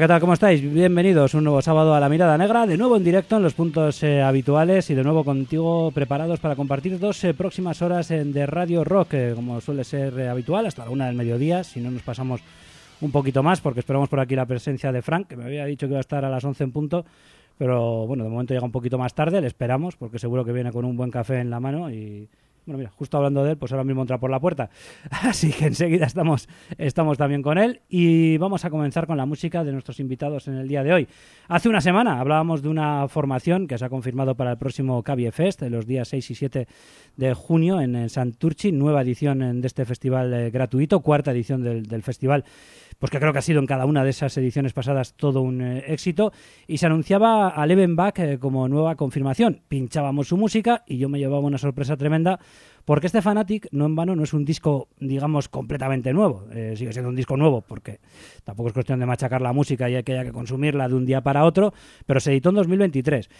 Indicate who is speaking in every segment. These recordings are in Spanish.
Speaker 1: Hola, ¿qué tal? ¿Cómo estáis? Bienvenidos un nuevo sábado a La Mirada Negra, de nuevo en directo en los puntos eh, habituales y de nuevo contigo preparados para compartir dos eh, próximas horas de Radio Rock, eh, como suele ser habitual, hasta la una del mediodía, si no nos pasamos un poquito más, porque esperamos por aquí la presencia de Frank, que me había dicho que iba a estar a las 11 en punto, pero bueno, de momento llega un poquito más tarde, le esperamos, porque seguro que viene con un buen café en la mano y, Bueno, mira, justo hablando de él, pues ahora mismo entra por la puerta. Así que enseguida estamos, estamos también con él y vamos a comenzar con la música de nuestros invitados en el día de hoy. Hace una semana hablábamos de una formación que se ha confirmado para el próximo Cavie Fest, los días 6 y 7 de junio en, Santurchi, nueva edición de este festival eh, gratuito, cuarta edición del festival pues que creo que ha sido en cada una de esas ediciones pasadas todo un eh, éxito, y se anunciaba a Levenbach eh, como nueva confirmación. Pinchábamos su música y yo me llevaba una sorpresa tremenda, porque este Fanatic, no en vano, no es un disco, digamos, completamente nuevo. Eh, sigue siendo un disco nuevo, porque tampoco es cuestión de machacar la música y hay que, haya que consumirla de un día para otro, pero se editó en 2023.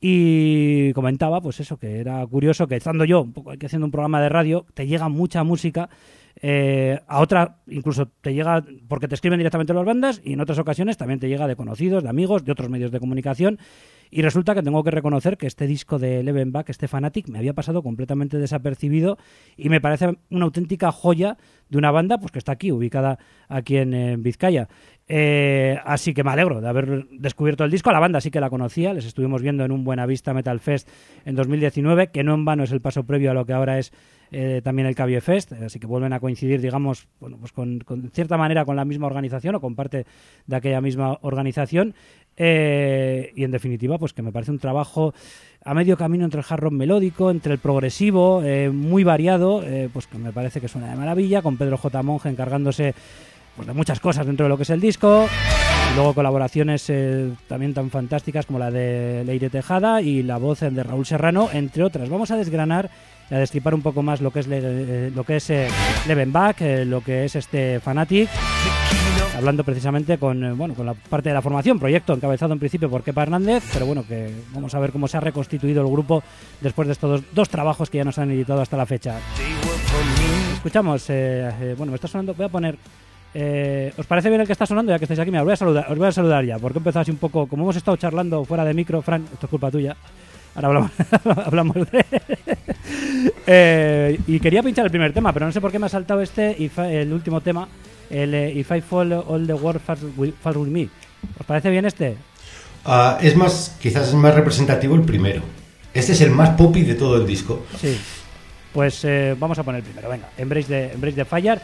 Speaker 1: Y comentaba, pues eso, que era curioso que estando yo un poco aquí haciendo un programa de radio, te llega mucha música eh, a otra, incluso te llega porque te escriben directamente las bandas y en otras ocasiones también te llega de conocidos, de amigos, de otros medios de comunicación. Y resulta que tengo que reconocer que este disco de Levenbach, este Fanatic, me había pasado completamente desapercibido y me parece una auténtica joya de una banda pues que está aquí, ubicada aquí en, Vizcaya. Eh, así que me alegro de haber descubierto el disco. La banda sí que la conocía, les estuvimos viendo en un Buena Vista Metal Fest en 2019, que no en vano es el paso previo a lo que ahora es eh, también el Cabio Fest, así que vuelven a coincidir, digamos, bueno, pues con, cierta manera con la misma organización o con parte de aquella misma organización. Eh, y en definitiva, pues que me parece un trabajo a medio camino entre el hard rock melódico, entre el progresivo, eh, muy variado, pues que me parece que suena de maravilla, con Pedro J. Monge encargándose pues, de muchas cosas dentro de lo que es el disco. Y luego colaboraciones también tan fantásticas como la de Leire Tejada y la voz de Raúl Serrano, entre otras. Vamos a desgranar a destripar un poco más lo que es eh, lo que es eh, eh, lo que es este Fanatic, hablando precisamente con bueno con la parte de la formación, proyecto encabezado en principio por Kepa Hernández, pero bueno que vamos a ver cómo se ha reconstituido el grupo después de estos dos, trabajos que ya nos han editado hasta la fecha. Escuchamos, bueno me está sonando, voy a poner ¿Os parece bien el que está sonando? Ya que estáis aquí, me os voy a saludar, os voy a saludar ya, porque he así un poco, como hemos estado charlando fuera de micro, Fran, esto es culpa tuya. Ahora hablamos, hablamos de... Eh, y quería pinchar el primer tema, pero no sé por qué me ha saltado este, y el último tema, el eh, If I Fall All the World Falls With, Me. ¿Os parece bien este?
Speaker 2: Ah, es más, quizás es más representativo el primero. Este es el más poppy de todo el disco.
Speaker 1: Sí. Pues eh, vamos a poner el primero, venga. Embrace de, Embrace de Fire.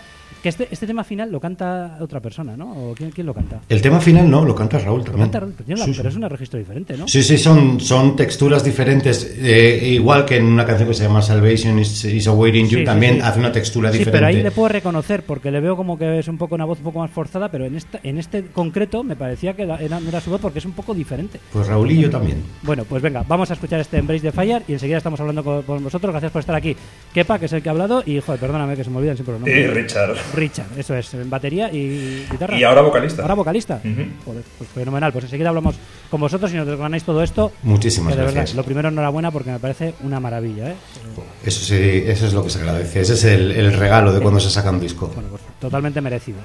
Speaker 1: Que este, este tema final lo canta otra persona, ¿no? ¿O quién, quién lo canta?
Speaker 2: El tema final no, lo canta Raúl también.
Speaker 1: Canta Raúl, pero, es un registro diferente, ¿no?
Speaker 2: Sí, sí, son, son texturas diferentes. Eh, igual que en una canción que se llama Salvation is, is Awaiting You, también hace una textura diferente.
Speaker 1: pero ahí le puedo reconocer, porque le veo como que es un poco una voz un poco más forzada, pero en, esta, en este concreto me parecía que era, no era su voz porque es un poco diferente.
Speaker 2: Pues Raúl y yo también.
Speaker 1: Bueno, pues venga, vamos a escuchar este Embrace de Fire y enseguida estamos hablando con, vosotros. Gracias por estar aquí. Kepa, que es el que ha hablado, y joder, perdóname que se me olvidan siempre los nombres.
Speaker 3: Y Richard.
Speaker 1: Richard, eso es en batería y guitarra.
Speaker 3: Y ahora vocalista.
Speaker 1: Ahora vocalista. Joder, pues fenomenal. Pues enseguida hablamos con vosotros y nos desgranáis todo esto.
Speaker 2: Muchísimas
Speaker 1: de
Speaker 2: gracias.
Speaker 1: Verdad, lo primero, enhorabuena porque me parece una maravilla. ¿eh?
Speaker 2: Eso sí, eso es lo que se agradece. Ese es el, el regalo de cuando se saca un disco.
Speaker 1: Bueno, pues totalmente merecido.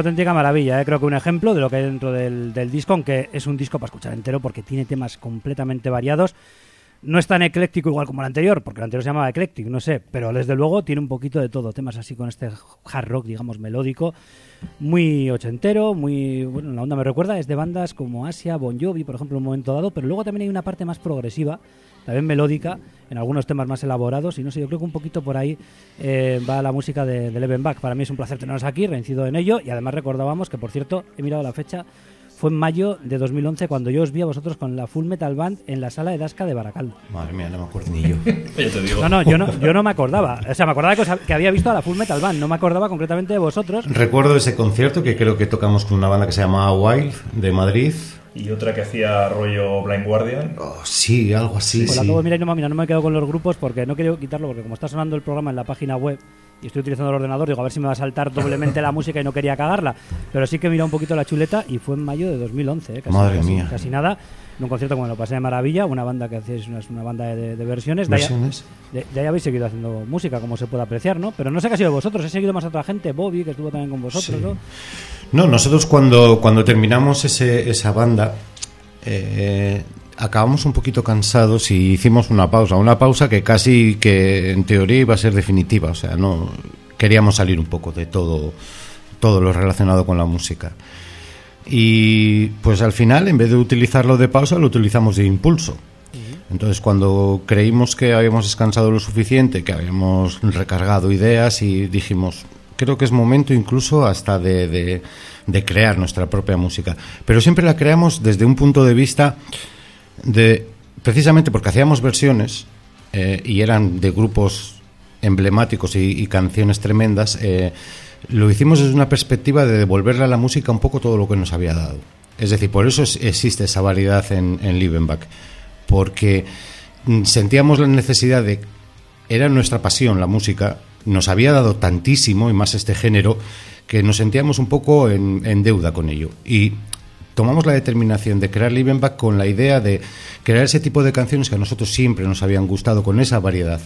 Speaker 1: Auténtica maravilla, ¿eh? creo que un ejemplo de lo que hay dentro del, del disco, aunque es un disco para escuchar entero porque tiene temas completamente variados. No es tan ecléctico igual como el anterior, porque el anterior se llamaba Eclectic, no sé, pero desde luego tiene un poquito de todo, temas así con este hard rock, digamos, melódico, muy ochentero, muy, bueno, la onda me recuerda, es de bandas como Asia, Bon Jovi, por ejemplo, en un momento dado, pero luego también hay una parte más progresiva, también melódica, en algunos temas más elaborados, y no sé, yo creo que un poquito por ahí eh, va la música de, de Levenbach. Para mí es un placer tenernos aquí, reincido en ello, y además recordábamos que, por cierto, he mirado la fecha, fue en mayo de 2011 cuando yo os vi a vosotros con la Full Metal Band en la sala de Dasca de Baracaldo.
Speaker 2: Madre mía, no me acuerdo ni yo.
Speaker 3: Yo te digo.
Speaker 1: No, no, yo no, yo no me acordaba. O sea, me acordaba que, os que había visto a la Full Metal Band, no me acordaba concretamente de vosotros.
Speaker 2: Recuerdo ese concierto que creo que tocamos con una banda que se llamaba Wild de Madrid.
Speaker 3: Y otra que hacía rollo Blind Guardian.
Speaker 2: Oh, sí, algo así.
Speaker 1: Pues la
Speaker 2: sí.
Speaker 1: acabo de mirar y no, mira, no me quedo con los grupos porque no quiero quitarlo porque como está sonando el programa en la página web y estoy utilizando el ordenador, digo a ver si me va a saltar doblemente la música y no quería cagarla. Pero sí que he mirado un poquito la chuleta y fue en mayo de 2011, ¿eh? casi,
Speaker 2: Madre
Speaker 1: casi-
Speaker 2: mía.
Speaker 1: casi nada. Un concierto como lo pasé de maravilla, una banda que hacéis una, una banda de, de versiones.
Speaker 2: ¿Versiones?
Speaker 1: De, de ahí habéis seguido haciendo música, como se puede apreciar, ¿no? Pero no sé qué ha sido vosotros, he seguido más a otra gente, Bobby, que estuvo también con vosotros,
Speaker 2: Sí.
Speaker 1: ¿no?
Speaker 2: No, nosotros cuando, cuando terminamos ese, esa banda, eh, acabamos un poquito cansados y hicimos una pausa. Una pausa que casi que en teoría iba a ser definitiva. O sea, no queríamos salir un poco de todo, todo lo relacionado con la música. Y pues al final, en vez de utilizarlo de pausa, lo utilizamos de impulso. Entonces, cuando creímos que habíamos descansado lo suficiente, que habíamos recargado ideas y dijimos, creo que es momento incluso hasta de, de- de crear nuestra propia música. Pero siempre la creamos desde un punto de vista de, precisamente porque hacíamos versiones eh, y eran de grupos emblemáticos y, y canciones tremendas, eh, lo hicimos desde una perspectiva de devolverle a la música un poco todo lo que nos había dado. Es decir, por eso es- existe esa variedad en, en Liebenbach, porque mm, sentíamos la necesidad de... Era nuestra pasión la música, nos había dado tantísimo, y más este género, que nos sentíamos un poco en deuda con ello. Y tomamos la determinación de crear Liebenbach con la idea de crear ese tipo de canciones que a nosotros siempre nos habían gustado, con esa variedad.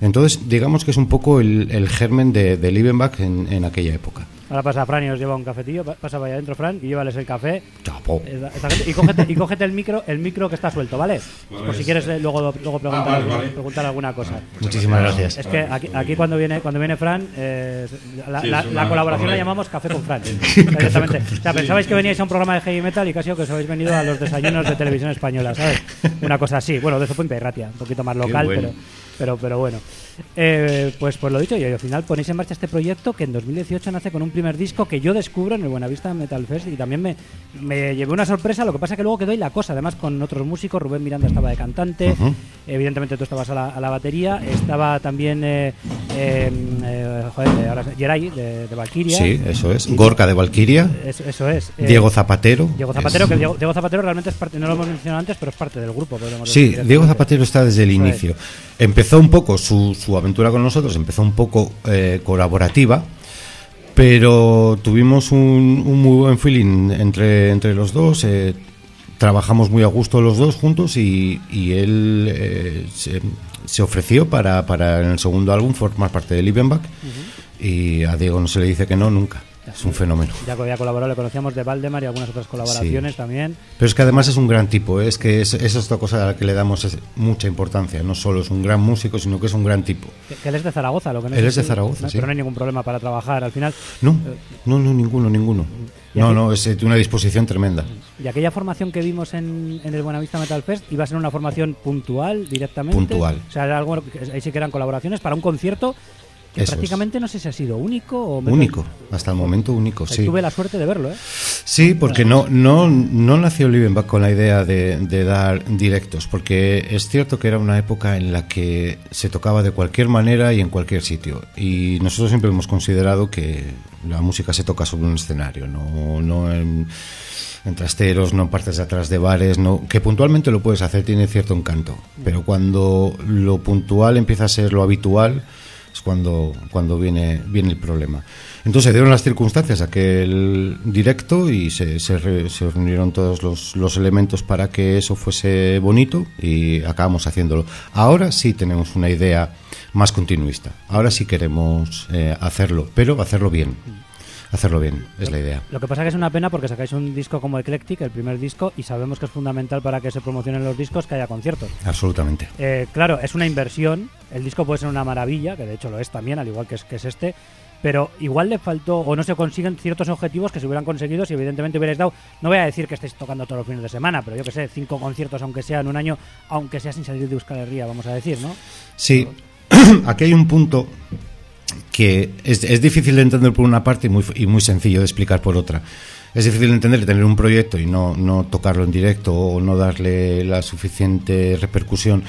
Speaker 2: Entonces, digamos que es un poco el, el germen de, de Liebenbach en, en aquella época.
Speaker 1: Ahora pasa Fran y os lleva un cafetillo, pa- pasa vaya adentro Fran y llévales el café.
Speaker 2: Chapo.
Speaker 1: Esta- esta gente- y, cógete, y cógete el micro el micro que está suelto, ¿vale? Por si quieres eh, luego, luego preguntar,
Speaker 4: vale, vale.
Speaker 1: preguntar alguna cosa.
Speaker 2: Muchísimas gracias.
Speaker 1: Es que aquí, aquí cuando viene cuando viene Fran, eh, la,
Speaker 4: Sí,
Speaker 1: la-
Speaker 4: es
Speaker 1: la
Speaker 4: una-
Speaker 1: colaboración la llamamos Café con Fran. Directamente. O sea, pensabais que veníais a un programa de heavy metal y casi que os habéis venido a los desayunos de televisión española, ¿sabes? Una cosa así. Bueno, de eso fue Ratia, un poquito más local,
Speaker 2: bueno.
Speaker 1: pero, pero, pero bueno. Eh, pues, pues lo dicho, y al final ponéis en marcha este proyecto que en 2018 nace con un primer disco que yo descubro en el Buenavista Metal Fest y también me, me llevé una sorpresa, lo que pasa que luego quedó ahí la cosa, además con otros músicos, Rubén Miranda estaba de cantante, evidentemente tú estabas a la, a la batería, estaba también eh, eh, eh, joder, ahora, Geray de, de Valkyria.
Speaker 2: Sí, eso es. Gorka de Valkyria,
Speaker 1: Eso, eso es. eh,
Speaker 2: Diego Zapatero.
Speaker 1: Diego Zapatero,
Speaker 2: Es-
Speaker 1: que Diego, Diego Zapatero realmente es parte, no lo hemos mencionado antes, pero es parte del grupo,
Speaker 2: Sí, Diego. Zapatero está desde el
Speaker 1: es.
Speaker 2: Empezó un poco su, su aventura con nosotros, empezó un poco eh, colaborativa, pero tuvimos un, un muy buen feeling entre, entre los dos. eh, trabajamos muy a gusto los dos juntos y, y él eh, se, se ofreció para, para en el segundo álbum formar parte de Liebenbach y a Diego no se le dice que no nunca. Es un fenómeno.
Speaker 1: Ya que había colaborado, le conocíamos de Valdemar y algunas otras colaboraciones también.
Speaker 2: Pero es que además es un gran tipo, ¿eh? es que es, es otra cosa a la que le damos mucha importancia. No solo es un gran músico, sino que es un gran tipo.
Speaker 1: Que, que él es de Zaragoza, lo que no
Speaker 2: Él es de Zaragoza,
Speaker 1: no,
Speaker 2: sí.
Speaker 1: Pero no hay ningún problema para trabajar al final.
Speaker 2: No, no, no, ninguno, ninguno.
Speaker 1: ¿Y
Speaker 2: No, no, es eh, una disposición tremenda.
Speaker 1: Y aquella formación que vimos en, en el Buenavista Metal Fest iba a ser una formación puntual directamente.
Speaker 2: Puntual.
Speaker 1: O sea, era algo ahí sí que eran colaboraciones para un concierto que
Speaker 2: Eso es.
Speaker 1: prácticamente no sé si ha sido único o
Speaker 2: Único, hasta el momento único,
Speaker 1: O sea,
Speaker 2: sí.
Speaker 1: Tuve la suerte de verlo, ¿eh?
Speaker 2: Sí, porque no, no, no nació Liebenbach con la idea de, de dar directos, porque es cierto que era una época en la que se tocaba de cualquier manera y en cualquier sitio. Y nosotros siempre hemos considerado que la música se toca sobre un escenario, no, no en, en trasteros, no en partes de atrás de bares, no, que puntualmente lo puedes hacer, tiene cierto encanto, pero cuando lo puntual empieza a ser lo habitual, es cuando, cuando viene, viene el problema. Entonces dieron las circunstancias aquel directo y se, se, re- se reunieron todos los, los elementos para que eso fuese bonito y acabamos haciéndolo. Ahora sí tenemos una idea más continuista. Ahora sí queremos eh, hacerlo, pero hacerlo bien. Hacerlo bien, es la idea.
Speaker 1: Lo que pasa que es una pena porque sacáis un disco como Eclectic, el primer disco, y sabemos que es fundamental para que se promocionen los discos que haya conciertos.
Speaker 2: Absolutamente.
Speaker 1: Eh, claro, es una inversión, el disco puede ser una maravilla, que de hecho lo es también, al igual que es, que es este, pero igual le faltó o no se consiguen ciertos objetivos que se hubieran conseguido si evidentemente hubierais dado, no voy a decir que estéis tocando todos los fines de semana, pero yo que sé, cinco conciertos aunque sea en un año, aunque sea sin salir de Euskal Herria, vamos a decir, ¿no?
Speaker 2: Sí, aquí hay un punto que es, es difícil de entender por una parte y muy, y muy sencillo de explicar por otra. Es difícil de entender tener un proyecto y no, no tocarlo en directo o no darle la suficiente repercusión,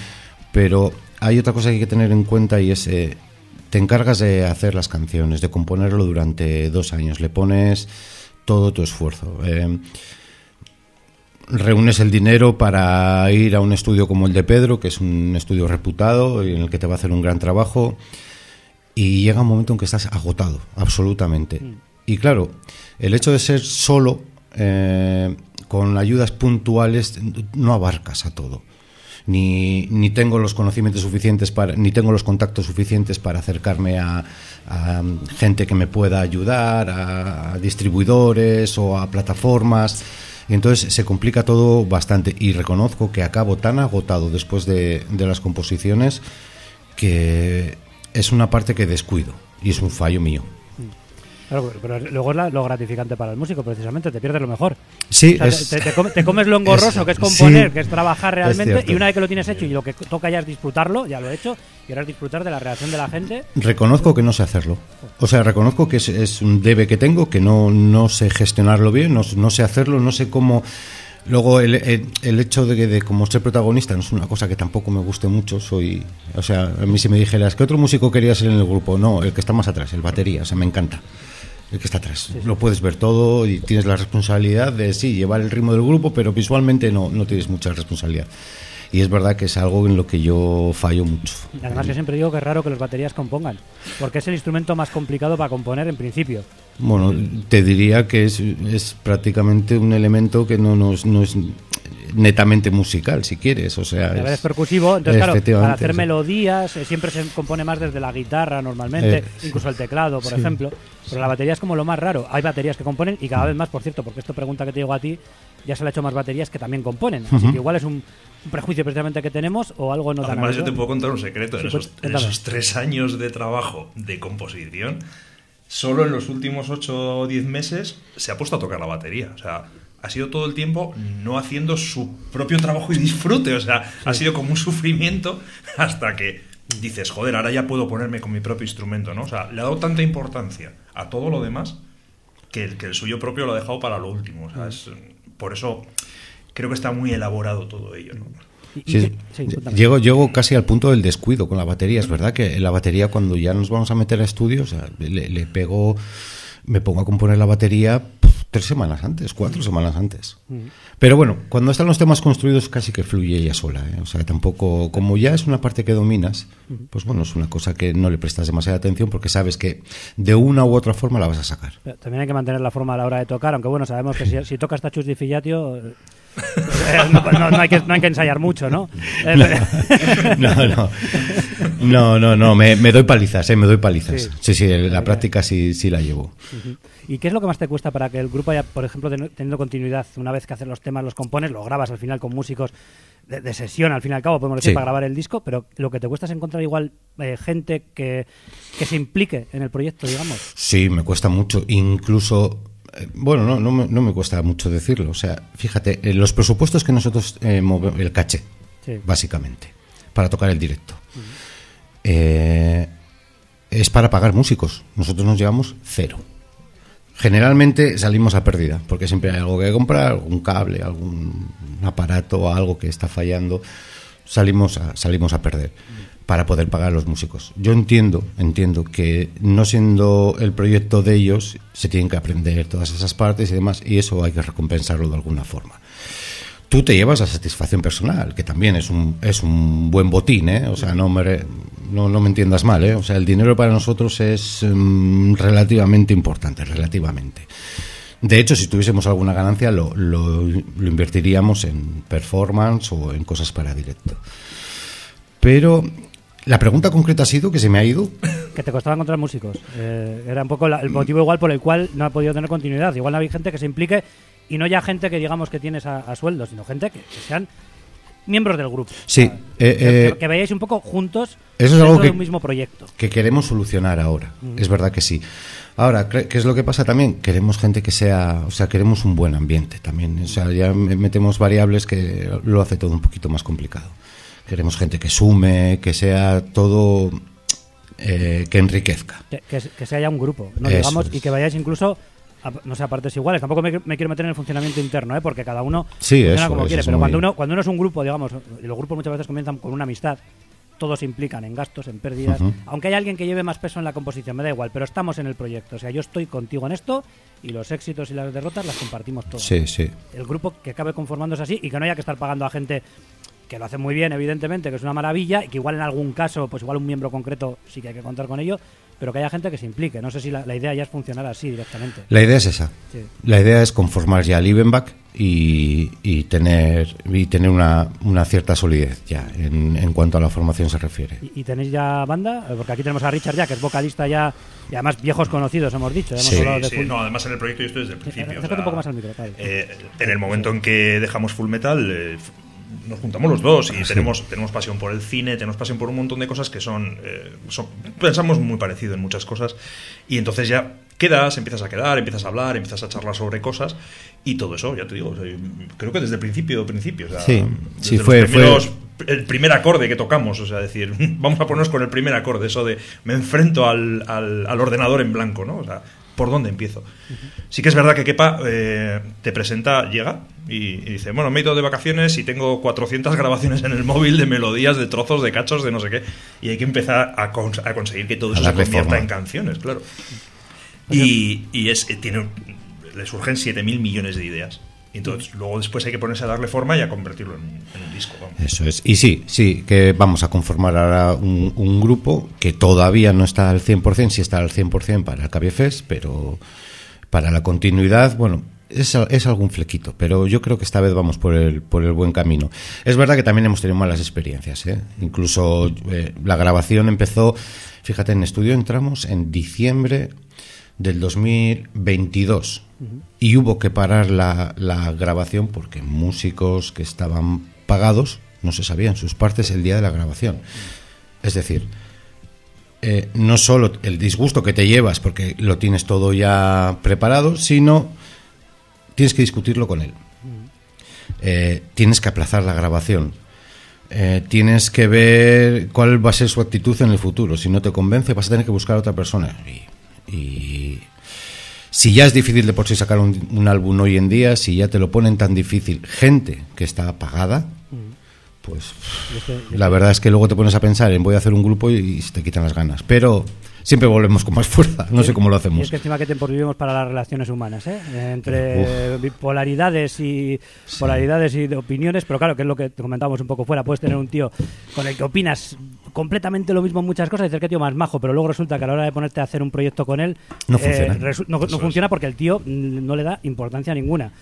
Speaker 2: pero hay otra cosa que hay que tener en cuenta y es, eh, te encargas de hacer las canciones, de componerlo durante dos años, le pones todo tu esfuerzo. Eh, reúnes el dinero para ir a un estudio como el de Pedro, que es un estudio reputado en el que te va a hacer un gran trabajo, y llega un momento en que estás agotado, absolutamente. Y claro, el hecho de ser solo, eh, con ayudas puntuales, no abarcas a todo. Ni, ni, tengo los conocimientos suficientes para, ni tengo los contactos suficientes para acercarme a, a gente que me pueda ayudar, a, a distribuidores o a plataformas. Y entonces se complica todo bastante. Y reconozco que acabo tan agotado después de, de las composiciones que es una parte que descuido. Y es un fallo mío.
Speaker 1: Claro, pero luego es la, lo gratificante para el músico, precisamente, te pierdes lo mejor.
Speaker 2: Sí,
Speaker 1: o sea,
Speaker 2: es,
Speaker 1: te, te, te, te, comes lo engorroso, es, que es componer,
Speaker 2: sí,
Speaker 1: que es trabajar realmente,
Speaker 2: es
Speaker 1: y una vez que lo tienes hecho y lo que toca ya es disfrutarlo, ya lo he hecho, y ahora es disfrutar de la reacción de la gente.
Speaker 2: Reconozco que no sé hacerlo. O sea, reconozco que es, es un debe que tengo, que no, no sé gestionarlo bien, no, no sé hacerlo, no sé cómo... Luego el, el, el, hecho de que de como ser protagonista no es una cosa que tampoco me guste mucho. Soy, o sea, a mí si me dijeras ¿qué otro músico quería ser en el grupo? No, el que está más atrás, el batería, o sea, me encanta. El que está atrás. Sí, sí. Lo puedes ver todo y tienes la responsabilidad de sí llevar el ritmo del grupo, pero visualmente no, no tienes mucha responsabilidad. Y es verdad que es algo en lo que yo fallo mucho.
Speaker 1: Además, yo siempre digo que es raro que las baterías compongan, porque es el instrumento más complicado para componer en principio.
Speaker 2: Bueno, te diría que es, es prácticamente un elemento que no, no, es, no es netamente musical, si quieres. O sea,
Speaker 1: es, es percusivo, entonces, claro, para hacer melodías eh, siempre se compone más desde la guitarra normalmente, eh, incluso el teclado, por sí. ejemplo. Pero la batería es como lo más raro. Hay baterías que componen y cada vez más, por cierto, porque esto pregunta que te digo a ti, ya se le ha hecho más baterías que también componen. Uh -huh. Así que igual es un, un, prejuicio precisamente que tenemos o algo no
Speaker 3: Además,
Speaker 1: tan
Speaker 3: yo te puedo contar un secreto. En, esos, en esos tres años de trabajo de composición, solo en los últimos 8 o 10 meses se ha puesto a tocar la batería. O sea, ha sido todo el tiempo no haciendo su propio trabajo y disfrute. O sea, ha sido como un sufrimiento hasta que dices, joder, ahora ya puedo ponerme con mi propio instrumento, ¿no? O sea, le ha dado tanta importancia a todo lo demás que el, que el suyo propio lo ha dejado para lo último. O sea, es, por eso creo que está muy elaborado todo ello, ¿no?
Speaker 2: Sí, sí, llego, llego casi al punto del descuido con la batería. Es verdad que la batería, cuando ya nos vamos a meter a estudio, o sea, le, le pego, me pongo a componer la batería tres semanas antes, cuatro semanas antes. Pero bueno, cuando están los temas construidos casi que fluye ella sola. ¿eh? O sea, tampoco, como ya es una parte que dominas, pues bueno, es una cosa que no le prestas demasiada atención porque sabes que de una u otra forma la vas a sacar.
Speaker 1: Pero también hay que mantener la forma a la hora de tocar, aunque bueno, sabemos que si, si tocas Tachus di Fillatio... Eh, no, no, no, hay que, no hay que ensayar mucho, ¿no?
Speaker 2: no, no. No, no, no, me, me doy palizas, ¿eh? me doy palizas. Sí, sí, sí la práctica sí, sí la llevo.
Speaker 1: Uh -huh. ¿Y qué es lo que más te cuesta para que el grupo haya, por ejemplo, teniendo continuidad, una vez que haces los temas, los compones, lo grabas al final con músicos de, de sesión, al fin y al cabo, podemos decir, sí. para grabar el disco, pero lo que te cuesta es encontrar igual eh, gente que, que se implique en el proyecto, digamos?
Speaker 2: Sí, me cuesta mucho. Incluso eh, bueno, no, no, me, no me cuesta mucho decirlo. O sea, fíjate, eh, los presupuestos que nosotros eh, movemos, el caché, sí. básicamente, para tocar el directo, uh -huh. eh, es para pagar músicos. Nosotros nos llevamos cero. Generalmente salimos a pérdida, porque siempre hay algo que comprar, algún cable, algún aparato, algo que está fallando, salimos a, salimos a perder. Uh -huh para poder pagar a los músicos. Yo entiendo, entiendo que no siendo el proyecto de ellos, se tienen que aprender todas esas partes y demás, y eso hay que recompensarlo de alguna forma. Tú te llevas la satisfacción personal, que también es un, es un buen botín, ¿eh? O sea, no me, no, no me entiendas mal, ¿eh? O sea, el dinero para nosotros es um, relativamente importante, relativamente. De hecho, si tuviésemos alguna ganancia, lo, lo, lo invertiríamos en performance o en cosas para directo. Pero la pregunta concreta ha sido que se me ha ido.
Speaker 1: que te costaba encontrar músicos. Eh, era un poco el motivo igual por el cual no ha podido tener continuidad. Igual no hay gente que se implique y no ya gente que digamos que tienes a, sueldo, sino gente que, sean miembros del grupo.
Speaker 2: Sí.
Speaker 1: Eh, que, veáis un poco juntos
Speaker 2: eso es algo que,
Speaker 1: un mismo proyecto.
Speaker 2: Que queremos solucionar ahora. Es verdad que sí. Ahora, ¿qué es lo que pasa también? Queremos gente que sea, o sea, queremos un buen ambiente también. O sea, ya metemos variables que lo hace todo un poquito más complicado. Queremos gente que sume, que sea todo eh, que enriquezca.
Speaker 1: Que, que, se haya un grupo, ¿no? digamos, y que vayáis incluso no sé, a partes iguales. Tampoco me, quiero meter en el funcionamiento interno, ¿eh? porque cada uno
Speaker 2: funciona
Speaker 1: como quiere. Pero cuando, uno, cuando uno es un grupo, digamos, y los grupos muchas veces comienzan con una amistad, todos implican en gastos, en pérdidas. Aunque hay alguien que lleve más peso en la composición, me da igual, pero estamos en el proyecto. O sea, yo estoy contigo en esto y los éxitos y las derrotas las compartimos todos.
Speaker 2: Sí, sí.
Speaker 1: El grupo que acabe conformándose así y que no haya que estar pagando a gente que lo hace muy bien, evidentemente, que es una maravilla, y que igual en algún caso, pues igual un miembro concreto sí que hay que contar con ello, pero que haya gente que se implique. No sé si la, idea ya es funcionar así directamente.
Speaker 2: La idea es esa. La idea es conformar ya el Ibenbach y, y, tener, y tener una, una cierta solidez ya en, en, cuanto a la formación se refiere.
Speaker 1: ¿Y, tenéis ya banda? Porque aquí tenemos a Richard ya, que es vocalista ya, y además viejos conocidos, hemos dicho. Hemos
Speaker 3: sí, sí. No, además en el proyecto yo estoy desde el principio.
Speaker 1: un poco más al micro,
Speaker 3: eh, en el momento en que dejamos Full Metal... Eh, nos juntamos los dos y tenemos, tenemos pasión por el cine, tenemos pasión por un montón de cosas que son, eh, Pensamos muy parecido en muchas cosas. Y entonces ya quedas, empiezas a quedar, empiezas a hablar, empiezas a charlar sobre cosas y todo eso, ya te digo, creo que desde el principio, principio.
Speaker 2: sí, sí fue,
Speaker 3: El primer acorde que tocamos, o sea, decir, vamos a ponernos con el primer acorde, eso de me enfrento al, al, ordenador en blanco, ¿no? O sea, ¿por dónde empiezo? Sí que es verdad que Kepa eh, te presenta, llega y, dice, bueno, me he ido de vacaciones y tengo 400 grabaciones en el móvil de melodías, de trozos, de cachos, de no sé qué, y hay que empezar a, a conseguir que todo eso se convierta en canciones, claro. Y, y es, eh, tiene, le surgen 7.000 millones de ideas. Entonces, luego después hay que ponerse a darle forma y a convertirlo en, un disco.
Speaker 2: Eso es. Y sí, sí, que vamos a conformar ahora un, un grupo que todavía no está al 100%, sí está al 100% para el Cabiefest, pero para la continuidad, bueno, es, es, algún flequito, pero yo creo que esta vez vamos por el, por el buen camino. Es verdad que también hemos tenido malas experiencias. ¿eh? Incluso eh, la grabación empezó, fíjate, en estudio entramos en diciembre del 2022 y hubo que parar la, la, grabación porque músicos que estaban pagados no se sabían sus partes el día de la grabación. Es decir, eh, no solo el disgusto que te llevas porque lo tienes todo ya preparado, sino tienes que discutirlo con él. Eh, tienes que aplazar la grabación. Eh, tienes que ver cuál va a ser su actitud en el futuro. Si no te convence, vas a tener que buscar a otra persona. Y, si ya es difícil de por sí sacar un, álbum hoy en día, si ya te lo ponen tan difícil, gente que está apagada, pues la verdad es que luego te pones a pensar en voy a hacer un grupo y, se te quitan las ganas. Pero siempre volvemos con más fuerza. No sé cómo lo hacemos. Y
Speaker 1: es que encima qué tiempo vivimos para las relaciones humanas, ¿eh? Entre polaridades y polaridades y de opiniones, pero claro, que es lo que te comentábamos un poco fuera. Puedes tener un tío con el que opinas completamente lo mismo en muchas cosas y decir que tío más majo, pero luego resulta que a la hora de ponerte a hacer un proyecto con él
Speaker 2: no funciona.
Speaker 1: Eh, no, funciona porque el tío no le da importancia ninguna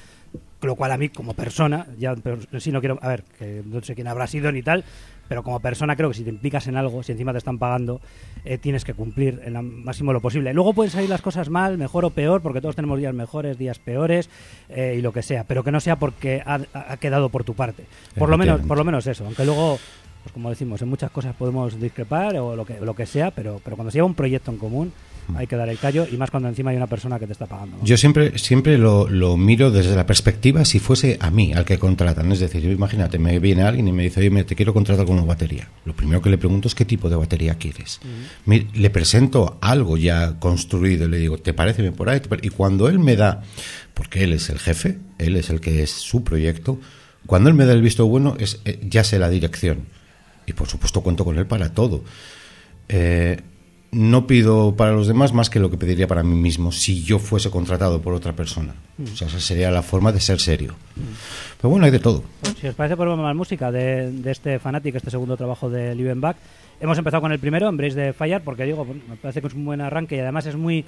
Speaker 1: lo cual a mí como persona, ya pero sí no quiero, a ver, que no sé quién habrá sido ni tal, pero como persona creo que si te implicas en algo, si encima te están pagando, eh, tienes que cumplir en lo máximo lo posible. Luego pueden salir las cosas mal, mejor o peor, porque todos tenemos días mejores, días peores eh, y lo que sea, pero que no sea porque ha, quedado por tu parte. Por lo menos, por lo menos eso, aunque luego pues como decimos, en muchas cosas podemos discrepar o lo que, lo que sea, pero, pero cuando se lleva un proyecto en común, hay que dar el callo y más cuando encima hay una persona que te está pagando.
Speaker 2: Yo siempre, siempre lo, lo, miro desde la perspectiva si fuese a mí al que contratan. Es decir, imagínate, me viene alguien y me dice, oye, te quiero contratar como batería. Lo primero que le pregunto es qué tipo de batería quieres. le presento algo ya construido y le digo, ¿te parece bien por ahí? Y cuando él me da, porque él es el jefe, él es el que es su proyecto, cuando él me da el visto bueno, es, eh, ya sé la dirección. Y por supuesto cuento con él para todo. Eh, no pido para los demás más que lo que pediría para mí mismo si yo fuese contratado por otra persona. Mm. O sea, esa sería la forma de ser serio. Pero bueno, hay de todo.
Speaker 1: si os parece, ponemos más música de, de este Fanatic, este segundo trabajo de Liebenbach. Hemos empezado con el primero, en Brace de Fire, porque digo, me parece que es un buen arranque y además es muy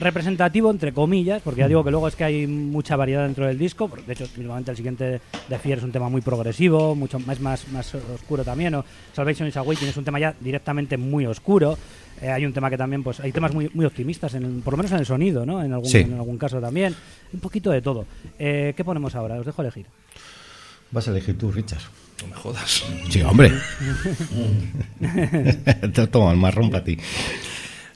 Speaker 5: representativo, entre comillas, porque ya digo que luego es que hay mucha variedad dentro del disco. De hecho, mismamente el siguiente de Fear es un tema muy progresivo, mucho más, más, más oscuro también. O Salvation is Awakening es un tema ya directamente muy oscuro. Eh, hay un tema que también, pues hay temas muy, muy optimistas, en por lo menos en el sonido, ¿no? En algún, en algún caso también. Un poquito de todo. Eh, ¿Qué ponemos ahora? Os dejo elegir.
Speaker 2: Vas a elegir tú, Richard.
Speaker 3: No me jodas.
Speaker 2: Sí, hombre. Toma, el marrón para ti.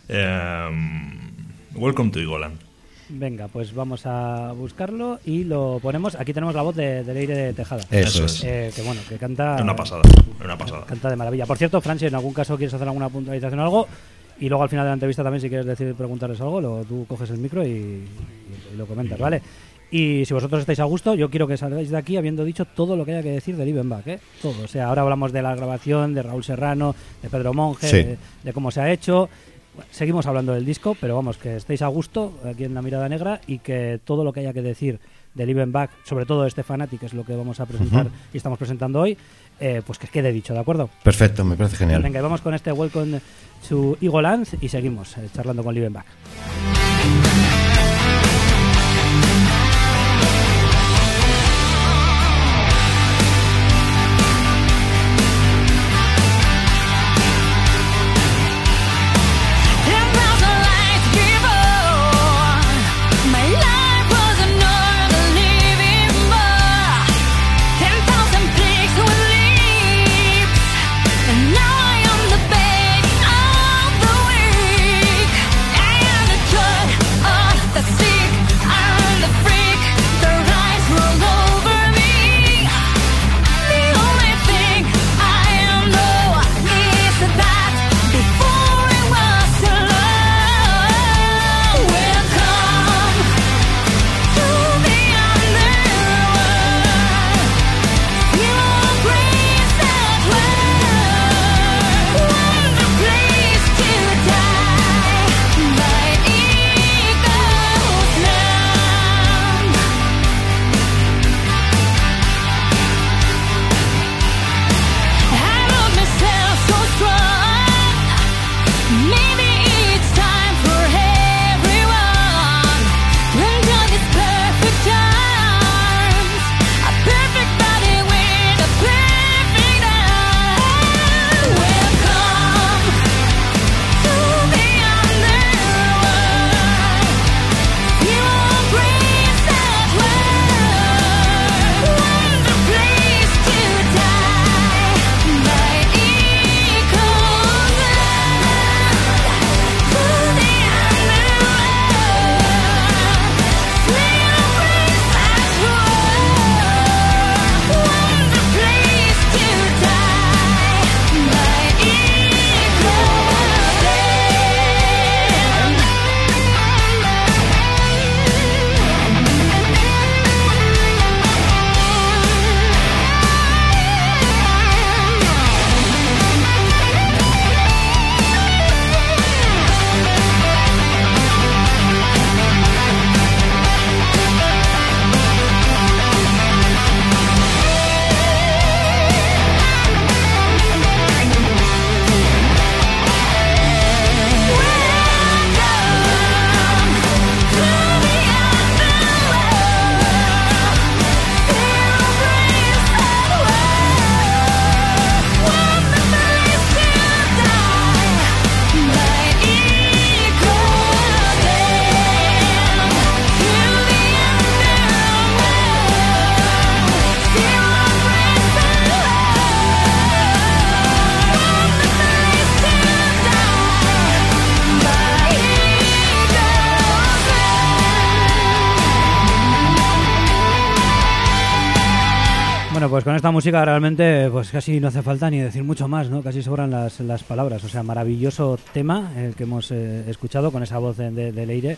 Speaker 3: Em, welcome to Igoland.
Speaker 5: Venga, pues vamos a buscarlo y lo ponemos. Aquí tenemos la voz de, de Leire de Tejada.
Speaker 2: Eso es.
Speaker 5: Eh, que bueno, que canta.
Speaker 3: Una pasada, una pasada.
Speaker 5: Canta de maravilla. Por cierto, Fran, si en algún caso quieres hacer alguna puntualización o algo, y luego al final de la entrevista también, si quieres decir preguntarles algo, lo, tú coges el micro y, y lo comentas, ¿vale? Y si vosotros estáis a gusto, yo quiero que salgáis de aquí habiendo dicho todo lo que haya que decir de Liebenbach, ¿eh? Todo. O sea, ahora hablamos de la grabación, de Raúl Serrano, de Pedro Monge, de, cómo se ha hecho. seguimos hablando del disco, pero vamos, que estéis a gusto aquí en La Mirada Negra y que todo lo que haya que decir de Liebenbach, sobre todo este Fanatic, que es lo que vamos a presentar y estamos presentando hoy, eh, pues que quede dicho, ¿de acuerdo?
Speaker 2: Perfecto, me parece genial.
Speaker 5: Venga, vamos con este Welcome to Eagle y seguimos eh, charlando con Liebenbach. Esta música realmente pues casi no hace falta ni decir mucho más, ¿no? Casi sobran las, las palabras. O sea, maravilloso tema el que hemos eh, escuchado con esa voz de, Leire.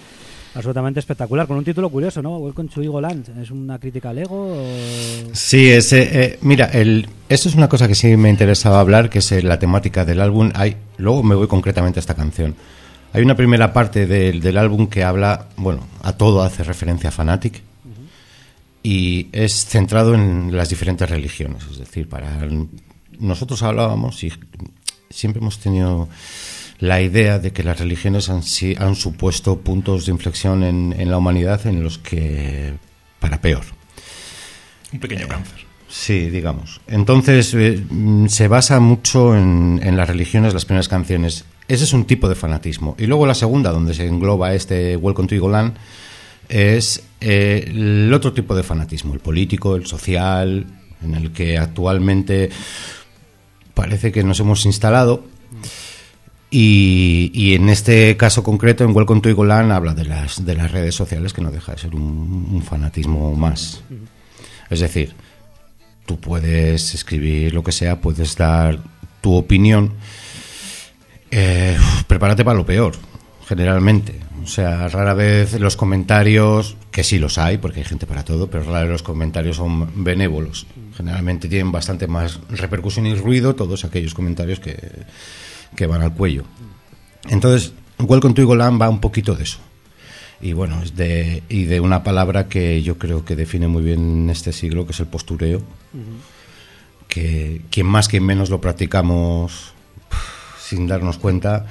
Speaker 5: Absolutamente espectacular, con un título curioso, ¿no? Welcome to Ego Land. ¿Es una crítica al ego?
Speaker 2: Sí, ese, eh, mira, el, eso es una cosa que sí me interesaba hablar, que es eh, la temática del álbum. Hay, luego me voy concretamente a esta canción. Hay una primera parte del, del álbum que habla, bueno, a todo hace referencia a Fanatic, y es centrado en las diferentes religiones. Es decir, para nosotros hablábamos y siempre hemos tenido la idea de que las religiones han, han supuesto puntos de inflexión en, en, la humanidad en los que, para peor.
Speaker 3: Un pequeño cáncer.
Speaker 2: Sí, digamos. Entonces, se basa mucho en, en, las religiones, las primeras canciones. Ese es un tipo de fanatismo. Y luego la segunda, donde se engloba este Welcome to Igolan, es eh, el otro tipo de fanatismo, el político, el social, en el que actualmente parece que nos hemos instalado. Y, en este caso concreto, en Welcome to Igolan, habla de las, de las redes sociales, que no deja de ser un, fanatismo más. Es decir, tú puedes escribir lo que sea, puedes dar tu opinión. Eh, prepárate para lo peor, generalmente. O sea, rara vez los comentarios, que sí los hay, porque hay gente para todo, pero rara vez los comentarios son benévolos. Generalmente tienen bastante más repercusión y ruido todos aquellos comentarios que, que van al cuello. Entonces, Welcome to Igoland va un poquito de eso. Y bueno, es de, y de una palabra que yo creo que define muy bien este siglo, que es el postureo. Que quien más, quien menos lo practicamos sin darnos cuenta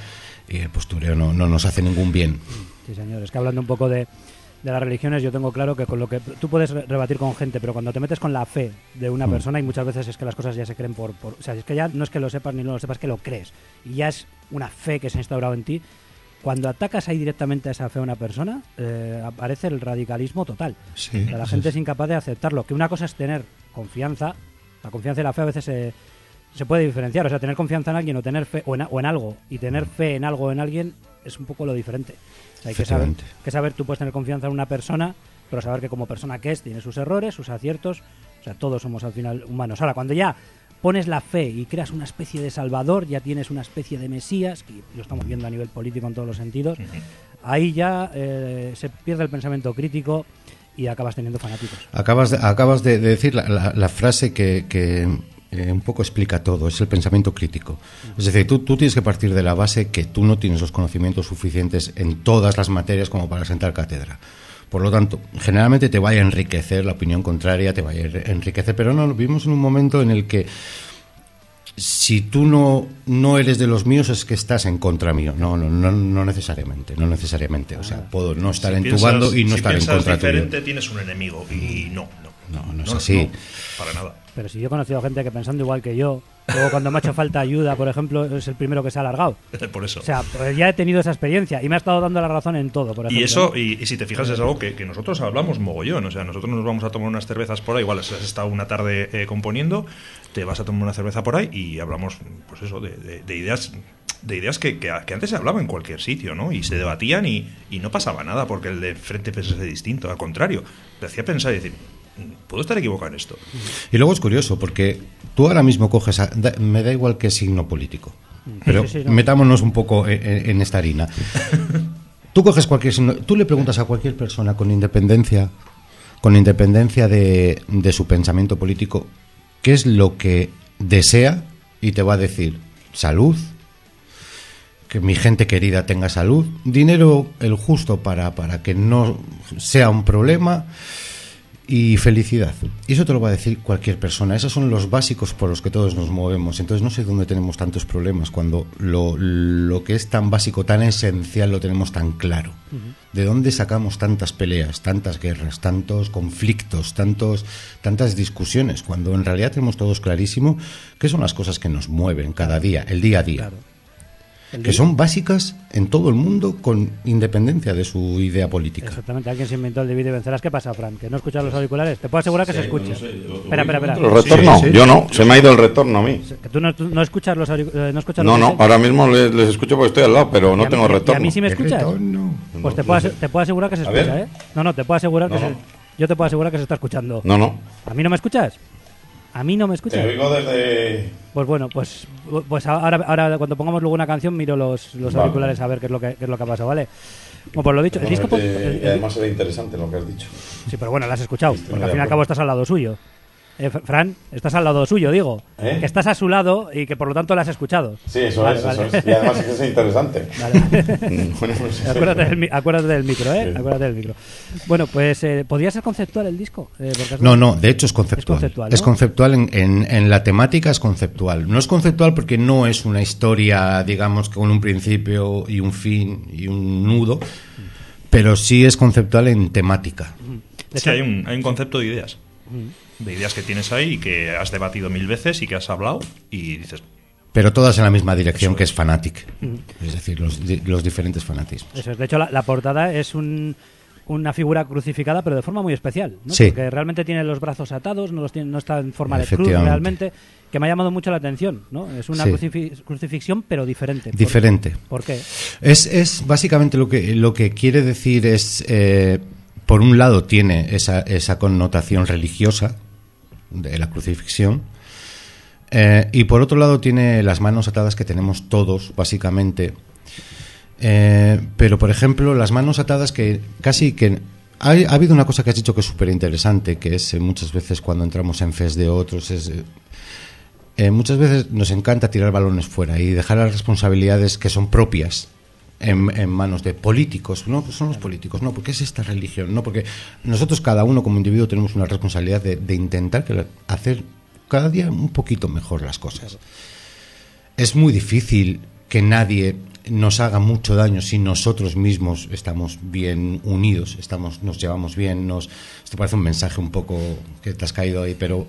Speaker 2: y el postureo no, no nos hace ningún bien.
Speaker 1: Sí, señor. Es que hablando un poco de, de las religiones, yo tengo claro que con lo que tú puedes rebatir con gente, pero cuando te metes con la fe de una mm. persona, y muchas veces es que las cosas ya se creen por, O sea, es que ya no es que lo sepas ni no lo sepas, que lo crees. Y ya es una fe que se ha instaurado en ti. Cuando atacas ahí directamente a esa fe a una persona, eh, aparece el radicalismo total. la gente es incapaz de aceptarlo. Que una cosa es tener confianza, la confianza y la fe a veces se se puede diferenciar. O sea, tener confianza en alguien o tener fe o en, algo y tener fe en algo o en alguien es un poco lo diferente. hay que saber, que saber, tú puedes tener confianza en una persona, pero saber que como persona que es, tiene sus errores, sus aciertos. O sea, todos somos al final humanos. Ahora, cuando ya pones la fe y creas una especie de salvador, ya tienes una especie de mesías, que lo estamos viendo a nivel político en todos los sentidos, ahí ya eh, se pierde el pensamiento crítico y acabas teniendo fanáticos.
Speaker 2: Acabas de, acabas de, decir la, frase que, eh, un poco explica todo, es el pensamiento crítico. Es decir, tú, tú, tienes que partir de la base que tú no tienes los conocimientos suficientes en todas las materias como para sentar cátedra. Por lo tanto, generalmente te va a enriquecer la opinión contraria, te va a enriquecer, pero no, vivimos en un momento en el que si tú no, no eres de los míos es que estás en contra mío. No, no, no, no necesariamente, no necesariamente. O sea, ah. puedo no estar en tu bando y no estar en contra
Speaker 3: diferente, tienes un enemigo y no, no.
Speaker 2: No, no es así.
Speaker 3: para nada.
Speaker 1: Pero si yo he conocido gente que pensando igual que yo, luego cuando me ha hecho falta ayuda, por ejemplo, es el primero que se ha alargado.
Speaker 3: por eso.
Speaker 1: O sea, pues ya he tenido esa experiencia y me ha estado dando la razón en todo, por ejemplo.
Speaker 3: Y eso, y, si te fijas, es algo que, nosotros hablamos mogollón. O sea, nosotros nos vamos a tomar unas cervezas por ahí, igual has estado una tarde eh, componiendo, te vas a tomar una cerveza por ahí y hablamos, pues eso, de, ideas de ideas que, que, antes se hablaba en cualquier sitio, ¿no? Y se debatían y, y no pasaba nada porque el de frente pensase distinto. Al contrario, te hacía pensar y decir, puedo estar equivocado en esto.
Speaker 2: Y luego es curioso, porque tú ahora mismo coges, me da igual qué signo político, pero metámonos un poco en, esta harina. tú coges cualquier signo, tú le preguntas a cualquier persona con independencia, con independencia de, de su pensamiento político, qué es lo que desea y te va a decir salud, que mi gente querida tenga salud, dinero el justo para, para que no sea un problema y felicidad. Y eso te lo va a decir cualquier persona. Esos son los básicos por los que todos nos movemos. Entonces no sé dónde tenemos tantos problemas cuando lo, lo que es tan básico, tan esencial, lo tenemos tan claro. ¿De dónde sacamos tantas peleas, tantas guerras, tantos conflictos, tantos, tantas discusiones? Cuando en realidad tenemos todos clarísimo qué son las cosas que nos mueven cada día, el día a día que son básicas en todo el mundo con independencia de su idea política.
Speaker 1: Exactamente, alguien se inventó el divide y vencerás. ¿Qué pasa, Fran? ¿Que no escuchas los auriculares? Te puedo asegurar que se escucha. espera, espera, espera.
Speaker 4: ¿El retorno? yo no, se me ha ido el retorno a mí.
Speaker 1: ¿Que tú no, escuchas los auriculares?
Speaker 4: Eh, no, no, ahora mismo les, escucho porque estoy al lado, pero no tengo retorno. ¿Y
Speaker 1: a mí sí me escuchas? Pues te puedo, te puedo asegurar que se escucha, ¿eh? No, no, te puedo asegurar que se... Yo te puedo asegurar que se está escuchando.
Speaker 4: No, no.
Speaker 1: ¿A mí no me escuchas? A mí no me escuchas.
Speaker 4: Te oigo desde.
Speaker 1: Pues bueno, pues, pues ahora, ahora cuando pongamos luego una canción miro los, los auriculares a ver qué es lo que, qué es lo que ha pasado, ¿vale? Bueno, pues lo dicho, el disco.
Speaker 4: y además era interesante lo que has dicho.
Speaker 1: Sí, pero bueno, lo has escuchado, porque al fin y al cabo estás al lado suyo. Eh, Fran, estás al lado suyo, digo.
Speaker 4: ¿Eh?
Speaker 1: Que estás a su lado y que por lo tanto le has escuchado.
Speaker 4: Sí, eso
Speaker 1: Vale,
Speaker 4: es,
Speaker 1: vale.
Speaker 4: eso es. Y además es que es interesante.
Speaker 1: Vale.
Speaker 4: Bueno, no sé.
Speaker 1: acuérdate, del, acuérdate del micro, ¿eh?
Speaker 4: Sí.
Speaker 1: Acuérdate del micro. Bueno, pues, eh, ¿podría ser conceptual el disco? Eh,
Speaker 2: No, no, de hecho es conceptual.
Speaker 1: Es conceptual,
Speaker 2: Es
Speaker 1: ¿no?
Speaker 2: conceptual en, en- en la temática, es conceptual. No es conceptual porque no es una historia, digamos, con un principio y un fin y un nudo, pero sí es conceptual en temática.
Speaker 3: Sí, hay un, hay un concepto de ideas. De ideas que tienes ahí y que has debatido mil veces y que has hablado y dices,
Speaker 2: Pero todas en la misma dirección que es Fanatic. Es decir, los, di- los diferentes fanatismos.
Speaker 1: Eso es. De hecho, la, la portada es un- una figura crucificada, pero de forma muy especial. ¿no?
Speaker 2: Sí.
Speaker 1: Porque realmente tiene los brazos atados, no, los tiene, no está en forma de cruz realmente, que me ha llamado mucho la atención. ¿no? Es una
Speaker 2: Sí.
Speaker 1: crucifi- crucifixión, pero diferente. ¿Por-
Speaker 2: Diferente.
Speaker 1: ¿Por qué?
Speaker 2: Es, es básicamente lo que, lo que quiere decir es, eh, por un lado tiene esa, esa connotación religiosa de la crucifixión, eh, y por otro lado tiene las manos atadas que tenemos todos, básicamente. Eh, pero, por ejemplo, las manos atadas que casi que... Ha, ha habido una cosa que has dicho que es súper interesante, que es eh, muchas veces cuando entramos en fes de otros, es... muchas veces nos encanta tirar balones fuera y dejar las responsabilidades que son propias en, en manos de políticos. No, pues son los políticos. No, porque es esta religión. No, porque nosotros cada uno como individuo tenemos una responsabilidad de, de intentar que hacer cada día un poquito mejor las cosas. Es muy difícil que nadie nos haga mucho daño si nosotros mismos estamos bien unidos, estamos, nos llevamos bien, nos, esto parece un mensaje un poco que te has caído ahí, pero,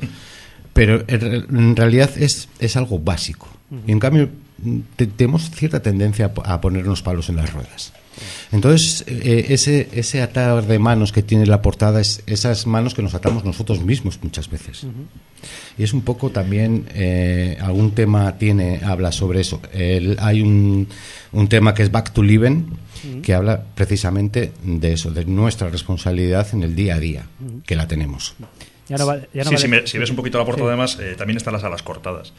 Speaker 2: pero en re- en realidad es, es algo básico. Y en cambio te- tenemos cierta tendencia a po- a ponernos palos en las ruedas. Entonces, eh, ese, ese atar de manos que tiene la portada es esas manos que nos atamos nosotros mismos muchas veces. Y es un poco también, eh, algún tema tiene, habla sobre eso. El- hay un, un tema que es Back to Living, que habla precisamente de eso, de nuestra responsabilidad en el día a día, que la tenemos.
Speaker 1: Ya no vale- ya no
Speaker 3: Sí,
Speaker 1: vale-
Speaker 3: si, me- si ves un poquito la portada,
Speaker 1: Sí.
Speaker 3: además, eh, también están las alas cortadas.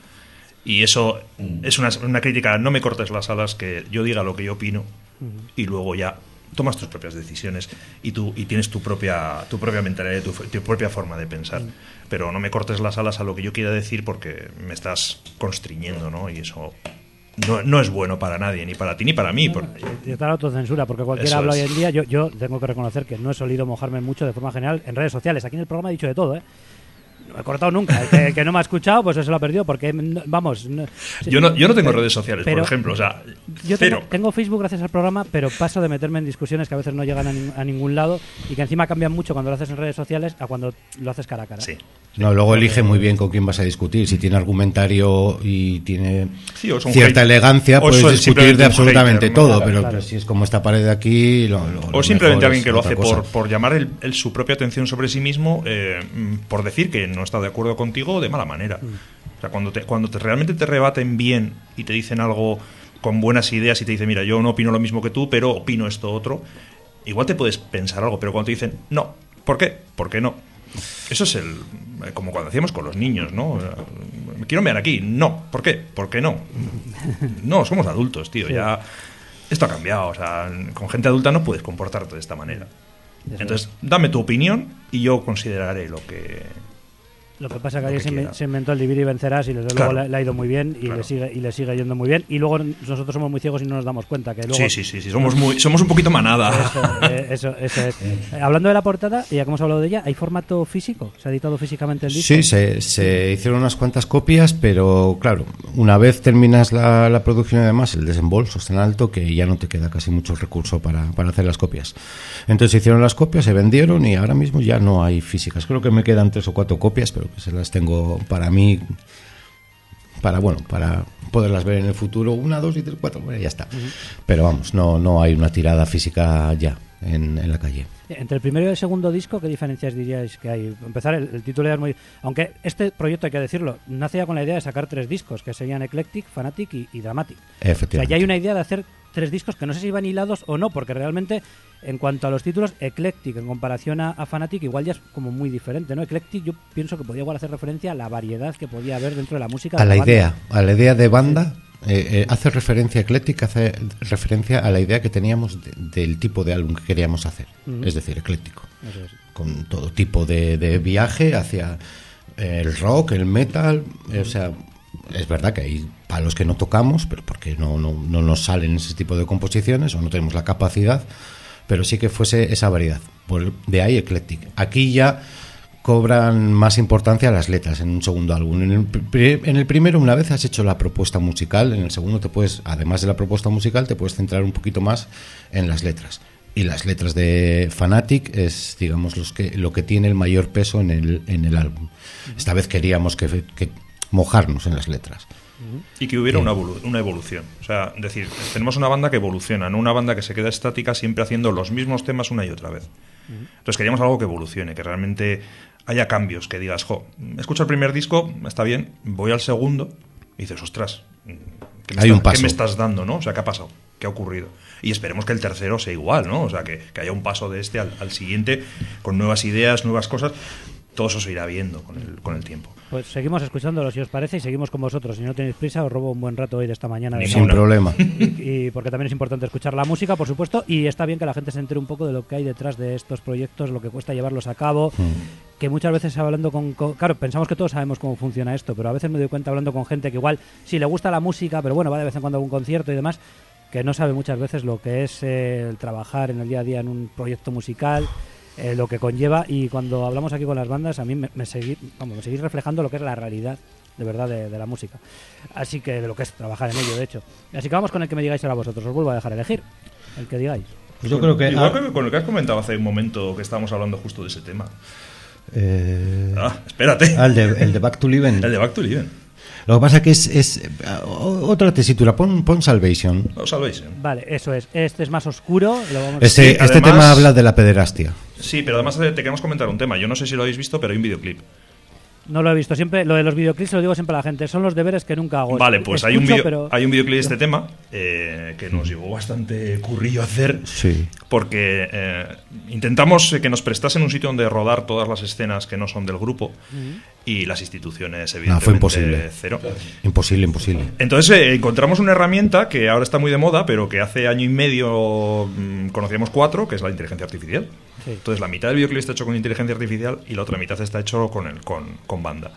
Speaker 3: Y eso es una, una crítica. No me cortes las alas, que yo diga lo que yo opino y luego ya tomas tus propias decisiones y tú y tienes tu propia tu propia mentalidad, tu, tu propia forma de pensar. Pero no me cortes las alas a lo que yo quiera decir porque me estás constriñendo, ¿no? Y eso no, no es bueno para nadie, ni para ti ni para mí. por-
Speaker 1: Y está la autocensura, porque cualquiera
Speaker 3: Eso
Speaker 1: habla
Speaker 3: es.
Speaker 1: hoy en día. Yo, yo tengo que reconocer que no he solido mojarme mucho de forma general en redes sociales. Aquí en el programa he dicho de todo, ¿eh? He cortado nunca. El que, el que no me ha escuchado, pues eso lo ha perdido, porque, vamos. no-
Speaker 3: Yo no, yo no tengo
Speaker 1: pero-
Speaker 3: redes sociales,
Speaker 1: pero-
Speaker 3: por ejemplo. O sea,
Speaker 1: Yo tengo, tengo Facebook gracias al programa, pero paso de meterme en discusiones que a veces no llegan a, nin- a ningún lado y que encima cambian mucho cuando lo haces en redes sociales a cuando lo haces cara a cara.
Speaker 3: Sí.
Speaker 2: No, luego elige muy bien con quién vas a discutir. Si tiene argumentario y tiene
Speaker 3: Sí,
Speaker 2: cierta
Speaker 3: hate-
Speaker 2: elegancia, puedes discutir
Speaker 3: simplemente
Speaker 2: de absolutamente todo.
Speaker 1: Claro,
Speaker 2: pero,
Speaker 1: claro.
Speaker 2: pero si es como esta pared de aquí. lo- lo- lo
Speaker 3: O simplemente
Speaker 2: mejor
Speaker 3: alguien
Speaker 2: es
Speaker 3: que lo hace por, por llamar el, el- su propia atención sobre sí mismo, eh, mm, por decir que no está de acuerdo contigo de mala manera. O sea, cuando, te, cuando te, realmente te rebaten bien y te dicen algo con buenas ideas y te dicen, mira, yo no opino lo mismo que tú, pero opino esto otro, igual te puedes pensar algo, pero cuando te dicen, no, ¿por qué? ¿Por qué no? Eso es el eh, como cuando hacíamos con los niños, ¿no? O sea, Me quiero mear aquí. No. ¿Por qué? ¿Por qué no? No, somos adultos, tío. Ya esto ha cambiado. O sea, con gente adulta no puedes comportarte de esta manera. Entonces, dame tu opinión y yo consideraré lo que.
Speaker 1: Lo que pasa es que
Speaker 3: que
Speaker 1: se, inventó el dividir y vencerás y desde
Speaker 3: Claro.
Speaker 1: luego le, le ha ido muy bien y,
Speaker 3: Claro.
Speaker 1: le sigue, y le sigue yendo muy bien. Y luego nosotros somos muy ciegos y no nos damos cuenta que luego...
Speaker 3: Sí, sí, sí, sí. Somos, muy, somos un poquito manada.
Speaker 1: Eso, eh, eso, eso es. Eh, hablando de la portada, y ya que hemos hablado de ella, ¿hay formato físico? ¿Se ha editado físicamente el disco?
Speaker 2: Sí, se, se hicieron unas cuantas copias, pero claro, una vez terminas la, la producción y demás, el desembolso es tan alto que ya no te queda casi mucho recurso para, para hacer las copias. Entonces se hicieron las copias, se vendieron y ahora mismo ya no hay físicas. Creo que me quedan tres o cuatro copias, pero que se las tengo para mí, para bueno, para poderlas ver en el futuro. Una, dos y tres, cuatro, bueno, ya está. Pero vamos, no, no hay una tirada física ya en, en la calle.
Speaker 1: Entre el primero y el segundo disco, ¿qué diferencias diríais que hay? Empezar, el, el título ya es muy... Aunque este proyecto, hay que decirlo, nace ya con la idea de sacar tres discos, que serían Eclectic, Fanatic y, y Dramatic. O sea,
Speaker 2: Efectivamente.
Speaker 1: ya hay una idea de hacer tres discos que no sé si van hilados o no, porque realmente, en cuanto a los títulos, Eclectic en comparación a, a Fanatic, igual ya es como muy diferente, ¿no? Eclectic yo pienso que podía igual hacer referencia a la variedad que podía haber dentro de la música.
Speaker 2: a la
Speaker 1: banda.
Speaker 2: idea, a la idea de banda, eh, eh, hace referencia ecléctica, hace referencia a la idea que teníamos de- del tipo de álbum que queríamos hacer, es decir, ecléctico,
Speaker 1: es.
Speaker 2: con todo tipo de, de viaje hacia el rock, el metal, o sea, es verdad que hay palos que no tocamos, pero porque no, no, no nos salen ese tipo de composiciones o no tenemos la capacidad, pero sí que fuese esa variedad. De ahí Eclectic. Aquí ya cobran más importancia las letras en un segundo álbum. En el, primero, una vez has hecho la propuesta musical, en el segundo te puedes, además de la propuesta musical, te puedes centrar un poquito más en las letras. Y las letras de Fanatic es, digamos, los que, lo que tiene el mayor peso en el, en el álbum. Esta vez queríamos que, que mojarnos en las letras.
Speaker 3: Y que hubiera una, una, evolución. O sea, decir, tenemos una banda que evoluciona, no una banda que se queda estática siempre haciendo los mismos temas una y otra vez. Entonces queríamos algo que evolucione, que realmente haya cambios, que digas, jo, escucho el primer disco, está bien, voy al segundo y dices, ostras, ¿qué me,
Speaker 2: Hay un paso.
Speaker 3: ¿qué me estás dando, no? O sea, ¿qué ha pasado? ¿Qué ha ocurrido? Y esperemos que el tercero sea igual, ¿no? O sea, que, que haya un paso de este al, al, siguiente con nuevas ideas, nuevas cosas. Todo eso se irá viendo con el, con el tiempo.
Speaker 1: Pues seguimos escuchándolo si os parece y seguimos con vosotros. Si no tenéis prisa, os robo un buen rato hoy de esta mañana. De
Speaker 2: Sin problema.
Speaker 1: Y, y, porque también es importante escuchar la música, por supuesto, y está bien que la gente se entere un poco de lo que hay detrás de estos proyectos, lo que cuesta llevarlos a cabo. Mm. Que muchas veces hablando con, con, Claro, pensamos que todos sabemos cómo funciona esto, pero a veces me doy cuenta hablando con gente que igual sí le gusta la música, pero bueno, va de vez en cuando a algún concierto y demás, que no sabe muchas veces lo que es eh, el trabajar en el día a día en un proyecto musical. Eh, lo que conlleva y cuando hablamos aquí con las bandas a mí me, me, seguí, vamos, me seguís reflejando lo que es la realidad de verdad de, de, la música así que de lo que es trabajar en ello de hecho así que vamos con el que me digáis ahora vosotros os vuelvo a dejar elegir el que digáis
Speaker 2: pues yo creo que
Speaker 3: igual que con el que has comentado hace un momento que estábamos hablando justo de ese tema
Speaker 2: eh...
Speaker 3: ah, espérate
Speaker 2: ah, el, de, el de Back to Living
Speaker 3: el de Back to Living
Speaker 2: lo que pasa que es, es otra tesitura, pon, pon Salvation.
Speaker 3: No, Salvation.
Speaker 1: Vale, eso es. Este es más oscuro. Lo vamos
Speaker 2: este,
Speaker 3: Sí,
Speaker 2: este
Speaker 3: además-
Speaker 2: tema habla de la pederastia.
Speaker 3: Sí, pero además te queremos comentar un tema. Yo no sé si lo habéis visto, pero hay un videoclip.
Speaker 1: No lo he visto. Siempre, lo de los videoclips lo digo siempre a la gente. Son los deberes que nunca hago.
Speaker 3: Vale, pues hay un, video-
Speaker 1: pero-
Speaker 3: hay un videoclip de este tema eh, que nos llevó bastante currillo hacer.
Speaker 2: Sí.
Speaker 3: Porque eh, intentamos que nos prestasen un sitio donde rodar todas las escenas que no son del grupo y las instituciones, evidentemente,
Speaker 2: fue imposible.
Speaker 3: cero.
Speaker 2: Imposible, imposible.
Speaker 3: Entonces eh, encontramos una herramienta que ahora está muy de moda, pero que hace año y medio mm, conocíamos cuatro, que es la inteligencia artificial.
Speaker 1: Sí.
Speaker 3: Entonces la mitad del videoclip está hecho con inteligencia artificial y la otra mitad está hecho con, el, con, con banda.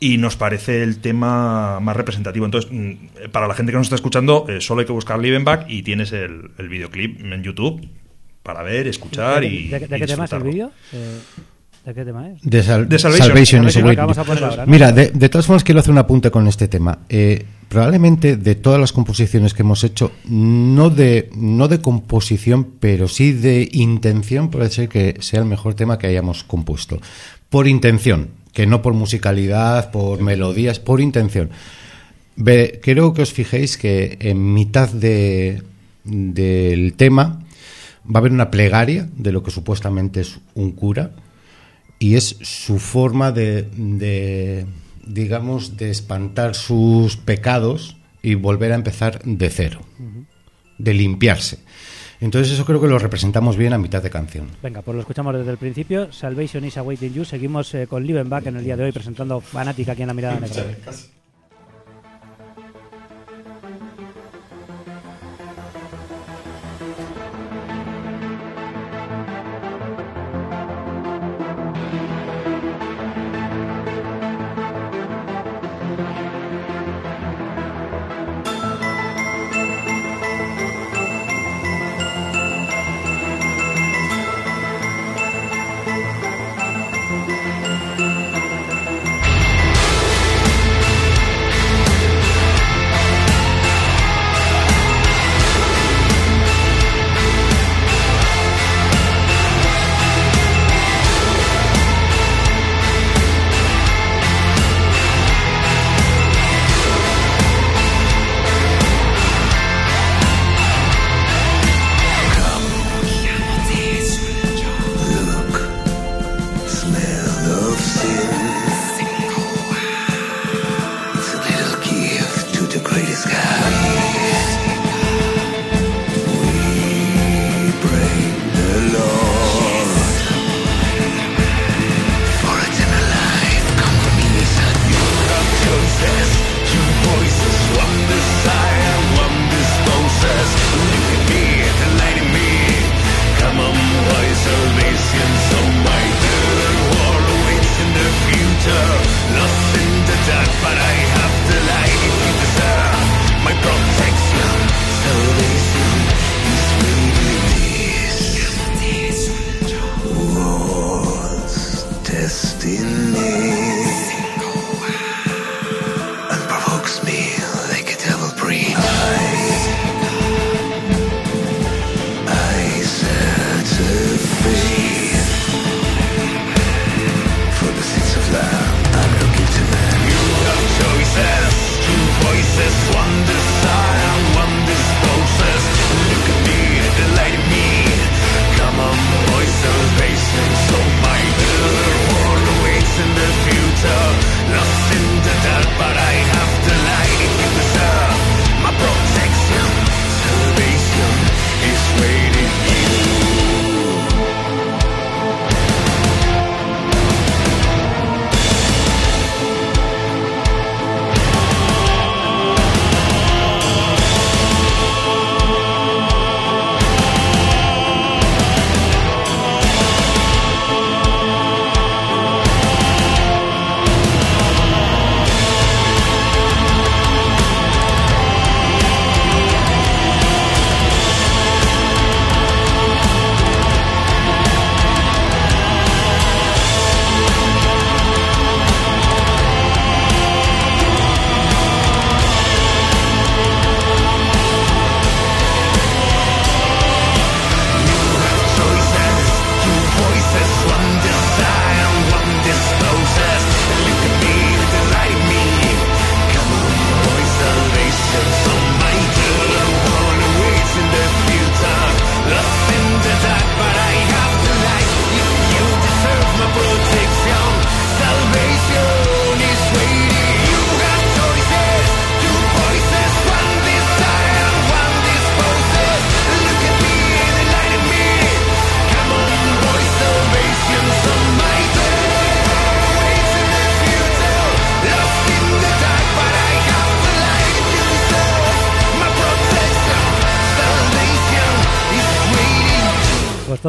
Speaker 3: Y nos parece el tema más representativo. Entonces, mm, para la gente que nos está escuchando, eh, solo hay que buscar Liebenbach y tienes el, el videoclip en YouTube para ver, escuchar
Speaker 1: ¿De,
Speaker 3: y.
Speaker 1: de- de
Speaker 3: y
Speaker 1: qué tema es el vídeo? Eh, ¿De qué tema es?
Speaker 2: De, Sal-
Speaker 3: De Salvation.
Speaker 2: Salvation is
Speaker 1: Salvation, acabamos a ahora, ¿no?
Speaker 2: Mira, de, de todas formas quiero hacer un apunte con este tema. Eh, probablemente de todas las composiciones que hemos hecho, no de, no de composición, pero sí de intención, puede ser que sea el mejor tema que hayamos compuesto. Por intención, que no por musicalidad, por melodías, por intención. Ve, creo que os fijéis que en mitad de, del tema va a haber una plegaria de lo que supuestamente es un cura y es su forma de, de, digamos, de espantar sus pecados y volver a empezar de cero, de limpiarse. Entonces eso creo que lo representamos bien a mitad de canción.
Speaker 1: Venga, pues lo escuchamos desde el principio. Salvation is awaiting you. Seguimos eh, con Liebenbach en el día de hoy presentando Fanática aquí en la mirada negra.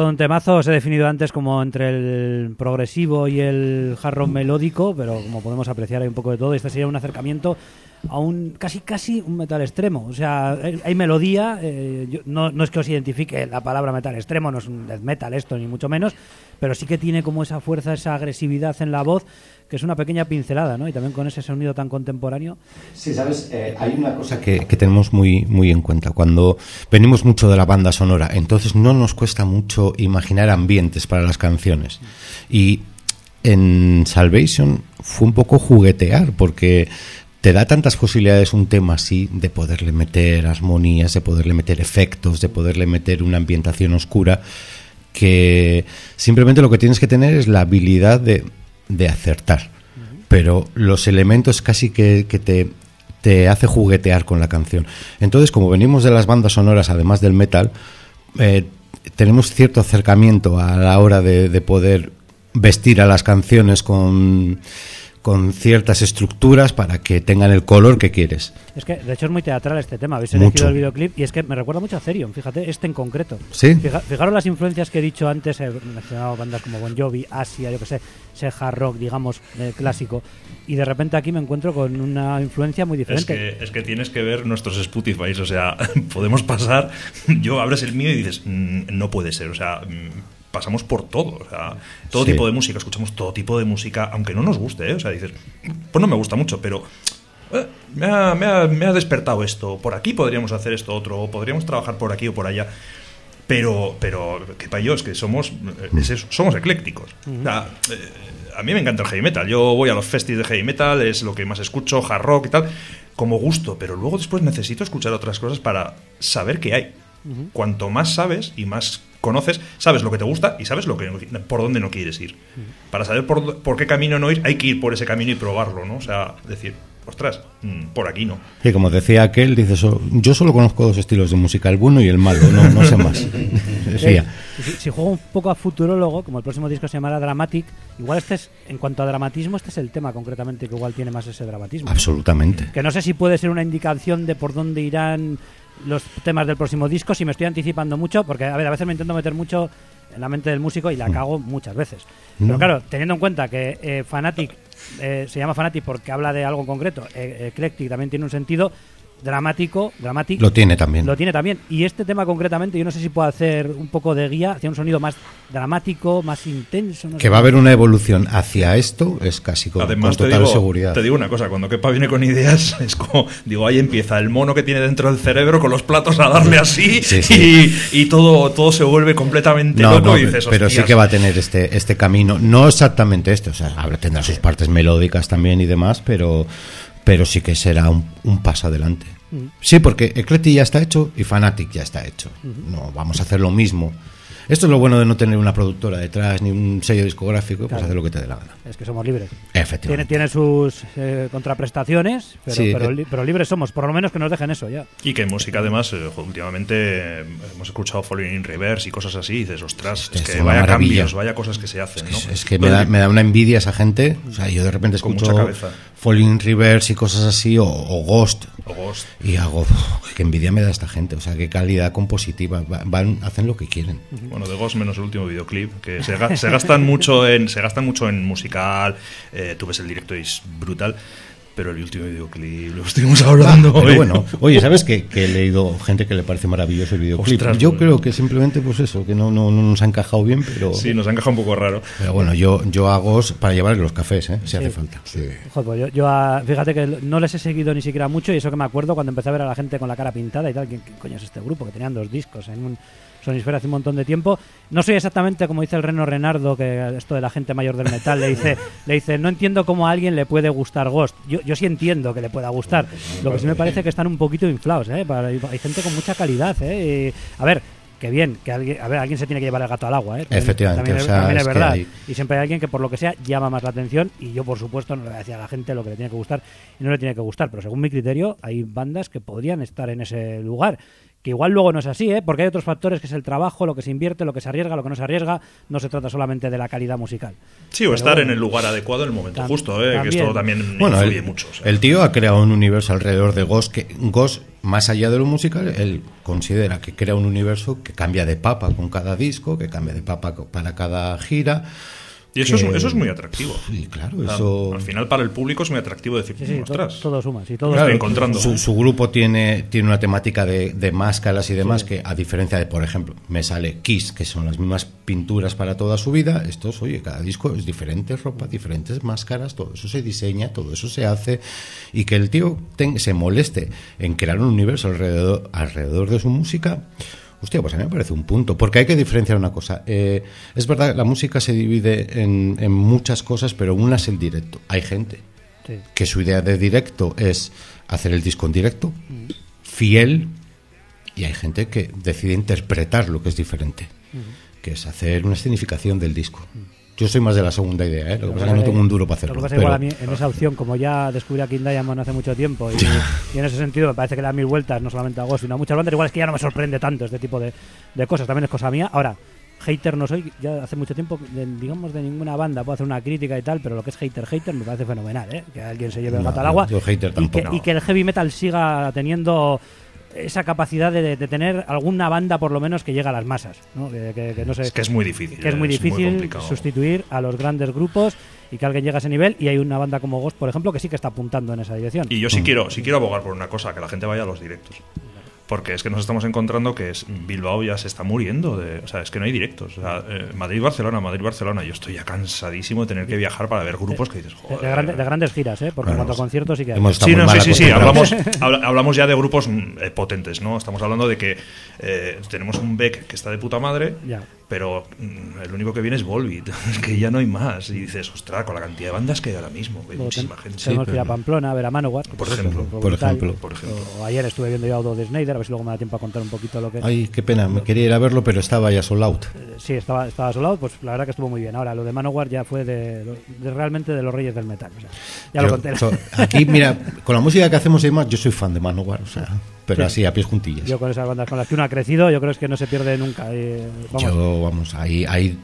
Speaker 1: Todo temazo. Os he definido antes como entre el progresivo y el hard melódico, pero como podemos apreciar hay un poco de todo. Este sería un acercamiento a un casi casi un metal extremo. O sea, hay, melodía. Eh, no, no, es que os identifique la palabra metal extremo, no es un death metal esto ni mucho menos, pero sí que tiene como esa fuerza, esa agresividad en la voz que es una pequeña pincelada, ¿no? Y también con ese sonido tan contemporáneo.
Speaker 2: Sí, sabes, eh, hay una cosa que, que, tenemos muy, muy en cuenta. Cuando venimos mucho de la banda sonora, entonces no nos cuesta mucho imaginar ambientes para las canciones. Y en Salvation fue un poco juguetear, porque te da tantas posibilidades un tema así de poderle meter armonías, de poderle meter efectos, de poderle meter una ambientación oscura, que simplemente lo que tienes que tener es la habilidad de de acertar. Pero los elementos casi que, te, te hace juguetear con la canción. Entonces, como venimos de las bandas sonoras, además del metal, eh, tenemos cierto acercamiento a la hora de, poder vestir a las canciones con, con ciertas estructuras para que tengan el color que quieres.
Speaker 1: Es que, de hecho, es muy teatral este tema. Habéis elegido el videoclip y es que me recuerda mucho a Therion, fíjate, este en concreto.
Speaker 2: Sí.
Speaker 1: fijaros las influencias que he dicho antes, he mencionado bandas como Bon Jovi, Asia, yo que sé, ese hard rock, digamos, eh, clásico. Y de repente aquí me encuentro con una influencia muy diferente.
Speaker 3: Es que, es que tienes que ver nuestros Spotify, o sea, podemos pasar, yo abres el mío y dices, mm, no puede ser, o sea mm, pasamos por todo, o sea, todo tipo de música, escuchamos todo tipo de música, aunque no nos guste, ¿eh? o sea, dices, pues no me gusta mucho, pero eh, me, ha, me, ha, despertado esto, por aquí podríamos hacer esto otro, o podríamos trabajar por aquí o por allá. Pero, pero, qué payos, que somos, eh, somos eclécticos. a mí me encanta el heavy metal. Yo voy a los festivals de heavy metal, es lo que más escucho, hard rock y tal, como gusto. Pero luego después necesito escuchar otras cosas para saber qué hay. Cuanto más sabes y más conoces, sabes lo que te gusta y sabes lo que por dónde no quieres ir. Para saber por, por, qué camino no ir, hay que ir por ese camino y probarlo, ¿no? O sea, decir, ostras, mm, por aquí no.
Speaker 2: Y como decía aquel, dice, yo solo conozco dos estilos de música, el bueno y el malo, no, no sé más.
Speaker 1: Decía. Si, juego un poco a futurólogo, como el próximo disco se llamará Dramatic, igual este es, en cuanto a dramatismo, este es el tema concretamente que igual tiene más ese dramatismo.
Speaker 2: Absolutamente.
Speaker 1: Que no sé si puede ser una indicación de por dónde irán los temas del próximo disco, si me estoy anticipando mucho, porque a, ver, a veces me intento meter mucho en la mente del músico y la mm. cago muchas veces. Pero claro, teniendo en cuenta que eh, Fanatic eh, se llama Fanatic porque habla de algo concreto, eh, Eclectic también tiene un sentido, dramático, dramático.
Speaker 2: Lo tiene también.
Speaker 1: Lo tiene también. Y este tema concretamente, yo no sé si puedo hacer un poco de guía hacia un sonido más dramático, más intenso.
Speaker 2: que va a haber una evolución hacia esto, es casi con, Además, total seguridad.
Speaker 3: Te digo una cosa, cuando Kepa viene con ideas, es como, digo, ahí empieza el mono que tiene dentro del cerebro con los platos a darle así Y, todo, todo se vuelve completamente loco. y dices,
Speaker 2: pero sí que va a tener este, este camino, no exactamente este, o sea, tendrá sus partes melódicas también y demás, pero pero sí que será un, un paso adelante. Mm. Sí, porque Ecleti ya está hecho y Fanatic ya está hecho. No vamos a hacer lo mismo. Esto es lo bueno de no tener una productora detrás ni un sello discográfico, pues hacer lo que te dé la gana.
Speaker 1: Es que somos libres.
Speaker 2: Efectivamente.
Speaker 1: Tiene, tiene sus eh, contraprestaciones, pero, eh. pero, libres somos, por lo menos que nos dejen eso ya.
Speaker 3: Y que en música, además, eh, últimamente hemos escuchado Falling in Reverse y cosas así, y dices, ostras, es, que vaya cambios, vaya cosas que se hacen. ¿no?
Speaker 2: Es, que me da, me da, una envidia esa gente. O sea, yo de repente escucho Falling in Reverse y cosas así, o, Ghost.
Speaker 3: O Ghost.
Speaker 2: Y hago, qué envidia me da esta gente. O sea, qué calidad compositiva. Van, hacen lo que quieren.
Speaker 3: Bueno, de Ghost menos el último videoclip, que se, gastan mucho en se gastan mucho en musical, eh, tú ves el directo y es brutal. Pero el último videoclip, lo estuvimos hablando.
Speaker 2: pero bueno, oye, ¿sabes que, he leído gente que le parece maravilloso el videoclip? yo creo que simplemente, pues eso, que no, no, nos ha encajado bien, pero.
Speaker 3: Sí, nos ha encajado un poco raro.
Speaker 2: Pero bueno, yo, yo hago para llevarle los cafés, ¿eh? si hace falta.
Speaker 1: Pues yo, fíjate que no les he seguido ni siquiera mucho y eso que me acuerdo cuando empecé a ver a la gente con la cara pintada y tal. ¿Quién, coño es este grupo? Que tenían dos discos en un Sonisfera hace un montón de tiempo. No soy exactamente como dice el Reno Renardo, que esto de la gente mayor del metal le dice, le dice no entiendo cómo a alguien le puede gustar Ghost. Yo, yo sí entiendo que le pueda gustar. Lo que sí me parece que están un poquito inflados, ¿eh? Hay gente con mucha calidad, ¿eh? a ver, que bien, que alguien, a ver, alguien se tiene que llevar el gato al agua, ¿eh?
Speaker 2: Efectivamente,
Speaker 1: también, es, verdad. Y siempre hay alguien que por lo que sea llama más la atención y yo por supuesto no le voy a decir a la gente lo que le tiene que gustar y no le tiene que gustar, pero según mi criterio hay bandas que podrían estar en ese lugar que igual luego no es así, ¿eh? porque hay otros factores que es el trabajo, lo que se invierte, lo que se arriesga, lo que no se arriesga, no se trata solamente de la calidad musical.
Speaker 3: Sí, o estar en el lugar adecuado en el momento justo, ¿eh? que esto también
Speaker 2: bueno,
Speaker 3: influye
Speaker 2: el,
Speaker 3: mucho.
Speaker 2: El tío ha creado un universo alrededor de Ghost que Ghost, más allá de lo musical, él considera que crea un universo que cambia de papa con cada disco, que cambia de papa para cada gira
Speaker 3: y eso, es, eso es muy atractivo.
Speaker 2: Sí, claro, eso...
Speaker 3: Al final para el público es muy atractivo decir,
Speaker 1: sí, sí,
Speaker 3: ostras,
Speaker 1: todo, suma. Sí, todo
Speaker 3: estoy encontrando.
Speaker 2: Su, su, grupo tiene, tiene una temática de, de máscaras y demás que, a diferencia de, por ejemplo, me sale Kiss, que son las mismas pinturas para toda su vida, estos, oye, cada disco es diferente ropa, diferentes máscaras, todo eso se diseña, todo eso se hace, y que el tío se moleste en crear un universo alrededor, alrededor de su música Hostia, pues a mí me parece un punto, porque hay que diferenciar una cosa. Eh, es verdad, la música se divide en, en, muchas cosas, pero una es el directo. Hay gente sí. que su idea de directo es hacer el disco en directo, mm. fiel, y hay gente que decide interpretar lo que es diferente, mm. que es hacer una escenificación del disco. Mm. Yo soy más de la segunda idea, ¿eh? lo que pasa es que no tengo un duro para hacerlo.
Speaker 1: Lo que pasa pero... igual a mí, en esa opción, como ya descubrí a King Diamond hace mucho tiempo, y, y, en ese sentido me parece que le da mil vueltas, no solamente a Ghost, sino a muchas bandas, igual es que ya no me sorprende tanto este tipo de, de cosas, también es cosa mía. Ahora, hater no soy, ya hace mucho tiempo, de, digamos, de ninguna banda puedo hacer una crítica y tal, pero lo que es hater, hater me parece fenomenal, ¿eh? Que alguien se lleve el gato al agua.
Speaker 2: Yo hater
Speaker 1: y, que, y que el heavy metal siga teniendo esa capacidad de, de, tener alguna banda por lo menos que llegue a las masas ¿no? Que, que, que, no sé,
Speaker 3: es que es muy difícil
Speaker 1: que es muy
Speaker 3: es
Speaker 1: difícil
Speaker 3: muy
Speaker 1: sustituir a los grandes grupos y que alguien llegue a ese nivel. Y hay una banda como Ghost por ejemplo que sí que está apuntando en esa dirección.
Speaker 3: Y yo sí quiero sí quiero abogar por una cosa que la gente vaya a los directos porque es que nos estamos encontrando que es, Bilbao ya se está muriendo. De, o sea, es que no hay directos. O sea, eh, Madrid-Barcelona, Madrid-Barcelona. Yo estoy ya cansadísimo de tener que viajar para ver grupos que dices, joder.
Speaker 1: De, grande, de grandes giras, ¿eh? Porque
Speaker 2: Bueno,
Speaker 1: en cuanto a conciertos sí que hay.
Speaker 2: hemos
Speaker 3: Sí, no, sí, sí, sí, hablamos, habla- hablamos ya de grupos mm, eh, potentes, ¿no? Estamos hablando de que eh, tenemos un Beck que está de puta madre,
Speaker 1: Ya.
Speaker 3: Pero mm, el único que viene es Volbeat, que ya no hay más. Y dices, ostras, con la cantidad de bandas que hay ahora mismo, hay muchísima gente.
Speaker 1: tenemos que ir a Pamplona a ver a Manowar.
Speaker 3: Por
Speaker 1: eso
Speaker 3: ejemplo,
Speaker 1: fue
Speaker 2: por ejemplo.
Speaker 3: Por ejemplo.
Speaker 1: O ayer estuve viendo yo Auto de Snyder, a ver si luego me da tiempo a contar un poquito lo que.
Speaker 2: Ay, qué pena, me quería ir a verlo, pero estaba ya sold out.
Speaker 1: Eh, Sí, estaba, estaba solado, pues la verdad que estuvo muy bien. Ahora, lo de Manowar ya fue de, de realmente de los reyes del metal. o sea, ya lo conté.
Speaker 2: so- aquí, mira, con la música que hacemos y demás, yo soy fan de Manowar, o sea, pero así, a pies juntillas.
Speaker 1: Yo con esas bandas con las que uno ha crecido, yo creo es que no se pierde nunca. eh, vamos,
Speaker 2: Yo, vamos, hay, hay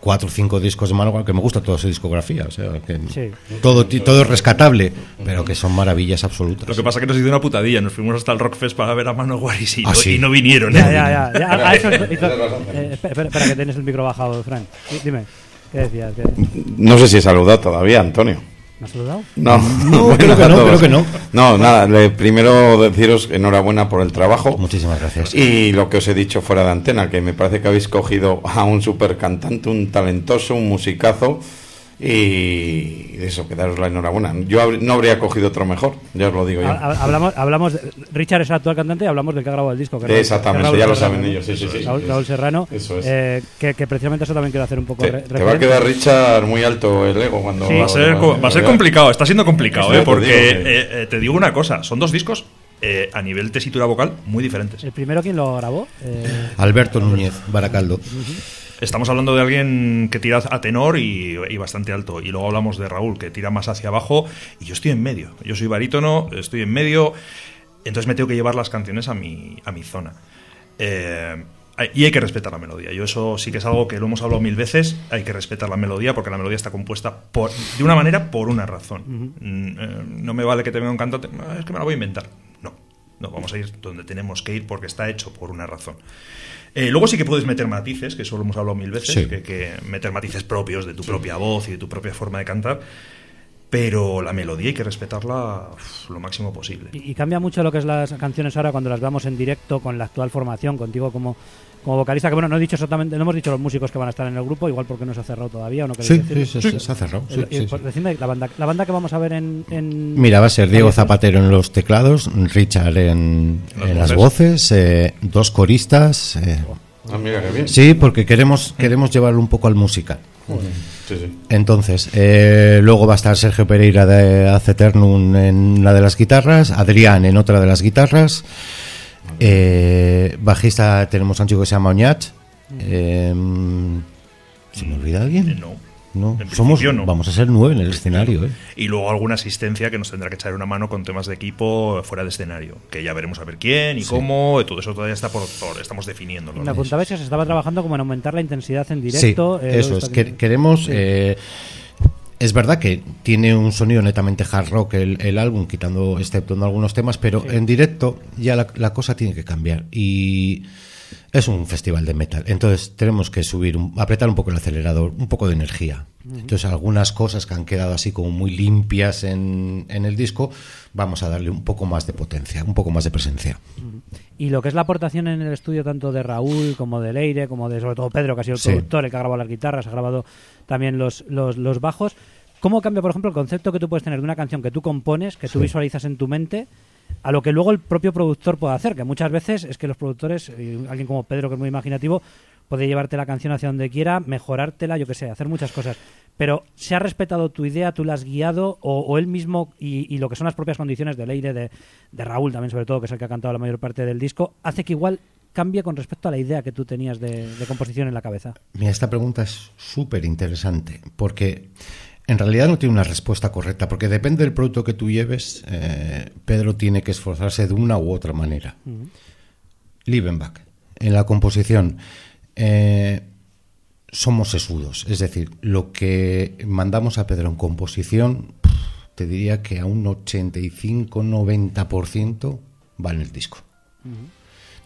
Speaker 2: cuatro o cinco discos de Manowar que me gusta toda su discografía, o sea, que
Speaker 1: Sí.
Speaker 2: todo, todo es rescatable, pero que son maravillas absolutas.
Speaker 3: Lo que pasa es que nos hizo una putadilla. Nos fuimos hasta el Rockfest para ver a Manowar y, sí,
Speaker 2: Ah,
Speaker 3: no,
Speaker 2: sí.
Speaker 3: y no vinieron.
Speaker 1: Ya,
Speaker 3: ¿eh?
Speaker 1: ya, ya. ya, a eso- hizo- eh, espera, espera, que tienes el micro bajado, Frank. Sí, Dime, ¿qué decías? ¿Qué,
Speaker 4: No sé si he saludado todavía, Antonio.
Speaker 1: ¿Me has saludado?
Speaker 4: No,
Speaker 2: No,
Speaker 4: Buenas
Speaker 2: creo que
Speaker 4: a
Speaker 2: no, creo que no.
Speaker 4: No, nada, le- primero deciros enhorabuena por el trabajo.
Speaker 2: Muchísimas gracias.
Speaker 4: Y lo que os he dicho fuera de antena, que me parece que habéis cogido a un super cantante, un talentoso, un musicazo. Y eso, que daros la enhorabuena. Yo no habría cogido otro mejor, ya os lo digo yo.
Speaker 1: Ha- ha- Hablamos, hablamos de- Richard es el actual cantante y hablamos del que ha grabado el disco. que Raúl-
Speaker 4: Exactamente,
Speaker 1: Raúl
Speaker 4: ya lo saben
Speaker 1: ¿no?
Speaker 4: ellos, sí, sí, sí.
Speaker 1: Raúl, Raúl Serrano,
Speaker 4: Eso es.
Speaker 1: eh, que, que precisamente eso también quiero hacer un poco
Speaker 4: Te,
Speaker 1: re-
Speaker 4: te va a quedar Richard muy alto el ego cuando...
Speaker 1: Sí.
Speaker 3: Va a ser, co- va a ser complicado, está siendo complicado, ¿eh?
Speaker 4: te
Speaker 3: porque
Speaker 4: digo que-
Speaker 3: eh, eh, te digo una cosa, son dos discos eh, a nivel tesitura vocal muy diferentes.
Speaker 1: El primero, ¿quién lo grabó? Eh,
Speaker 2: Alberto Núñez, Baracaldo.
Speaker 3: Estamos hablando de alguien que tira a tenor y, y bastante alto. Y luego hablamos de Raúl, que tira más hacia abajo. Y yo estoy en medio. Yo soy barítono, estoy en medio. Entonces me tengo que llevar las canciones a mi, a mi zona. Eh, y hay que respetar la melodía. Yo eso sí que es algo que lo hemos hablado mil veces. Hay que respetar la melodía porque la melodía está compuesta por, de una manera por una razón. Mm, eh, no me vale que te venga un cantante. "Ah, Es que me la voy a inventar. No. No, vamos a ir donde tenemos que ir porque está hecho por una razón. Eh, luego sí que puedes meter matices, que eso lo hemos hablado mil veces,
Speaker 2: Sí.
Speaker 3: que, que meter matices propios de tu propia voz y de tu propia forma de cantar, pero la melodía hay que respetarla uf, lo máximo posible.
Speaker 1: y, y cambia mucho lo que es las canciones ahora cuando las vemos en directo con la actual formación, contigo como, como vocalista. Que bueno, no he dicho exactamente, no hemos dicho los músicos que van a estar en el grupo, igual porque no se ha cerrado todavía o no
Speaker 2: Sí,
Speaker 1: decirlo.
Speaker 2: sí, sí, sí, se ha cerrado. sí,
Speaker 1: El-
Speaker 2: sí,
Speaker 1: el-
Speaker 2: sí.
Speaker 1: pues decidme, la, banda, la banda que vamos a ver en. en-
Speaker 2: Mira, va a ser Diego Zapatero en los teclados, Richard en,
Speaker 3: Las
Speaker 2: en las
Speaker 3: voces.
Speaker 2: voces, eh, dos coristas. eh,
Speaker 4: Ah, mira, qué bien.
Speaker 2: sí, porque queremos, queremos llevarlo un poco al musical.
Speaker 4: Sí, sí.
Speaker 2: Entonces, eh, luego va a estar Sergio Pereira de Aceternum en una de las guitarras, Adrián en otra de las guitarras, eh, bajista tenemos a un chico que se llama Oñat, eh, ¿se me olvida
Speaker 3: Eh,
Speaker 2: alguien?
Speaker 3: no.
Speaker 2: no. Somos, vamos a ser nueve en el escenario. ¿eh?
Speaker 3: Y luego alguna asistencia que nos tendrá que echar una mano con temas de equipo fuera de escenario, que ya veremos a ver quién y cómo, todo eso todavía está por, estamos definiéndolo.
Speaker 1: Me apuntaba que se estaba trabajando como en aumentar la intensidad en directo.
Speaker 2: Sí, eh, eso es, queremos... Eh, es verdad que tiene un sonido netamente hard rock el, álbum, quitando, exceptuando algunos temas, pero en directo ya la, cosa tiene que cambiar. Y es un festival de metal. Entonces tenemos que subir, apretar un poco el acelerador, un poco de energía. Entonces algunas cosas que han quedado así como muy limpias en, en, el disco, vamos a darle un poco más de potencia, un poco más de presencia.
Speaker 1: Y lo que es la aportación en el estudio tanto de Raúl como de Leire, como de sobre todo Pedro, que ha sido el productor, el que ha grabado las guitarras, ha grabado también los, los, los bajos. ¿Cómo cambia, por ejemplo, el concepto que tú puedes tener de una canción que tú compones, que tú visualizas en tu mente, a lo que luego el propio productor puede hacer? Que muchas veces es que los productores, alguien como Pedro, que es muy imaginativo, puede llevarte la canción hacia donde quiera, mejorártela, yo qué sé, hacer muchas cosas. Pero ¿se ha respetado tu idea, tú la has guiado, o, él mismo y, lo que son las propias condiciones de Leire, de, de Raúl también, sobre todo, que es el que ha cantado la mayor parte del disco, hace que igual cambie con respecto a la idea que tú tenías de, de composición en la cabeza?
Speaker 2: Mira, esta pregunta es súper interesante, porque en realidad no tiene una respuesta correcta, porque depende del producto que tú lleves, eh, Pedro tiene que esforzarse de una u otra manera. Uh en la composición, eh, somos sesudos, es decir, lo que mandamos a Pedro en composición, te diría que a un 85-90% va en el disco,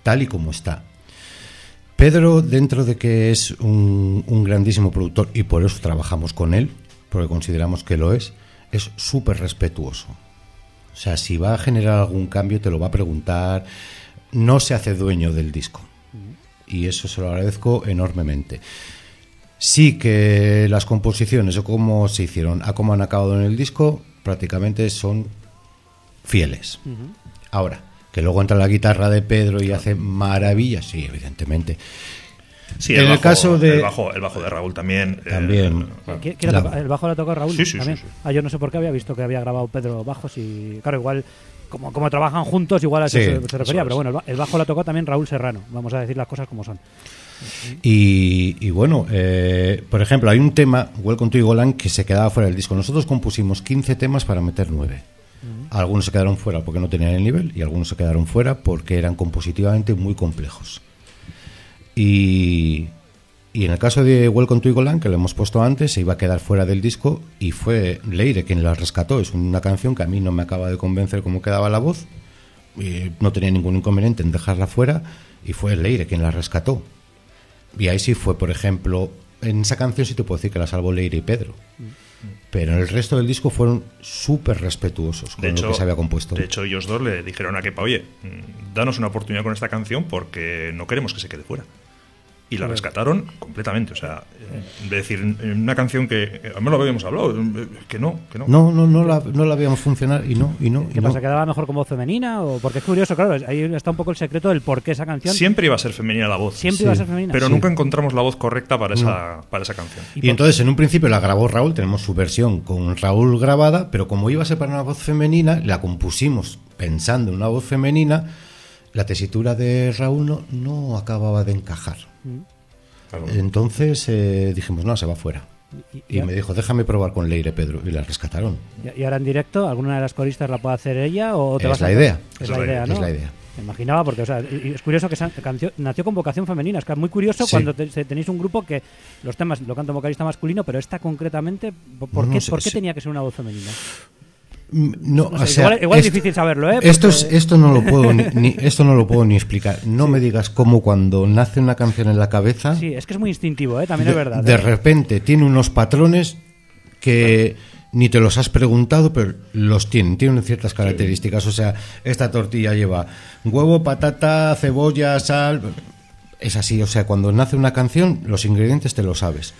Speaker 2: tal y como está. Pedro, dentro de que es un, un grandísimo productor y por eso trabajamos con él, porque consideramos que lo es, es súper respetuoso. O sea, si va a generar algún cambio, te lo va a preguntar. No se hace dueño del disco. Y eso se lo agradezco enormemente. Sí que las composiciones o cómo se hicieron a cómo han acabado en el disco, prácticamente son fieles. Ahora, que luego entra la guitarra de Pedro y hace maravillas, sí, evidentemente.
Speaker 3: Sí, en el, caso de. El bajo, el bajo de Raúl también.
Speaker 2: Eh, también.
Speaker 1: ¿El bajo lo tocó Raúl?
Speaker 3: Sí, sí,
Speaker 1: ¿también? Ah, yo no sé por qué había visto que había grabado Pedro bajos y. Claro, igual. Como, como trabajan juntos, igual a eso se, refería, pero bueno, el bajo lo tocó también Raúl Serrano. Vamos a decir las cosas como son.
Speaker 2: Y, bueno, eh, por ejemplo, hay un tema, Welcome to Golan, que se quedaba fuera del disco. Nosotros compusimos 15 temas para meter 9. Algunos se quedaron fuera porque no tenían el nivel y algunos se quedaron fuera porque eran compositivamente muy complejos. Y, en el caso de Welcome to Igoland, que lo hemos puesto antes, se iba a quedar fuera del disco y fue Leire quien la rescató. Es una canción que a mí no me acaba de convencer cómo quedaba la voz. Y no tenía ningún inconveniente en dejarla fuera y fue Leire quien la rescató. Y ahí sí fue, por ejemplo, en esa canción sí te puedo decir que la salvó Leire y Pedro. Pero en el resto del disco fueron súper respetuosos con lo que se había compuesto.
Speaker 3: De hecho, ellos dos le dijeron a Kepa, oye, mm, danos una oportunidad con esta canción porque no queremos que se quede fuera y la rescataron completamente. O sea, de decir, una canción que a mí lo habíamos hablado, que no, que no.
Speaker 2: No, no, no la, no la habíamos funcionado y no, y no.
Speaker 1: ¿Qué pasa? ¿Quedaba mejor como voz femenina? O porque es curioso, claro, ahí está un poco el secreto del por qué esa canción.
Speaker 3: Siempre iba a ser femenina la voz.
Speaker 1: Siempre iba a ser femenina.
Speaker 3: Pero nunca encontramos la voz correcta para esa, para esa canción.
Speaker 2: Y, entonces, en un principio la grabó Raúl, tenemos su versión con Raúl grabada, pero como iba a ser para una voz femenina, la compusimos pensando en una voz femenina. La tesitura de Raúl no, no acababa de encajar. Entonces eh, dijimos, no, se va fuera. Y, me dijo, déjame probar con Leire Pedro. Y la rescataron.
Speaker 1: ¿Y ahora en directo, alguna de las coristas la puede hacer ella? o te
Speaker 2: Es la idea.
Speaker 1: Es, la idea, ¿no?
Speaker 2: Es la idea.
Speaker 1: Me imaginaba, porque o sea, es curioso que nació con vocación femenina. Es que es muy curioso cuando tenéis un grupo que los temas lo canta un vocalista masculino, pero esta concretamente, ¿por, qué, ¿por qué tenía que ser una voz femenina?
Speaker 2: No,
Speaker 1: igual, es difícil saberlo, ¿eh?
Speaker 2: Esto, es, esto, no lo puedo ni, esto no lo puedo ni explicar. No me digas cómo cuando nace una canción en la cabeza.
Speaker 1: Sí, es que es muy instintivo, ¿eh? También es verdad.
Speaker 2: De
Speaker 1: ¿eh?
Speaker 2: repente tiene unos patrones que ni te los has preguntado, pero los tienen. Tienen ciertas características. O sea, esta tortilla lleva huevo, patata, cebolla, sal. Es así. O sea, cuando nace una canción, los ingredientes te los sabes.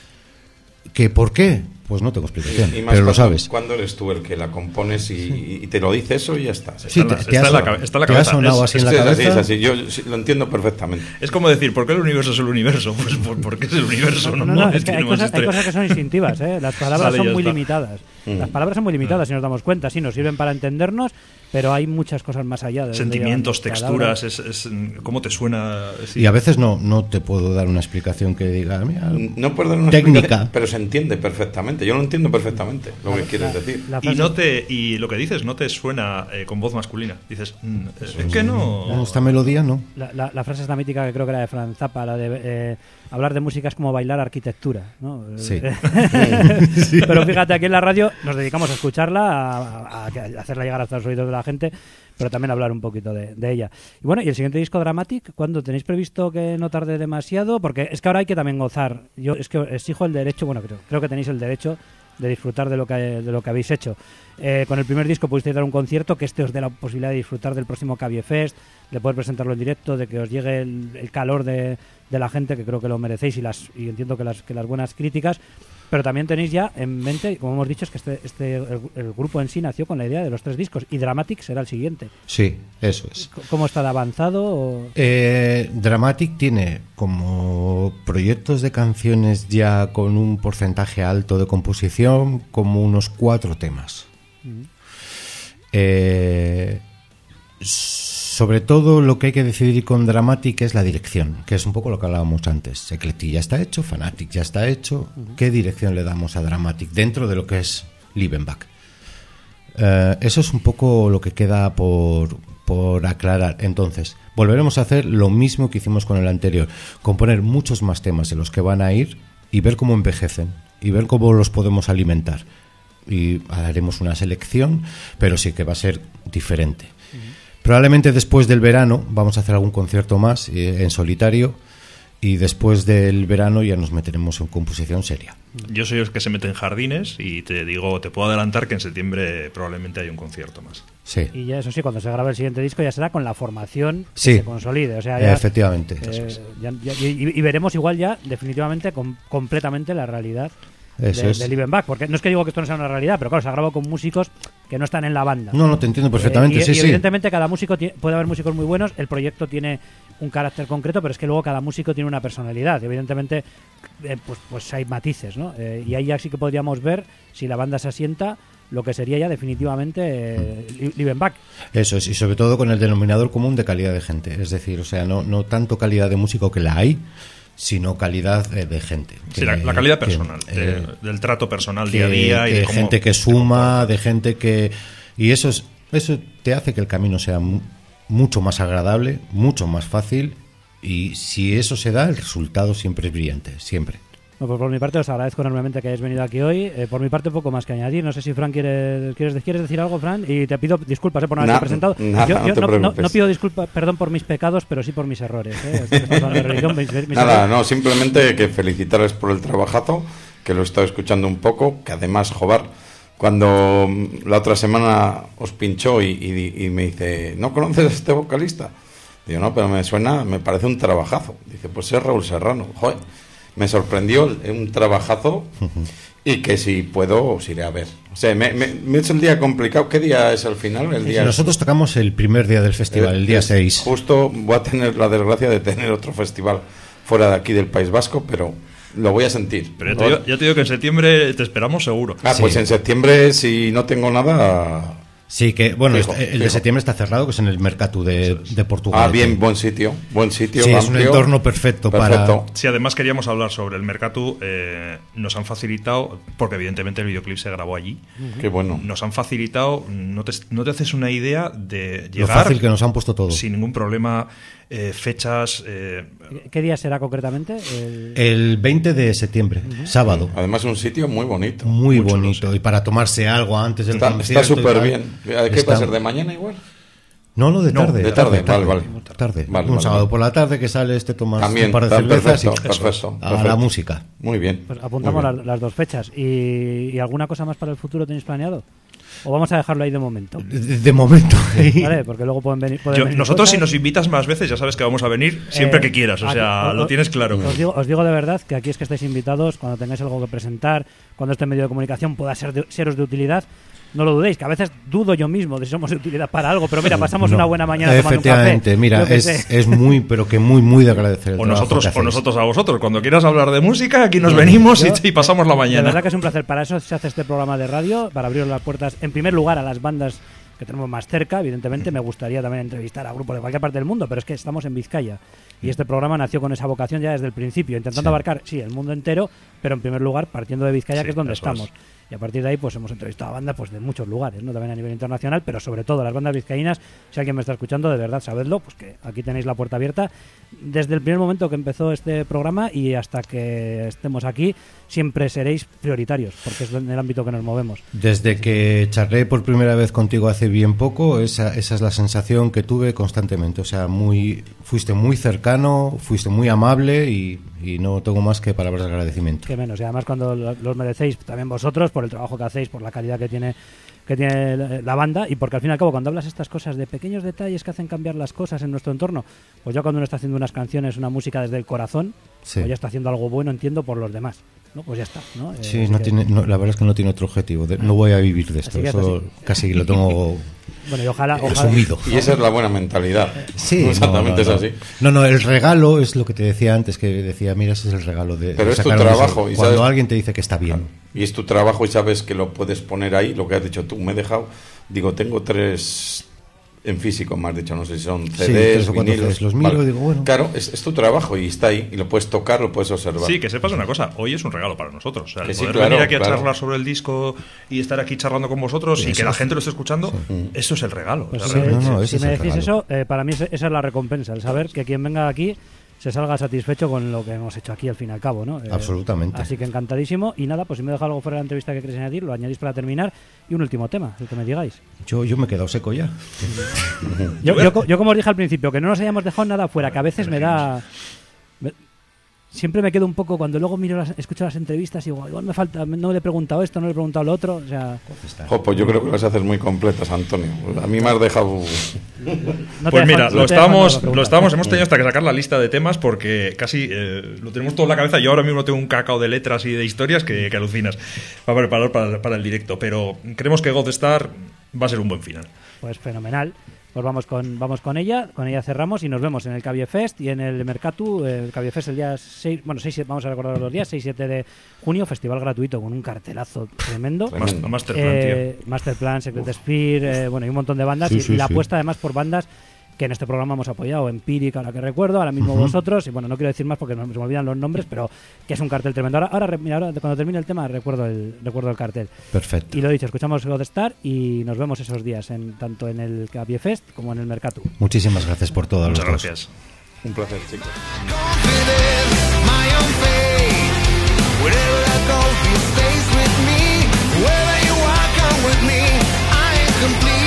Speaker 2: ¿Que por qué? Pues no tengo explicación, pero lo sabes.
Speaker 4: ¿Cuándo eres tú el que la compones y, te lo dice eso y ya está?
Speaker 2: Sí,
Speaker 3: está,
Speaker 2: te,
Speaker 3: está, en la, está, en la, cabeza.
Speaker 2: ¿Te ha sonado así en la cabeza?
Speaker 4: Es así, yo lo entiendo perfectamente.
Speaker 3: Es como decir, ¿por qué el universo es el universo? Pues porque es el universo, no,
Speaker 1: no, no, es que hay, cosas, hay, cosas, que son instintivas, ¿eh? las palabras son muy limitadas. Mm. Las palabras son muy limitadas mm. si nos damos cuenta, sí, nos sirven para entendernos, pero hay muchas cosas más allá. De
Speaker 3: Sentimientos, texturas, es, es, cómo te suena.
Speaker 2: Sí. Y a veces no, no te puedo dar una explicación que diga, mira,
Speaker 4: no puedo dar una técnica, pero se entiende perfectamente. Yo lo entiendo perfectamente lo que quieres decir.
Speaker 3: y no te y lo que dices no te suena eh, con voz masculina. Dices, mm, es que no.
Speaker 2: Esta melodía no.
Speaker 1: La, la, la, frase esta mítica que creo que era de Franz Zappa, la de eh, hablar de música es como bailar arquitectura. ¿no?
Speaker 2: Sí.
Speaker 1: pero fíjate, aquí en la radio nos dedicamos a escucharla, a, a, hacerla llegar hasta los oídos de la gente, pero también hablar un poquito de, ella. Y bueno, ¿y el siguiente disco Dramatic? ¿Cuándo tenéis previsto que no tarde demasiado? Porque es que ahora hay que también gozar. Yo es que exijo el derecho, bueno, creo, creo que tenéis el derecho de disfrutar de lo que, de lo que habéis hecho. Eh, con el primer disco pudisteis dar un concierto que este os dé la posibilidad de disfrutar del próximo Cabie Fest, de poder presentarlo en directo, de que os llegue el, calor de, de, la gente, que creo que lo merecéis y, las, y entiendo que las, que las buenas críticas. Pero también tenéis ya en mente, como hemos dicho, es que este, este el, grupo en sí nació con la idea de los tres discos y Dramatic será el siguiente.
Speaker 2: Sí, eso es.
Speaker 1: ¿Cómo está de avanzado?
Speaker 2: Eh, Dramatic tiene como proyectos de canciones ya con un porcentaje alto de composición, como unos cuatro temas. eh, sobre todo lo que hay que decidir con Dramatic es la dirección, que es un poco lo que hablábamos antes. Eclectic ya está hecho, Fanatic ya está hecho. Uh -huh. ¿Qué dirección le damos a Dramatic dentro de lo que es Liebenbach? Eh, eso es un poco lo que queda por, por aclarar. Entonces, volveremos a hacer lo mismo que hicimos con el anterior, componer muchos más temas de los que van a ir y ver cómo envejecen y ver cómo los podemos alimentar. Y haremos una selección, pero sí que va a ser diferente. Probablemente después del verano vamos a hacer algún concierto más eh, en solitario y después del verano ya nos meteremos en composición seria.
Speaker 3: Yo soy el que se mete en jardines y te digo, te puedo adelantar que en septiembre probablemente hay un concierto más.
Speaker 2: Sí.
Speaker 1: Y ya eso sí, cuando se grabe el siguiente disco ya será con la formación que
Speaker 2: sí.
Speaker 1: se consolide. O sea, ya,
Speaker 2: Efectivamente.
Speaker 1: Eh, ya, ya, y, y, veremos igual ya definitivamente com completamente la realidad
Speaker 2: eso
Speaker 1: de,
Speaker 2: es.
Speaker 1: de Liebenbach, porque no es que digo que esto no sea una realidad, pero claro, se ha grabado con músicos que no están en la banda.
Speaker 2: No, no, te entiendo perfectamente,
Speaker 1: eh, y,
Speaker 2: sí,
Speaker 1: y
Speaker 2: sí.
Speaker 1: evidentemente cada músico puede haber músicos muy buenos, el proyecto tiene un carácter concreto, pero es que luego cada músico tiene una personalidad. Evidentemente, eh, pues, pues hay matices, ¿no? Eh, y ahí ya sí que podríamos ver si la banda se asienta lo que sería ya definitivamente eh, Liebenbach.
Speaker 2: Eso es, y sobre todo con el denominador común de calidad de gente. Es decir, o sea, no, no tanto calidad de músico que la hay, sino calidad de, gente.
Speaker 3: Sí, la, la, calidad personal, que, de, eh, del trato personal que, día a día.
Speaker 2: y de, cómo, gente que suma, de gente que... Y eso, es, eso te hace que el camino sea mucho más agradable, mucho más fácil, y si eso se da, el resultado siempre es brillante, siempre.
Speaker 1: No, pues por mi parte os agradezco enormemente que hayáis venido aquí hoy. Eh, por mi parte, poco más que añadir. No sé si Fran quiere, quieres, quieres decir algo, Fran. Y te pido disculpas eh, por no haberte presentado.
Speaker 4: Nada,
Speaker 1: yo, yo
Speaker 4: no,
Speaker 1: no, no, pido disculpas, perdón por mis pecados, pero sí por mis errores. Eh.
Speaker 4: religión, mis, mis nada, errores. no, simplemente que felicitarles por el trabajazo, que lo he estado escuchando un poco, que además, Jobar, cuando la otra semana os pinchó y, y, y me dice, ¿no conoces a este vocalista? Digo, no, pero me suena, me parece un trabajazo. Dice, pues es Raúl Serrano. Joder me sorprendió un trabajazo y que si puedo os iré a ver. O sea, me, me, me, he hecho el día complicado. ¿Qué día es al final? El día
Speaker 2: Nosotros es... tocamos el primer día del festival, el, el día 6.
Speaker 4: Justo voy a tener la desgracia de tener otro festival fuera de aquí del País Vasco, pero lo voy a sentir.
Speaker 3: Pero ya te, digo, ya te digo que en septiembre te esperamos seguro.
Speaker 4: Ah, sí. pues en septiembre, si no tengo nada,
Speaker 2: Sí, que bueno, fijo, el fijo. de septiembre está cerrado, que es en el mercado de, de Portugal.
Speaker 4: Ah, bien, buen sitio, buen sitio.
Speaker 2: Sí,
Speaker 4: amplio,
Speaker 2: es un entorno perfecto, perfecto,
Speaker 3: para. Sí, además queríamos hablar sobre el mercado. Eh, nos han facilitado, porque evidentemente el videoclip se grabó allí.
Speaker 4: Uh -huh. Qué bueno.
Speaker 3: Nos han facilitado, no te, no te haces una idea de llegar.
Speaker 2: Lo fácil que nos han puesto todo.
Speaker 3: Sin ningún problema eh, fechas. Eh...
Speaker 1: ¿Qué día será concretamente?
Speaker 2: El, el 20 de septiembre, uh -huh. sábado.
Speaker 4: Además, un sitio muy bonito.
Speaker 2: Muy bonito. Y para tomarse algo antes del
Speaker 4: está,
Speaker 2: concierto.
Speaker 4: Está súper bien. ¿Qué está... va a ser? ¿De mañana igual?
Speaker 2: No, no, de tarde.
Speaker 4: No, de tarde,
Speaker 2: tarde,
Speaker 4: vale, vale.
Speaker 2: Tarde.
Speaker 4: vale
Speaker 2: un
Speaker 4: vale,
Speaker 2: sábado por la tarde que sales, te tomas
Speaker 4: También,
Speaker 2: un par de cervezas
Speaker 4: perfecto,
Speaker 2: y
Speaker 4: perfecto,
Speaker 2: a
Speaker 4: perfecto.
Speaker 2: la música.
Speaker 4: Muy bien.
Speaker 1: Pues apuntamos
Speaker 4: muy bien.
Speaker 1: Las, las, dos fechas. ¿Y, ¿Y, alguna cosa más para el futuro tenéis planeado? ¿O vamos a dejarlo ahí de momento?
Speaker 2: De, momento.
Speaker 1: Vale, porque luego pueden venir.
Speaker 3: nosotros, si nos invitas más veces, ya sabes que vamos a venir siempre eh, que quieras. O sea, lo tienes claro.
Speaker 1: Os digo, de verdad que aquí es que estáis invitados, cuando tengáis algo que presentar, cuando este medio de comunicación pueda ser seros de utilidad, no lo dudéis, que a veces dudo yo mismo de si somos de utilidad para algo, pero mira, pasamos una buena mañana
Speaker 2: Efectivamente,
Speaker 1: tomando
Speaker 2: un café, mira, es, es, muy, pero que muy, muy de agradecer.
Speaker 3: o nosotros, o nosotros a vosotros. Cuando quieras hablar de música, aquí nos venimos y, pasamos la mañana.
Speaker 1: La verdad que es un placer. Para eso se hace este programa de radio, para abrir las puertas, en primer lugar, a las bandas que tenemos más cerca. Evidentemente, me gustaría también entrevistar a grupos de cualquier parte del mundo, pero es que estamos en Vizcaya. Y este programa nació con esa vocación ya desde el principio, intentando abarcar, sí, el mundo entero, pero en primer lugar partiendo de Vizcaya, que es donde estamos. Y a partir de ahí, pues hemos entrevistado a bandas pues, de muchos lugares, ¿no? también a nivel internacional, pero sobre todo las bandas vizcaínas. Si alguien me está escuchando, de verdad, sabedlo, pues que aquí tenéis la puerta abierta. Desde el primer momento que empezó este programa y hasta que estemos aquí, siempre seréis prioritarios, porque es en el ámbito que nos movemos.
Speaker 2: Desde que charlé por primera vez contigo hace bien poco, esa, esa es la sensación que tuve constantemente. O sea, muy, fuiste muy cercano, fuiste muy amable y y no tengo más que palabras de agradecimiento.
Speaker 1: Que menos, y además cuando los merecéis también vosotros por el trabajo que hacéis, por la calidad que tiene que tiene la banda y porque al fin y al cabo cuando hablas estas cosas de pequeños detalles que hacen cambiar las cosas en nuestro entorno, pues yo cuando uno está haciendo unas canciones, una música desde el corazón, pues ya está haciendo algo bueno, entiendo, por los demás. ¿No? Pues ya está. ¿no?
Speaker 2: Sí, eh, tiene, la verdad es que no tiene otro objetivo. no voy a vivir de esto. Eso casi lo tengo
Speaker 1: bueno, y ojalá,
Speaker 4: Y esa es la buena mentalidad.
Speaker 2: Sí,
Speaker 4: exactamente es así.
Speaker 2: No, no, el regalo es lo que te decía antes, que decía, mira, ese es el regalo de.
Speaker 4: Pero es tu trabajo.
Speaker 2: Y cuando alguien te dice que está bien.
Speaker 4: Y es tu trabajo y sabes que lo puedes poner ahí, lo que has dicho tú. Me he dejado, digo, tengo tres en físico, más dicho, no sé si son CDs, vinilos.
Speaker 2: Los miro y digo, bueno.
Speaker 4: Claro, es, tu trabajo y está ahí, y lo puedes tocar, lo puedes observar.
Speaker 3: Sí, que sepas una cosa, hoy es un regalo para nosotros. O sea, poder venir aquí a charlar sobre el disco y estar aquí charlando con vosotros y que la gente lo esté escuchando, eso es el regalo.
Speaker 1: Pues si me decís eso, eh, para mí esa es la recompensa, el saber que quien venga aquí se salga satisfecho con lo que hemos hecho aquí al fin y al cabo, ¿no?
Speaker 2: Eh, Absolutamente.
Speaker 1: Así que encantadísimo. Y nada, pues si me deja algo fuera de la entrevista que queréis añadir, lo añadís para terminar. Y un último tema, el que me digáis.
Speaker 2: Yo, yo me he quedado seco ya.
Speaker 1: yo, yo, yo, como os dije al principio, que no nos hayamos dejado nada fuera, que a veces me da siempre me quedo un poco cuando luego miro las, escucho las entrevistas y digo, igual me falta, no le he preguntado esto, no le he preguntado lo otro, o sea...
Speaker 4: pues yo creo que las haces muy completas, Antonio. A mí me has dejado...
Speaker 3: pues mira, lo estamos, lo estamos, hemos tenido hasta que sacar la lista de temas porque casi eh, lo tenemos todo en la cabeza. Yo ahora mismo tengo un cacao de letras y de historias que, alucinas para preparar para, para, el directo, pero creemos que God Star va a ser un buen final.
Speaker 1: Pues fenomenal. Pues vamos con, vamos con ella, con ella cerramos y nos vemos en el Cabie Fest y en el Mercatu, el Cabie Fest el día 6, bueno, 6, vamos a recordar los días, 6-7 de junio, festival gratuito con un cartelazo tremendo.
Speaker 3: Masterplan, eh,
Speaker 1: Masterplan, Secret Spear, eh, bueno, y un montón de bandas y, la apuesta además por bandas que en este programa hemos apoyado, Empírica, ahora que recuerdo, ahora mismo uh -huh. vosotros, y bueno, no quiero decir más porque nos, se me olvidan los nombres, pero que es un cartel tremendo. Ahora, ahora, mira, ahora cuando termine el tema recuerdo el, recuerdo el cartel.
Speaker 2: Perfecto.
Speaker 1: Y lo dicho, escuchamos God Star y nos vemos esos días, en, tanto en el Cabie Fest como en el Mercatu.
Speaker 2: Muchísimas gracias por todo.
Speaker 3: Muchas los gracias. Dos.
Speaker 4: Un placer, chicos. Complete.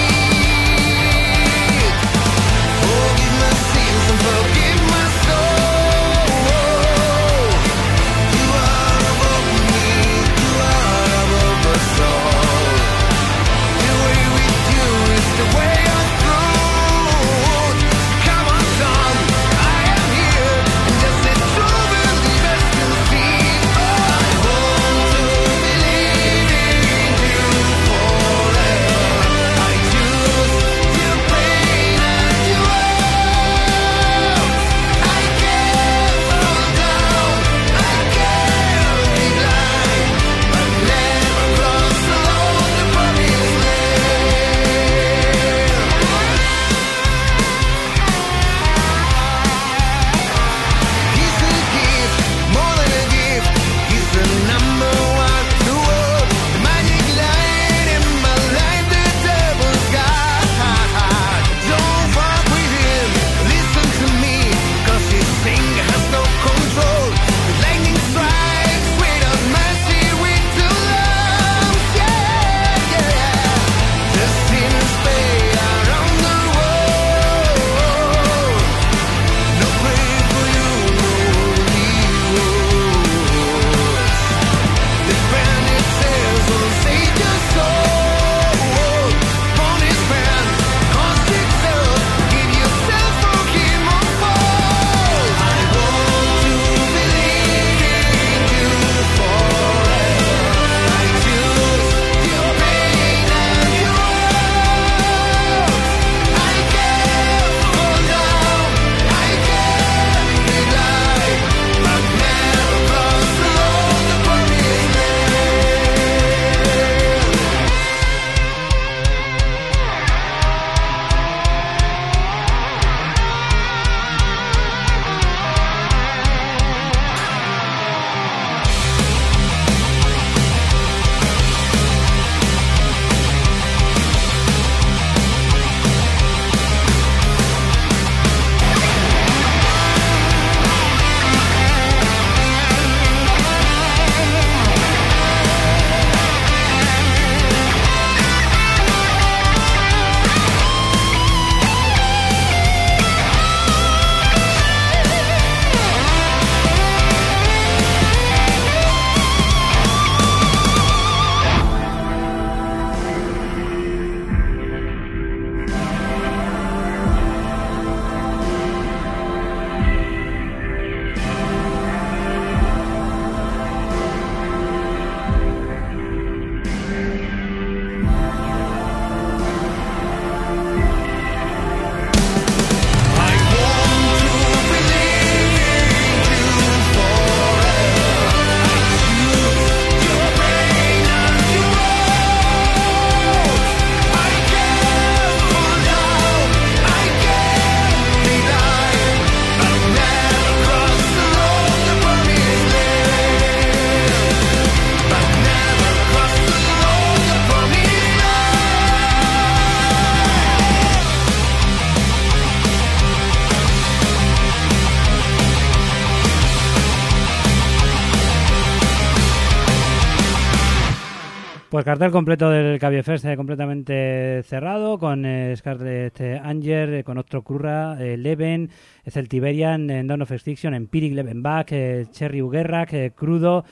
Speaker 1: Pues cartel completo del Cabiefest eh, completamente cerrado, con eh, Scarlett Anger, eh, con otro Curra, Leven, Celtiberian, en Dawn of Extinction, Empiric Levenbach, Cherry Ugerrak, Crudo,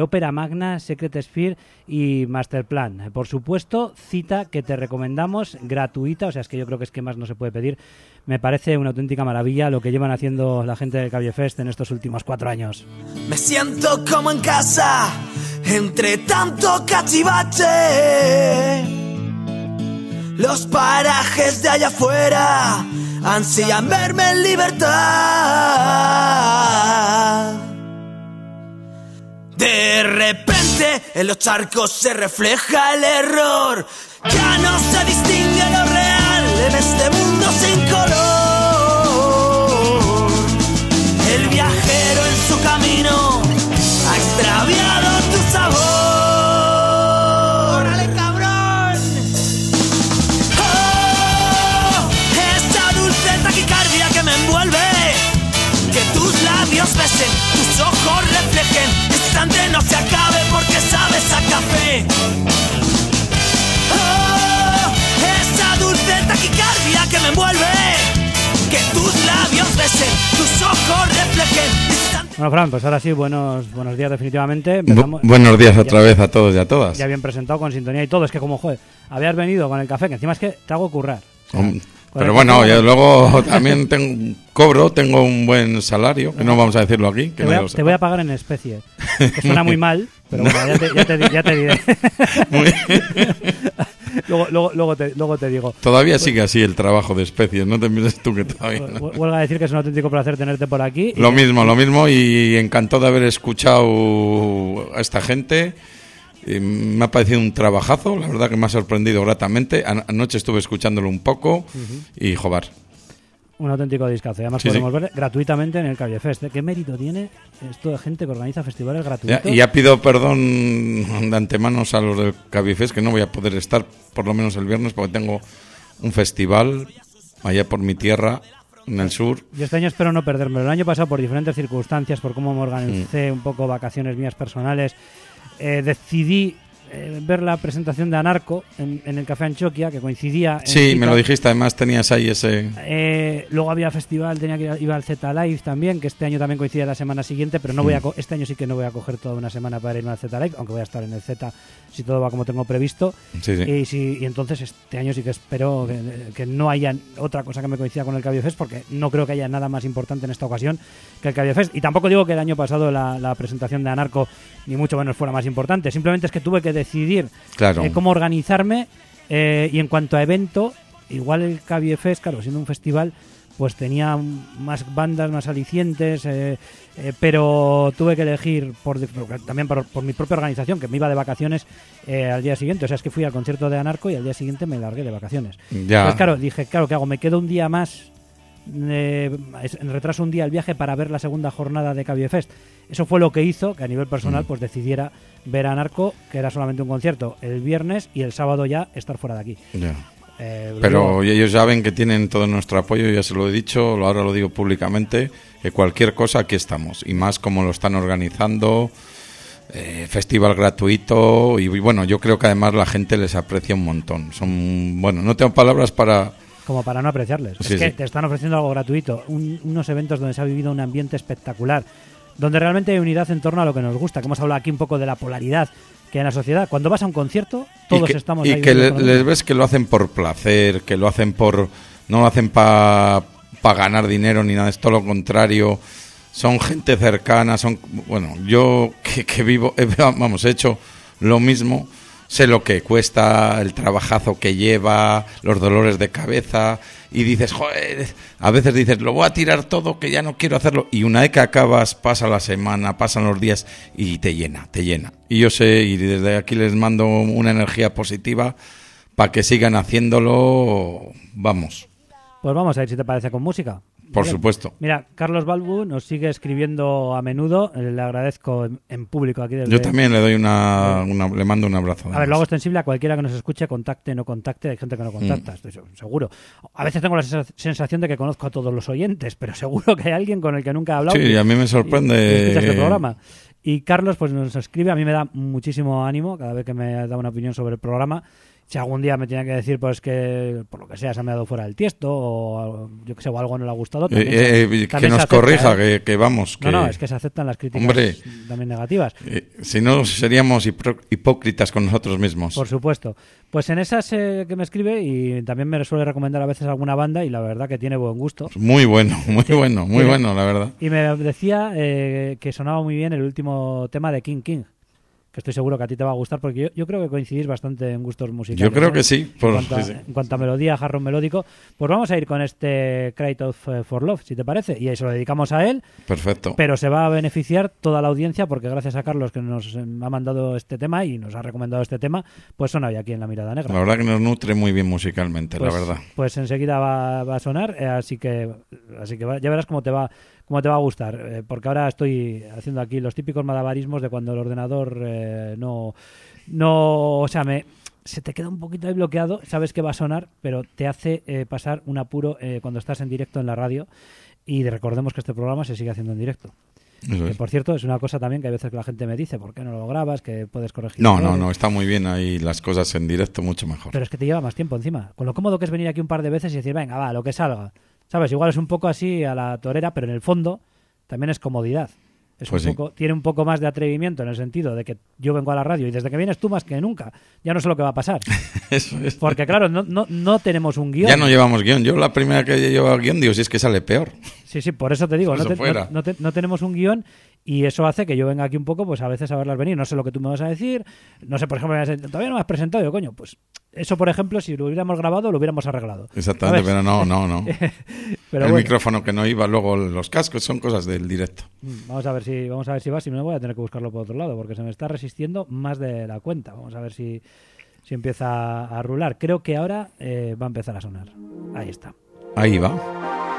Speaker 1: Opera Magna, Secret Sphere y Masterplan. Por supuesto, cita que te recomendamos gratuita, o sea, es que yo creo que es que más no se puede pedir. Me parece una auténtica maravilla lo que llevan haciendo la gente del Cabiefest en estos últimos cuatro años.
Speaker 6: Me siento como en casa entre tanto cachivache. Los parajes de allá afuera ansían verme en libertad. De repente en los charcos se refleja el error. Ya no se distingue lo real en este mundo sin color. Acabe porque sabes a café. ¡Oh! Esta dulce taquicardia que me envuelve. Que tus labios besen, tus ojos reflejen.
Speaker 1: Bueno, Fran, pues ahora sí, buenos, buenos días definitivamente.
Speaker 4: buenos días otra vez a todos y a todas.
Speaker 1: Ya bien presentado con sintonía y todo. Es que como, joder, habías venido con el café, que encima es que te hago currar.
Speaker 4: Pero bueno, yo luego también tengo, cobro, tengo un buen salario, que no vamos a decirlo aquí.
Speaker 1: te, voy a, pagar en especie, que suena muy mal, pero bueno, ya te, ya te, ya te diré. Luego, luego, luego, te, luego te digo.
Speaker 4: Todavía sigue así el trabajo de especies, no te pienses tú que todavía.
Speaker 1: Vuelvo a decir que es un auténtico placer tenerte por aquí.
Speaker 4: Lo mismo, lo mismo, y encantado de haber escuchado a esta gente. Me ha parecido un trabajazo, la verdad que me ha sorprendido gratamente. Anoche estuve escuchándolo un poco y jobar
Speaker 1: un auténtico discazo. Además podemos ver gratuitamente en el Calle Fest. ¿Qué mérito tiene esto de gente que organiza festivales gratuitos?
Speaker 4: y ya pido perdón de antemano a los del Cabifest que no voy a poder estar por lo menos el viernes porque tengo un festival allá por mi tierra en el sur.
Speaker 1: Yo este año espero no perdérmelo. El año pasado por diferentes circunstancias, por cómo me organicé, mm. un poco vacaciones mías personales, eh, decidí eh, ver la presentación de Anarco en, el Café Anchoquia, que coincidía.
Speaker 4: sí, me lo dijiste, además tenías ahí ese.
Speaker 1: Eh, luego había festival, tenía que ir, iba al Z Live también, que este año también coincidía la semana siguiente, pero no voy a mm. este año sí que no voy a coger toda una semana para irme al Z Live, aunque voy a estar en el Z si todo va como tengo previsto. Y, si, y entonces este año sí que espero que, no haya otra cosa que me coincida con el Cabio Fest, porque no creo que haya nada más importante en esta ocasión que el Cabio Fest. Y tampoco digo que el año pasado la, la presentación de Anarco ni mucho menos fuera más importante, simplemente es que tuve que decidir eh, cómo organizarme eh, y en cuanto a evento, igual el Cabiefest, claro, siendo un festival, pues tenía más bandas, más alicientes, eh, pero tuve que elegir por, también por, mi propia organización, que me iba de vacaciones al día siguiente. O sea, es que fui al concierto de Anarco y al día siguiente me largué de vacaciones. Ya. Pues claro, dije, claro, ¿qué hago? Me quedo un día más en retraso un día el viaje para ver la segunda jornada de Cabiefest. Eso fue lo que hizo que a nivel personal mm. pues decidiera ver a Narco, que era solamente un concierto, el viernes y el sábado ya estar fuera de aquí.
Speaker 4: Eh, Pero ellos saben que tienen todo nuestro apoyo, ya se lo he dicho, ahora lo digo públicamente, que cualquier cosa aquí estamos, y más como lo están organizando, eh, festival gratuito, y bueno, yo creo que además la gente les aprecia un montón. Son, bueno, no tengo palabras para
Speaker 1: como para no apreciarles. es que te están ofreciendo algo gratuito, unos eventos donde se ha vivido un ambiente espectacular, donde realmente hay unidad en torno a lo que nos gusta, que hemos hablado aquí un poco de la polaridad que hay en la sociedad. Cuando vas a un concierto, todos estamos
Speaker 4: y que les ves que lo hacen por placer, que lo hacen por... no lo hacen para ganar dinero ni nada, es todo lo contrario. Son gente cercana, son... Bueno, yo que, que vivo, vamos, he hecho lo mismo sé lo que cuesta, el trabajazo que lleva, los dolores de cabeza y dices, joder, a veces dices, lo voy a tirar todo, que ya no quiero hacerlo. Y una vez que acabas, pasa la semana, pasan los días y te llena, te llena. Y yo sé, y desde aquí les mando una energía positiva para que sigan haciéndolo, vamos.
Speaker 1: Pues vamos a ver si te parece con música.
Speaker 4: Por supuesto.
Speaker 1: Mira, Carlos Balbu nos sigue escribiendo a menudo. Le agradezco en, público aquí.
Speaker 4: Yo también le doy una, le mando un abrazo.
Speaker 1: A ver, lo hago extensible a cualquiera que nos escuche, contacte, no contacte. Hay gente que no contacta, mm. estoy seguro. A veces tengo la sensación de que conozco a todos los oyentes, pero seguro que hay alguien con el que nunca he hablado.
Speaker 4: Sí, a mí me sorprende.
Speaker 1: este programa. Y Carlos pues nos escribe, a mí me da muchísimo ánimo cada vez que me da una opinión sobre el programa si algún día me tiene que decir pues que por lo que sea se me ha dado fuera del tiesto o yo que sé o algo no le ha gustado
Speaker 7: eh, eh, que nos corrija ¿eh? que, vamos
Speaker 1: no no es que se aceptan las críticas también negativas.
Speaker 7: si no seríamos hipócritas con nosotros mismos.
Speaker 1: Por supuesto. Pues en esas que me escribe y también me suele recomendar a veces alguna banda y la verdad que tiene buen gusto.
Speaker 7: Muy bueno muy bueno muy bueno la verdad.
Speaker 1: y me decía que sonaba muy bien el último tema de King King que estoy seguro que a ti te va a gustar, porque yo, creo que coincidís bastante en gustos musicales.
Speaker 7: Yo creo que sí.
Speaker 1: en, cuanto a, melodía, jarrón melódico, pues vamos a ir con este Cry of eh, for Love, si te parece, y ahí se lo dedicamos a él.
Speaker 7: Perfecto.
Speaker 1: Pero se va a beneficiar toda la audiencia, porque gracias a Carlos que nos ha mandado este tema y nos ha recomendado este tema, pues suena hoy aquí en La Mirada Negra.
Speaker 7: La verdad que nos nutre muy bien musicalmente,
Speaker 1: la
Speaker 7: pues, verdad.
Speaker 1: Pues enseguida va, a sonar, eh, así que, así que ya verás cómo te va cómo te va a gustar, eh, porque ahora estoy haciendo aquí los típicos malabarismos de cuando el ordenador eh, no, no, o sea, me, se te queda un poquito ahí bloqueado, sabes que va a sonar, pero te hace eh, pasar un apuro cuando estás en directo en la radio y recordemos que este programa se sigue haciendo en directo. Que, por cierto, es una cosa también que hay veces que la gente me dice, ¿por qué no lo grabas? Que puedes corregir.
Speaker 7: No, no, no, está muy bien ahí las cosas en directo, mucho mejor.
Speaker 1: Pero es que te lleva más tiempo encima. Con lo cómodo que es venir aquí un par de veces y decir, venga, va, lo que salga. ¿Sabes? Igual es un poco así a la torera, pero en el fondo también es comodidad. Es un pues poco, Tiene un poco más de atrevimiento en el sentido de que yo vengo a la radio y desde que vienes tú más que nunca, ya no sé lo que va a pasar.
Speaker 7: Eso es.
Speaker 1: Porque claro, no, no, no tenemos un guion.
Speaker 7: Ya no llevamos guion. Yo la primera que he llevado guion digo, si es que sale peor.
Speaker 1: Sí, sí, por eso te digo, no, no, tenemos un guion y eso hace que yo venga aquí un poco, pues a veces a verlas venir. No sé lo que tú me vas a decir. No sé, por ejemplo, todavía no me has presentado. Yo, coño, pues eso, por ejemplo, si lo hubiéramos grabado, lo hubiéramos arreglado.
Speaker 7: Exactamente, pero no, no, no. el micrófono que no iba, luego los cascos, son cosas del directo.
Speaker 1: Mm, vamos a ver si vamos a ver si va, si no voy a tener que buscarlo por otro lado, porque se me está resistiendo más de la cuenta. Vamos a ver si, si empieza a rular. Creo que ahora eh, va a empezar a sonar. Ahí está.
Speaker 7: Ahí va.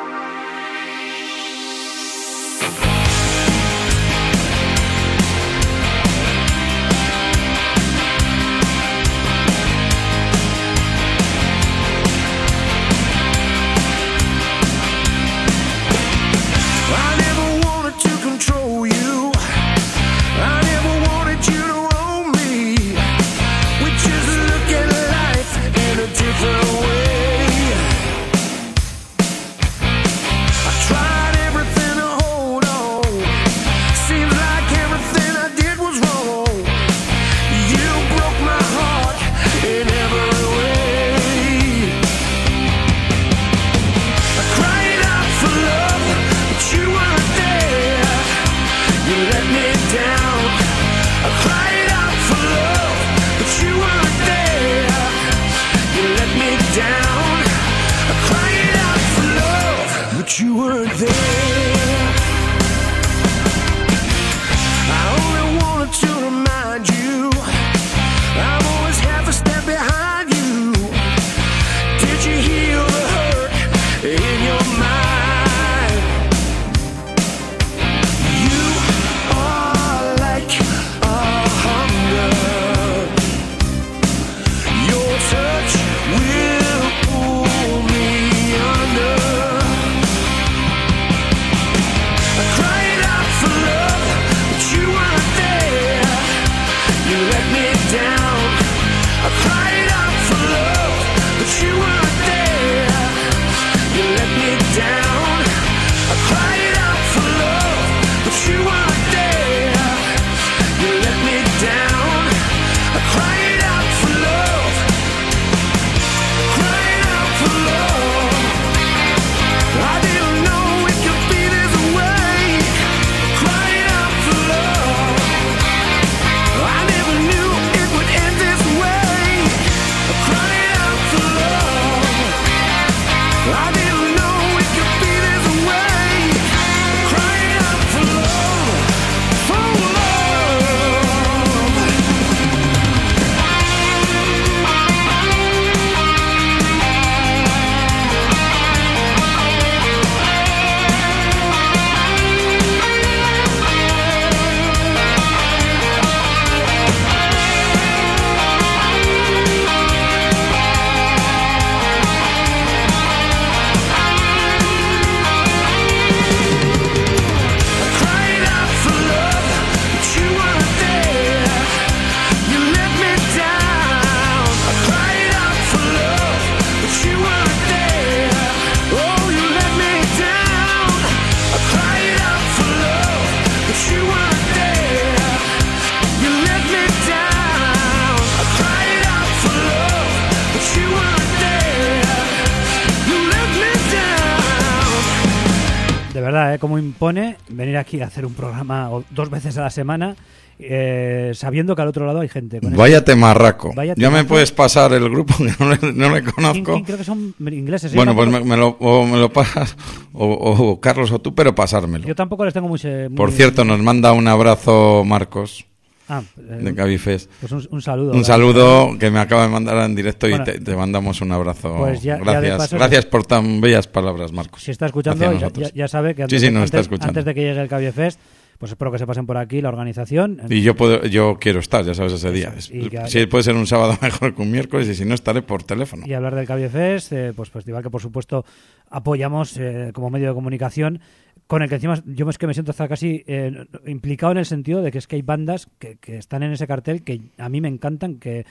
Speaker 1: Venir aquí a hacer un programa dos veces a la semana eh, sabiendo que al otro lado hay gente.
Speaker 4: Con Vaya temarraco. ya me puedes pasar el grupo que no le, conozco.
Speaker 1: creo que son ingleses.
Speaker 4: Bueno, pues me, lo, o me lo pasas, o, Carlos o tú, pero pasármelo.
Speaker 1: Yo tampoco les tengo muy...
Speaker 4: Por cierto, nos manda un abrazo Marcos. Ah, eh, de Cabifest.
Speaker 1: Pues un, saludo.
Speaker 4: Un saludo que me acaba de mandar en directo y te, mandamos un abrazo. Pues gracias, gracias por tan bellas palabras, Marcos.
Speaker 1: Si está escuchando, ya, sabe que antes, antes, de que llegue el Cabifest pues espero que se pasen por aquí la organización.
Speaker 4: Y yo puedo, yo quiero estar, ya sabes, ese día. si puede ser un sábado mejor que un miércoles y si no estaré por teléfono.
Speaker 1: Y hablar del Cabiefest, eh, pues festival que por supuesto apoyamos eh, como medio de comunicación con el que encima yo es que me siento hasta casi eh, implicado en el sentido de que es que hay bandas que, que, están en ese cartel que a mí me encantan, que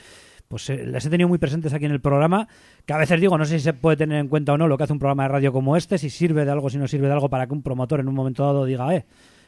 Speaker 1: pues eh, las he tenido muy presentes aquí en el programa, que a veces digo, no sé si se puede tener en cuenta o no lo que hace un programa de radio como este, si sirve de algo, si no sirve de algo para que un promotor en un momento dado diga, eh,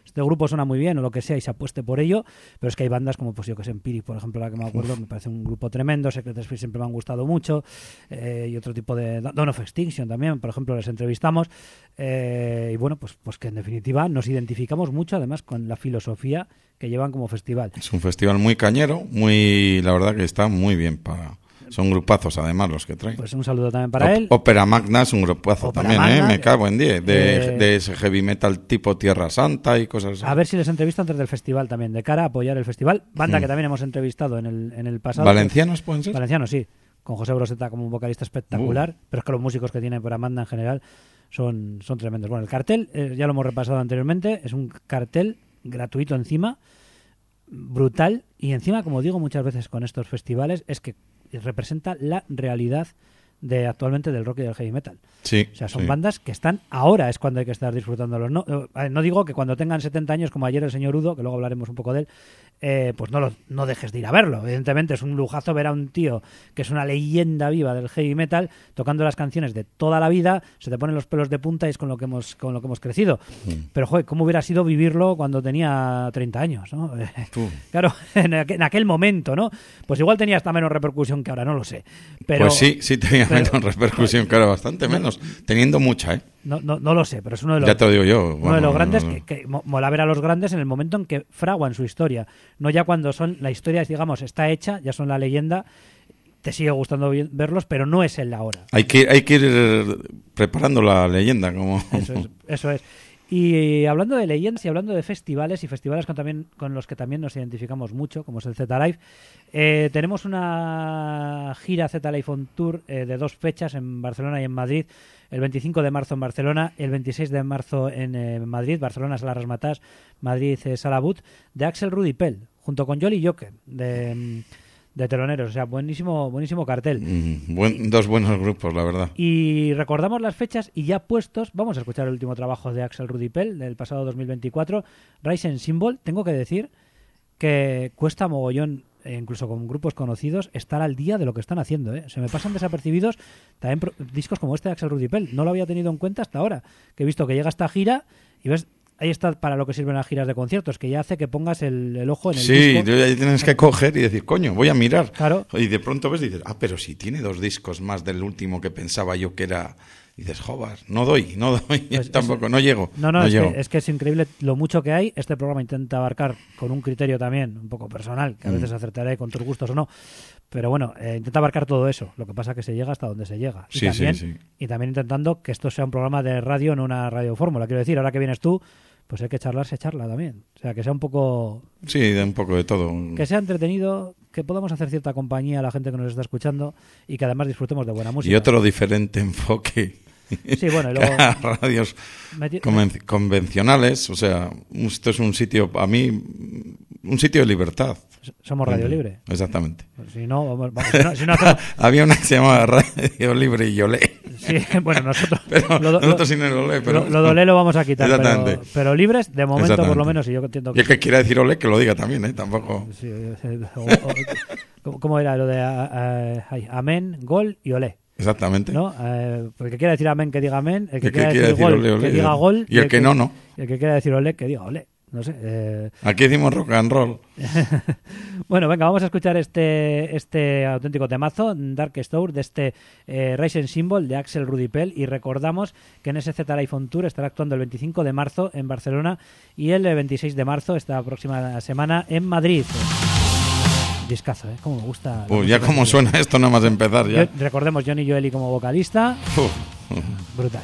Speaker 1: este grupo suena muy bien o lo que sea y se apueste por ello, pero es que hay bandas como, pues yo que sé, Empiric, por ejemplo, la que me acuerdo, me parece un grupo tremendo, Secret Spirit siempre me han gustado mucho, eh, y otro tipo de... Dawn of Extinction también, por ejemplo, les entrevistamos, eh, y bueno, pues, pues que en definitiva nos identificamos mucho además con la filosofía que llevan como festival.
Speaker 4: Es un festival muy cañero, muy, la verdad que está muy bien para son grupazos, además, los que traen.
Speaker 1: Pues un saludo también para él.
Speaker 4: Ópera Magna es un grupazo también, ¿eh? Me cago en 10. De, de, ese heavy metal tipo Tierra Santa y cosas así.
Speaker 1: A ver si les entrevisto antes del festival también, de cara a apoyar el festival. Banda hmm. que también hemos entrevistado en el, en el pasado.
Speaker 4: ¿Valencianos pueden ser?
Speaker 1: Valencianos, sí. Con José Broseta como un vocalista espectacular. Uh. Pero es que los músicos que tiene Ópera Magna en general son, son tremendos. Bueno, el cartel, eh, ya lo hemos repasado anteriormente, es un cartel gratuito encima brutal y encima, como digo muchas veces con estos festivales, es que representa la realidad de actualmente del rock y del heavy metal.
Speaker 4: Sí,
Speaker 1: o sea, son bandas que están ahora es cuando hay que estar disfrutándolos. No, eh, no digo que cuando tengan 70 años, como ayer el señor Udo, que luego hablaremos un poco de él, eh, pues no, lo, no dejes de ir a verlo. Evidentemente es un lujazo ver a un tío que es una leyenda viva del heavy metal tocando las canciones de toda la vida, se te ponen los pelos de punta y es con lo que hemos, con lo que hemos crecido. Mm. Pero, joder, ¿cómo hubiera sido vivirlo cuando tenía 30 años? ¿no? claro, en aquel, momento, ¿no? Pues igual tenía hasta menos repercusión que ahora, no lo sé. Pero,
Speaker 4: pues sí, sí tenía menos repercusión, claro, bastante menos, teniendo mucha, ¿eh?
Speaker 1: No, no, no, lo sé, pero es uno de los,
Speaker 4: ya te digo yo,
Speaker 1: uno de los grandes que, mola ver a los grandes en el momento en que fraguan su historia, no ya cuando son la historia, digamos, está hecha, ya son la leyenda, te sigue gustando verlos, pero no es el ahora.
Speaker 4: Hay que, hay que ir preparando la leyenda, como...
Speaker 1: Eso es. Eso es. Y hablando de leyendas y hablando de festivales y festivales con, también, con los que también nos identificamos mucho, como es el Z Live, eh, tenemos una gira Z Live on Tour eh, de dos fechas en Barcelona y en Madrid. El 25 de marzo en Barcelona, el 26 de marzo en eh, Madrid, Barcelona Sala Rasmatás, Madrid Sala But, de Axel Rudy Pell, junto con Jolly Joker, de mm, de teloneros. O sea, buenísimo, buenísimo cartel.
Speaker 4: Mm, dos buenos grupos, la verdad.
Speaker 1: Y recordamos las fechas y ya puestos, vamos a escuchar el último trabajo de Axel Rudipel del pasado 2024, Rise Symbol. Tengo que decir que cuesta mogollón e incluso con grupos conocidos, estar al día de lo que están haciendo. ¿eh? Se me pasan desapercibidos también discos como este de Axel Rudipel. No lo había tenido en cuenta hasta ahora. Que he visto que llega esta gira y ves ahí está para lo que sirven las giras de conciertos, que ya hace que pongas el, ojo en el
Speaker 4: sí,
Speaker 1: disco.
Speaker 4: Sí, ahí tienes que coger y decir, coño, voy a mirar. Claro. Y de pronto ves y dices, ah, pero si tiene dos discos más del último que pensaba yo que era... Y dices, joder, no doy, no doy, pues tampoco, no llego.
Speaker 1: No, no, es, Que, es, Que, es increíble lo mucho que hay. Este programa intenta abarcar con un criterio también un poco personal, que a mm. veces acertaré con tus gustos o no. Pero bueno, eh, intenta abarcar todo eso. Lo que pasa es que se llega hasta donde se llega. Y,
Speaker 4: sí,
Speaker 1: también,
Speaker 4: sí, sí.
Speaker 1: y también intentando que esto sea un programa de radio, no una radio fórmula. Quiero decir, ahora que vienes tú, pues hay que charlarse, charla también. O sea, que sea un poco...
Speaker 4: Sí, de un poco de todo.
Speaker 1: Que sea entretenido, que podamos hacer cierta compañía a la gente que nos está escuchando y que además disfrutemos de buena música.
Speaker 4: Y otro diferente enfoque.
Speaker 1: Sí, bueno, y luego...
Speaker 4: radios convencionales, o sea, esto es un sitio, a mí, un sitio de libertad.
Speaker 1: Somos Radio Libre.
Speaker 4: Exactamente.
Speaker 1: Pues si no, vamos, si
Speaker 4: no, Había una que se llamaba Radio Libre y Yolé.
Speaker 1: Sí, bueno, nosotros.
Speaker 4: pero, lo, nosotros sin el olé, pero.
Speaker 1: Lo, lo olé lo vamos a quitar. Pero, pero, libres, de momento, por lo menos, y yo entiendo
Speaker 4: que. Y el que quiera decir olé, que lo diga también, ¿eh? Tampoco. Sí,
Speaker 1: eh, ¿Cómo era lo de amén, gol y olé?
Speaker 4: Exactamente.
Speaker 1: ¿No? Eh, porque quiera decir amén, que diga amén. El que, quiera decir, gol, que diga gol.
Speaker 4: Y el, que, no, no.
Speaker 1: Y el que quiera decir olé, que diga olé.
Speaker 5: no sé. Eh.
Speaker 4: Aquí hicimos rock and roll.
Speaker 5: bueno, venga, vamos a escuchar este, este auténtico temazo, Dark Store, de este eh, Racing Symbol de Axel Rudipel. Y recordamos que en ese Z iPhone Tour estará actuando el 25 de marzo en Barcelona y el 26 de marzo, esta próxima semana, en Madrid. Discazo, ¿eh? Como me gusta.
Speaker 4: Ya como suena esto nada más empezar ya.
Speaker 5: recordemos Johnny Joeli como vocalista. Brutal.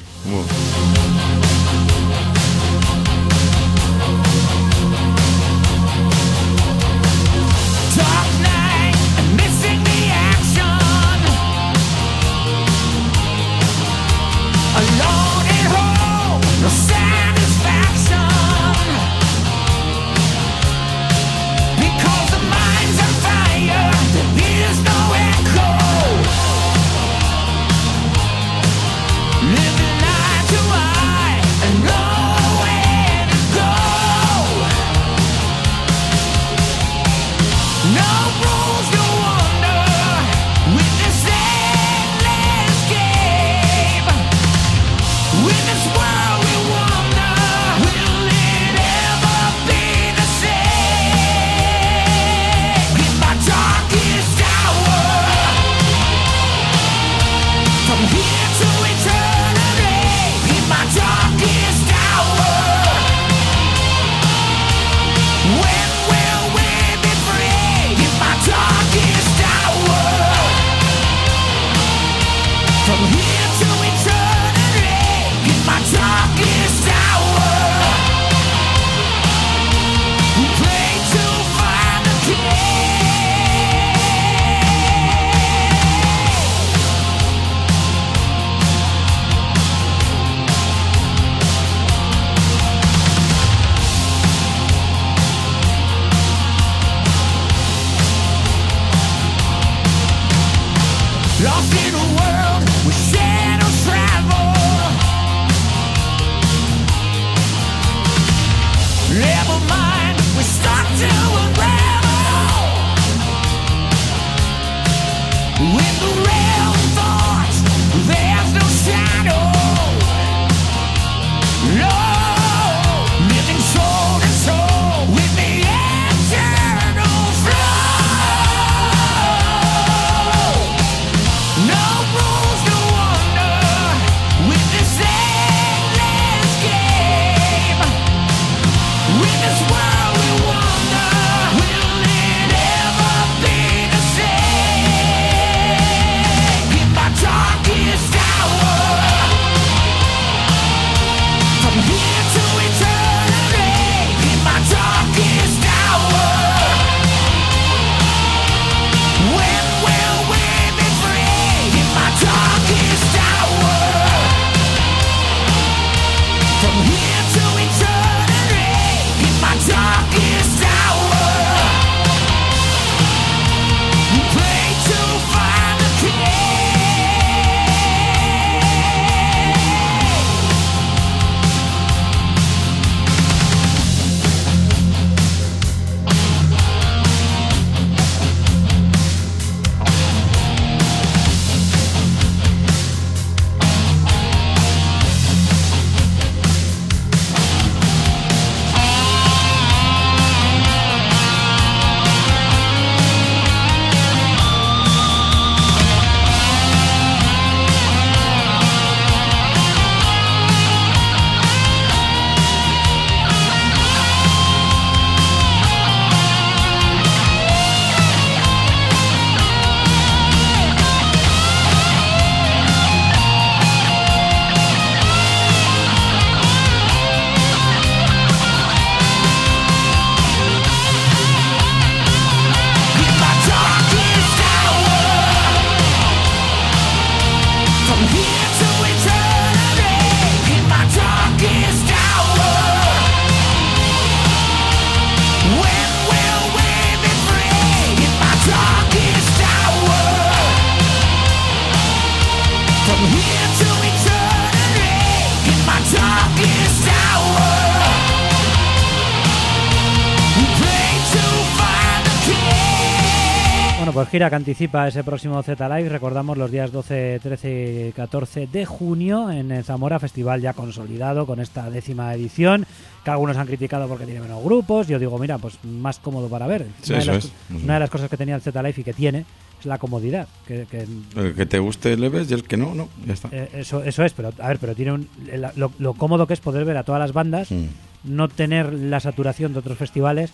Speaker 1: Gira que anticipa ese próximo Z Live. Recordamos los días 12, 13 y 14 de junio en Zamora, festival ya consolidado con esta décima edición. Que algunos han criticado porque tiene menos grupos. Yo digo, mira, pues más cómodo para ver.
Speaker 4: Sí,
Speaker 1: una, de las,
Speaker 4: es.
Speaker 1: una de las cosas que tenía el Z Live y que tiene es la comodidad. Que, que-
Speaker 4: El que te guste le ves y el que no, no, ya está.
Speaker 1: eh, eso, eso es, pero a ver, pero tiene un- la- lo, lo cómodo que es poder ver a todas las bandas,
Speaker 4: Mm.
Speaker 1: no tener la saturación de otros festivales.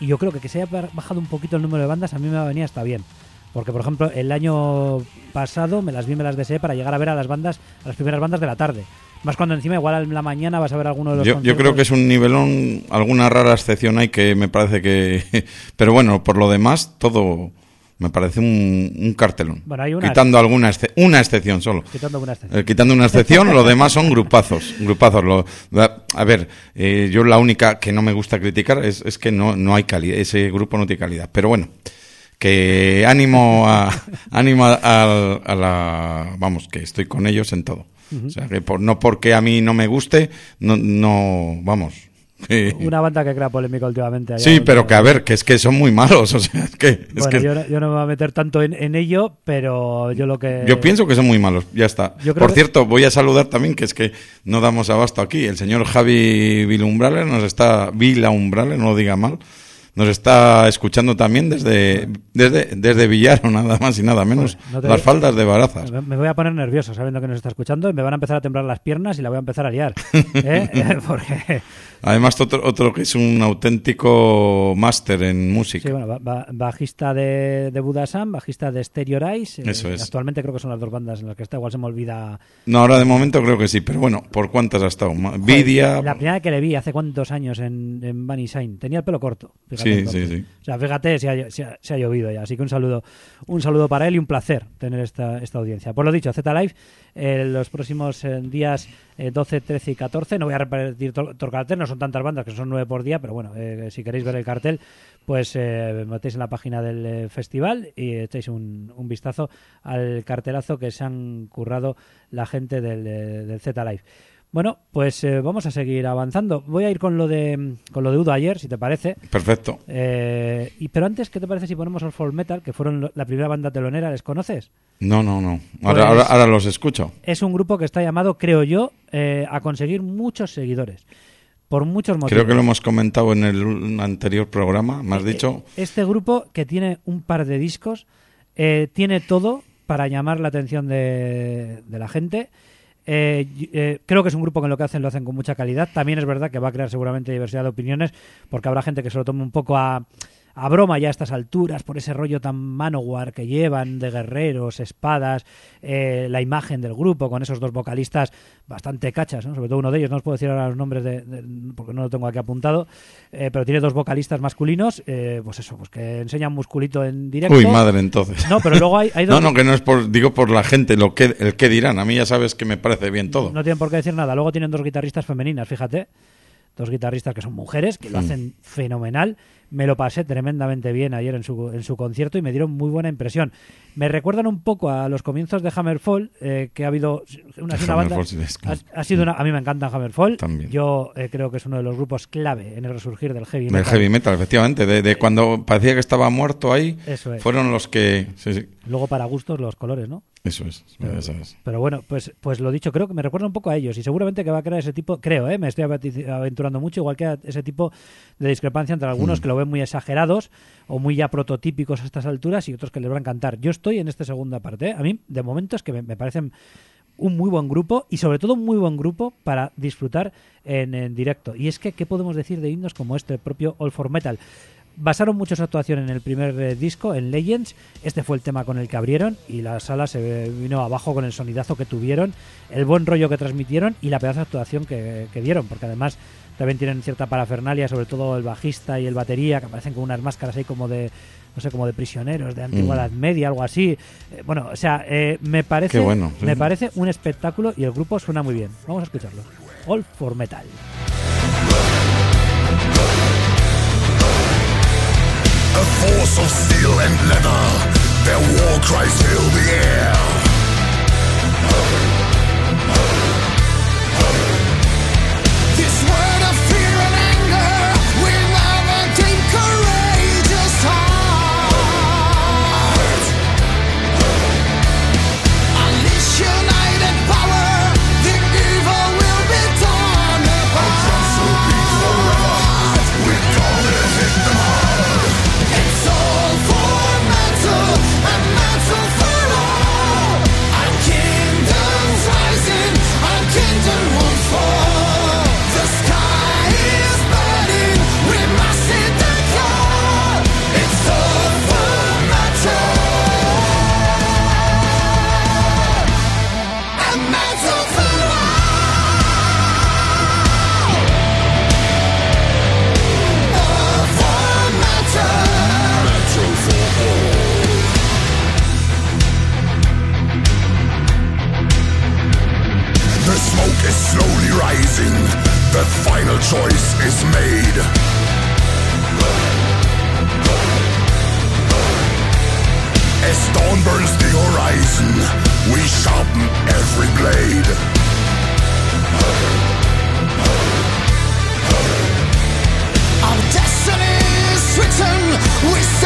Speaker 1: Y yo creo que que se haya ba- bajado un poquito el número de bandas a mí me va a venir hasta bien. Porque, por ejemplo, el año pasado me las vi, me las deseé para llegar a ver a las bandas, a las primeras bandas de la tarde. Más cuando encima igual en la mañana vas a ver alguno de los
Speaker 4: Yo, yo creo que es un nivelón, alguna rara excepción hay que me parece que... Pero bueno, por lo demás, todo me parece un, un cartelón.
Speaker 1: Bueno, hay una-
Speaker 4: Quitando alguna exce- una excepción solo.
Speaker 1: Quitando alguna excepción.
Speaker 4: Eh, quitando una excepción, lo demás son grupazos. grupazos. Lo- la- a ver, eh, yo la única que no me gusta criticar es, es que no, no hay calidad, ese grupo no tiene calidad. Pero bueno, que ánimo a, ánimo a, a- a la... Vamos, que estoy con ellos en todo. O sea, que por, no porque a mí no me guste, no, no vamos. que-
Speaker 1: Una banda que crea polémica últimamente.
Speaker 4: sí, pero que a ver, que es que son muy malos. O sea, es que... es
Speaker 1: Bueno,
Speaker 4: que-
Speaker 1: yo, no- yo no me voy a meter tanto en, en ello, pero yo lo que...
Speaker 4: Yo pienso que son muy malos, ya está.
Speaker 1: Yo
Speaker 4: Por
Speaker 1: que-
Speaker 4: cierto, voy a saludar también, que es que no damos abasto aquí. El señor Javi Vilumbrales nos está, Vila Umbrales, no lo diga mal, nos está escuchando también desde, desde, desde Villaro, nada más y nada menos.
Speaker 1: Pues, no
Speaker 4: Las faldas de Barazas.
Speaker 1: Me voy a poner nervioso sabiendo que nos está escuchando y me van a empezar a temblar las piernas y la voy a empezar a liar. ¿eh? Eh, Porque,
Speaker 4: Además, otro, otro que es un auténtico máster en música.
Speaker 1: sí, bueno, ba- ba- bajista de, de Budasan, bajista de Stereo Eyes. eh,
Speaker 4: Eso es.
Speaker 1: Actualmente creo que son las dos bandas en las que está, igual se me olvida.
Speaker 4: No, ahora de momento creo que sí, pero bueno, ¿por cuántas ha estado? Vidia.
Speaker 1: La primera que le vi hace cuántos años en, en Bunny Sign, tenía el pelo corto. fíjate,
Speaker 4: Sí, sí, sí.
Speaker 1: O sea, fíjate, se ha, se ha- se ha llovido ya. Así que un saludo, un saludo para él y un placer tener esta, esta audiencia. Por lo dicho, Z Live, eh, los próximos eh, días eh, 12, 13 y 14. No voy a repetir todo el cartel, no son tantas bandas, que son nueve por día, pero bueno, eh, si queréis ver el cartel, pues eh, metéis en la página del festival y echáis un, un vistazo al cartelazo que se han currado la gente del, del Z Live. Bueno, pues eh, vamos a seguir avanzando. Voy a ir con lo de con lo de Udo ayer, si te parece.
Speaker 4: Perfecto.
Speaker 1: Eh, y pero antes, ¿qué te parece si ponemos All Metal, que fueron la primera banda telonera? ¿Les conoces?
Speaker 4: No, no, no.
Speaker 1: Pues-
Speaker 4: Ahora, ahora, ahora los escucho.
Speaker 1: Es un grupo que está llamado, creo yo, eh, a conseguir muchos seguidores. Por muchos motivos.
Speaker 4: Creo que lo hemos comentado en el anterior programa, me has dicho.
Speaker 1: Este grupo, que tiene un par de discos, eh, tiene todo para llamar la atención de, de la gente. Eh, eh, creo que es un grupo que lo que hacen lo hacen con mucha calidad. También es verdad que va a crear seguramente diversidad de opiniones, porque habrá gente que se lo tome un poco a, a broma ya a estas alturas, por ese rollo tan manowar que llevan de guerreros, espadas, eh, la imagen del grupo con esos dos vocalistas bastante cachas, ¿no? sobre todo uno de ellos, no os puedo decir ahora los nombres de, de- porque no lo tengo aquí apuntado, eh, pero tiene dos vocalistas masculinos, eh, pues eso, pues que enseñan musculito en directo.
Speaker 4: Uy, madre, entonces.
Speaker 1: No, pero luego hay, hay dos...
Speaker 4: No, no, que no es por, digo por la gente, lo que, el que dirán. A mí ya sabes que me parece bien todo.
Speaker 1: No tienen por qué decir nada. Luego tienen dos guitarristas femeninas, fíjate. Dos guitarristas que son mujeres, que lo
Speaker 4: Mm.
Speaker 1: hacen fenomenal. Me lo pasé tremendamente bien ayer en su, en su concierto y me dieron muy buena impresión. Me recuerdan un poco a los comienzos de Hammerfall, eh, que ha habido una, una banda... Ha, ha sido una, a mí me encanta Hammerfall.
Speaker 4: También.
Speaker 1: Yo eh, creo que es uno de los grupos clave en el resurgir del heavy
Speaker 4: Del
Speaker 1: metal.
Speaker 4: heavy metal, efectivamente. De, de cuando parecía que estaba muerto ahí,
Speaker 1: Eso es.
Speaker 4: fueron los que. Sí, sí.
Speaker 1: Luego para gustos los colores, ¿no?
Speaker 4: Eso es. eso es.
Speaker 1: Pero bueno, pues, pues lo dicho, creo que me recuerda un poco a ellos y seguramente que va a crear ese tipo, creo, ¿eh? me estoy aventurando mucho, igual que a ese tipo de discrepancia entre algunos que lo ven muy exagerados o muy ya prototípicos a estas alturas y otros que les van a encantar. Yo estoy en esta segunda parte. ¿eh? A mí, de momento, es que me, me parecen un muy buen grupo y sobre todo un muy buen grupo para disfrutar en, en directo. Y es que, ¿qué podemos decir de himnos como este propio All for Metal? Basaron mucho su actuación en el primer eh, disco, en Legends. Este fue el tema con el que abrieron y la sala se vino abajo con el sonidazo que tuvieron, el buen rollo que transmitieron y la pedazo de actuación que, que dieron, porque además también tienen cierta parafernalia, sobre todo el bajista y el batería, que aparecen con unas máscaras ahí como de, no sé, como de prisioneros de antigua
Speaker 4: Mm.
Speaker 1: Edad Media, algo así. Eh, bueno, o sea, eh, me parece,
Speaker 4: Qué bueno, sí.
Speaker 1: me parece un espectáculo y el grupo suena muy bien. Vamos a escucharlo. All for Metal.
Speaker 8: Force of steel and leather, their war cries fill the air. rising, the final choice is made. As dawn burns the horizon, we sharpen every blade.
Speaker 7: Our destiny is written. We.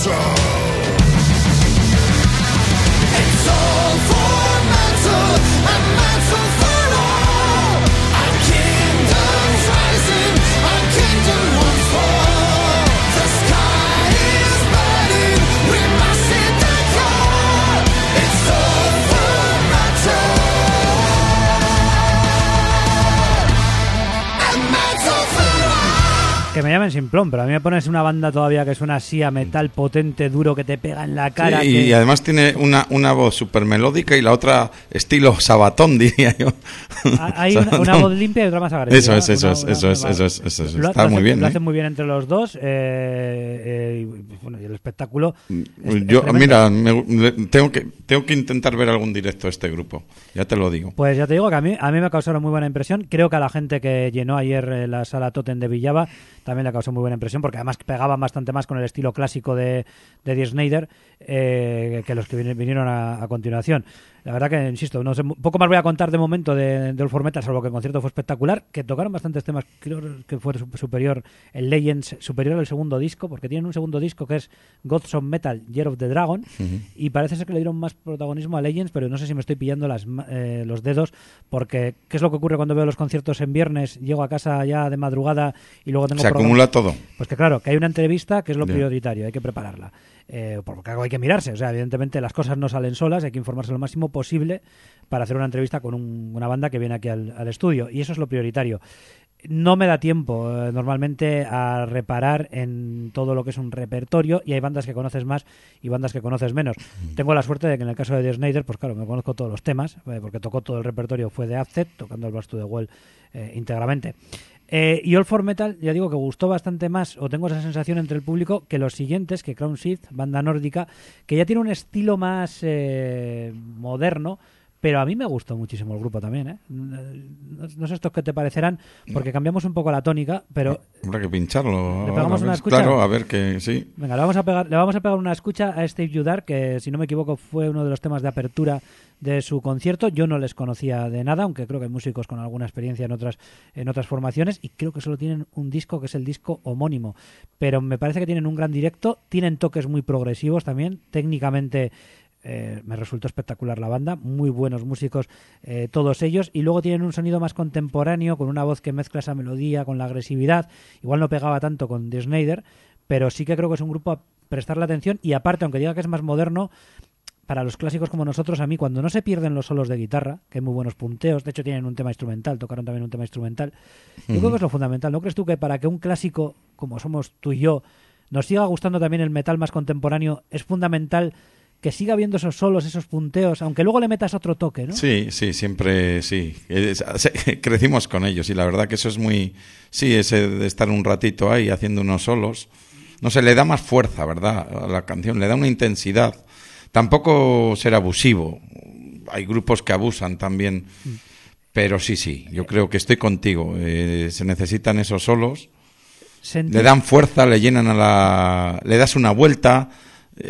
Speaker 7: Santa.
Speaker 1: Que me llamen simplón, pero a mí me pones una banda todavía que suena así a metal potente, duro, que te pega en la cara.
Speaker 4: Sí,
Speaker 1: que-
Speaker 4: Y además tiene una, una voz súper melódica y la otra estilo sabatón, diría yo.
Speaker 1: Hay una, una voz limpia y otra más agresiva.
Speaker 4: Eso es, eso
Speaker 1: Una-
Speaker 4: es,
Speaker 1: una-
Speaker 4: eso es, eso es, eso es. Está muy bien,
Speaker 1: Lo
Speaker 4: ¿eh?
Speaker 1: hacen muy bien entre los dos. eh, eh, y, bueno, y el espectáculo. es- es
Speaker 4: Yo, mira, me- tengo, que, tengo que intentar ver algún directo de este grupo, ya te lo digo.
Speaker 1: Pues ya te digo que a mí, a mí me causaron muy buena impresión. Creo que a la gente que llenó ayer la sala Totem de Villava también le causó muy buena impresión, porque además pegaban bastante más con el estilo clásico de, de Dee Snyder eh, que los que vini- vinieron a continuación. La verdad que, insisto, no sé, poco más voy a contar de momento de, de All Metal, salvo que el concierto fue espectacular, que tocaron bastantes temas, creo que fue su- superior, el Legends, superior al segundo disco, porque tienen un segundo disco que es Gods of Metal, Year of the Dragon, y parece ser que le dieron más protagonismo a Legends, pero no sé si me estoy pillando las, eh, los dedos, porque ¿qué es lo que ocurre cuando veo los conciertos en viernes? Llego a casa ya de madrugada y luego tengo
Speaker 4: Se
Speaker 1: programa-
Speaker 4: acumula todo.
Speaker 1: pues que claro, que hay una entrevista que es lo prioritario, hay que prepararla. Eh, porque algo hay que mirarse, o sea, evidentemente las cosas no salen solas, hay que informarse lo máximo posible para hacer una entrevista con un- una banda que viene aquí al, al estudio, y eso es lo prioritario. No me da tiempo eh, normalmente a reparar en todo lo que es un repertorio y hay bandas que conoces más y bandas que conoces menos. Tengo la suerte de que en el caso de The Snyder, pues claro, me conozco todos los temas, eh, porque tocó todo el repertorio, fue de Abset, tocando el Blast to the Well eh, íntegramente. Eh, y All for Metal, ya digo que gustó bastante más, o tengo esa sensación entre el público, que los siguientes, que Crown Shift, banda nórdica, que ya tiene un estilo más eh, moderno, pero a mí me gustó muchísimo el grupo también. ¿eh? No, no sé estos que te parecerán, porque cambiamos un poco la tónica, pero
Speaker 4: Habrá que pincharlo.
Speaker 1: ¿Le pegamos una escucha?
Speaker 4: Claro, a ver que sí.
Speaker 1: Venga, le vamos a pegar, le vamos a pegar una escucha a Steve Judar, que si no me equivoco fue uno de los temas de apertura de su concierto. Yo no les conocía de nada, aunque creo que hay músicos con alguna experiencia en otras, en otras formaciones, y creo que solo tienen un disco que es el disco homónimo. Pero me parece que tienen un gran directo, tienen toques muy progresivos también, técnicamente. eh, me resultó espectacular la banda, muy buenos músicos eh, todos ellos, y luego tienen un sonido más contemporáneo, con una voz que mezcla esa melodía con la agresividad, igual no pegaba tanto con The Snyder, pero sí que creo que es un grupo a prestarle atención y aparte, aunque diga que es más moderno, para los clásicos como nosotros, a mí cuando no se pierden los solos de guitarra, que hay muy buenos punteos, de hecho tienen un tema instrumental, tocaron también un tema instrumental, yo creo que es lo fundamental. ¿No crees tú que para que un clásico, como somos tú y yo, nos siga gustando también el metal más contemporáneo, es fundamental que siga habiendo esos solos, esos punteos, aunque luego le metas otro toque, ¿no?
Speaker 4: Sí, sí, siempre sí. Es- crecimos con ellos y la verdad que eso es muy... Sí, ese de estar un ratito ahí haciendo unos solos. No sé, le da más fuerza, ¿verdad? A la canción, le da una intensidad. Tampoco ser abusivo. Hay grupos que abusan también. Pero sí, sí, yo creo que estoy contigo. Eh, se necesitan esos solos. Le dan fuerza, le llenan a la... Le das una vuelta,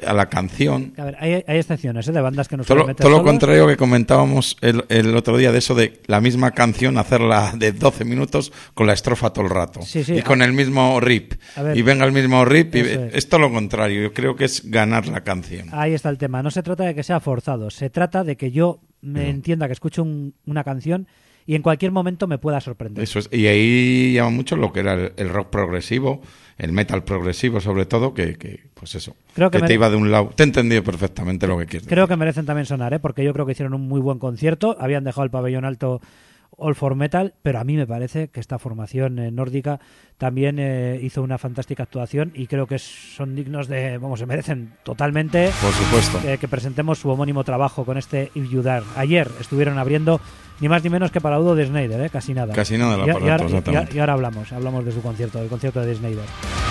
Speaker 4: a la canción.
Speaker 7: A ver, hay, hay excepciones ¿eh? de bandas que no
Speaker 4: Todo, lo-
Speaker 7: meter
Speaker 4: todo lo
Speaker 7: solos.
Speaker 4: contrario que comentábamos el, el otro día de eso de la misma canción hacerla de 12 minutos con la estrofa todo el rato
Speaker 7: Sí, sí,
Speaker 4: y con el mismo rip
Speaker 7: ver.
Speaker 4: y venga el mismo rip y
Speaker 7: es.
Speaker 4: es todo lo contrario yo creo que es ganar la canción
Speaker 7: Ahí está el tema. No se trata de que sea forzado. Se trata de que yo me entienda que escucho un- una canción y en cualquier momento me pueda sorprender.
Speaker 4: Eso es, y ahí llama mucho lo que era el, el rock progresivo, el metal progresivo sobre todo, que, que, pues eso,
Speaker 7: Creo que
Speaker 4: te iba de un lado. Te he entendido perfectamente lo que quieres
Speaker 7: Creo
Speaker 4: decir.
Speaker 7: que merecen también sonar, ¿eh? porque yo creo que hicieron un muy buen concierto. Habían dejado el pabellón alto All for Metal, pero a mí me parece que esta formación eh, nórdica también eh, hizo una fantástica actuación y creo que son dignos de, vamos, se merecen totalmente
Speaker 4: Por supuesto.
Speaker 7: eh, que presentemos su homónimo trabajo con este If You Dare. Ayer estuvieron abriendo ni más ni menos que para Udo de Snyder, ¿eh? casi nada.
Speaker 4: Casi nada
Speaker 7: Y, y
Speaker 4: aparato,
Speaker 7: ahora, y ahora hablamos, hablamos de su concierto, del concierto de Snyder.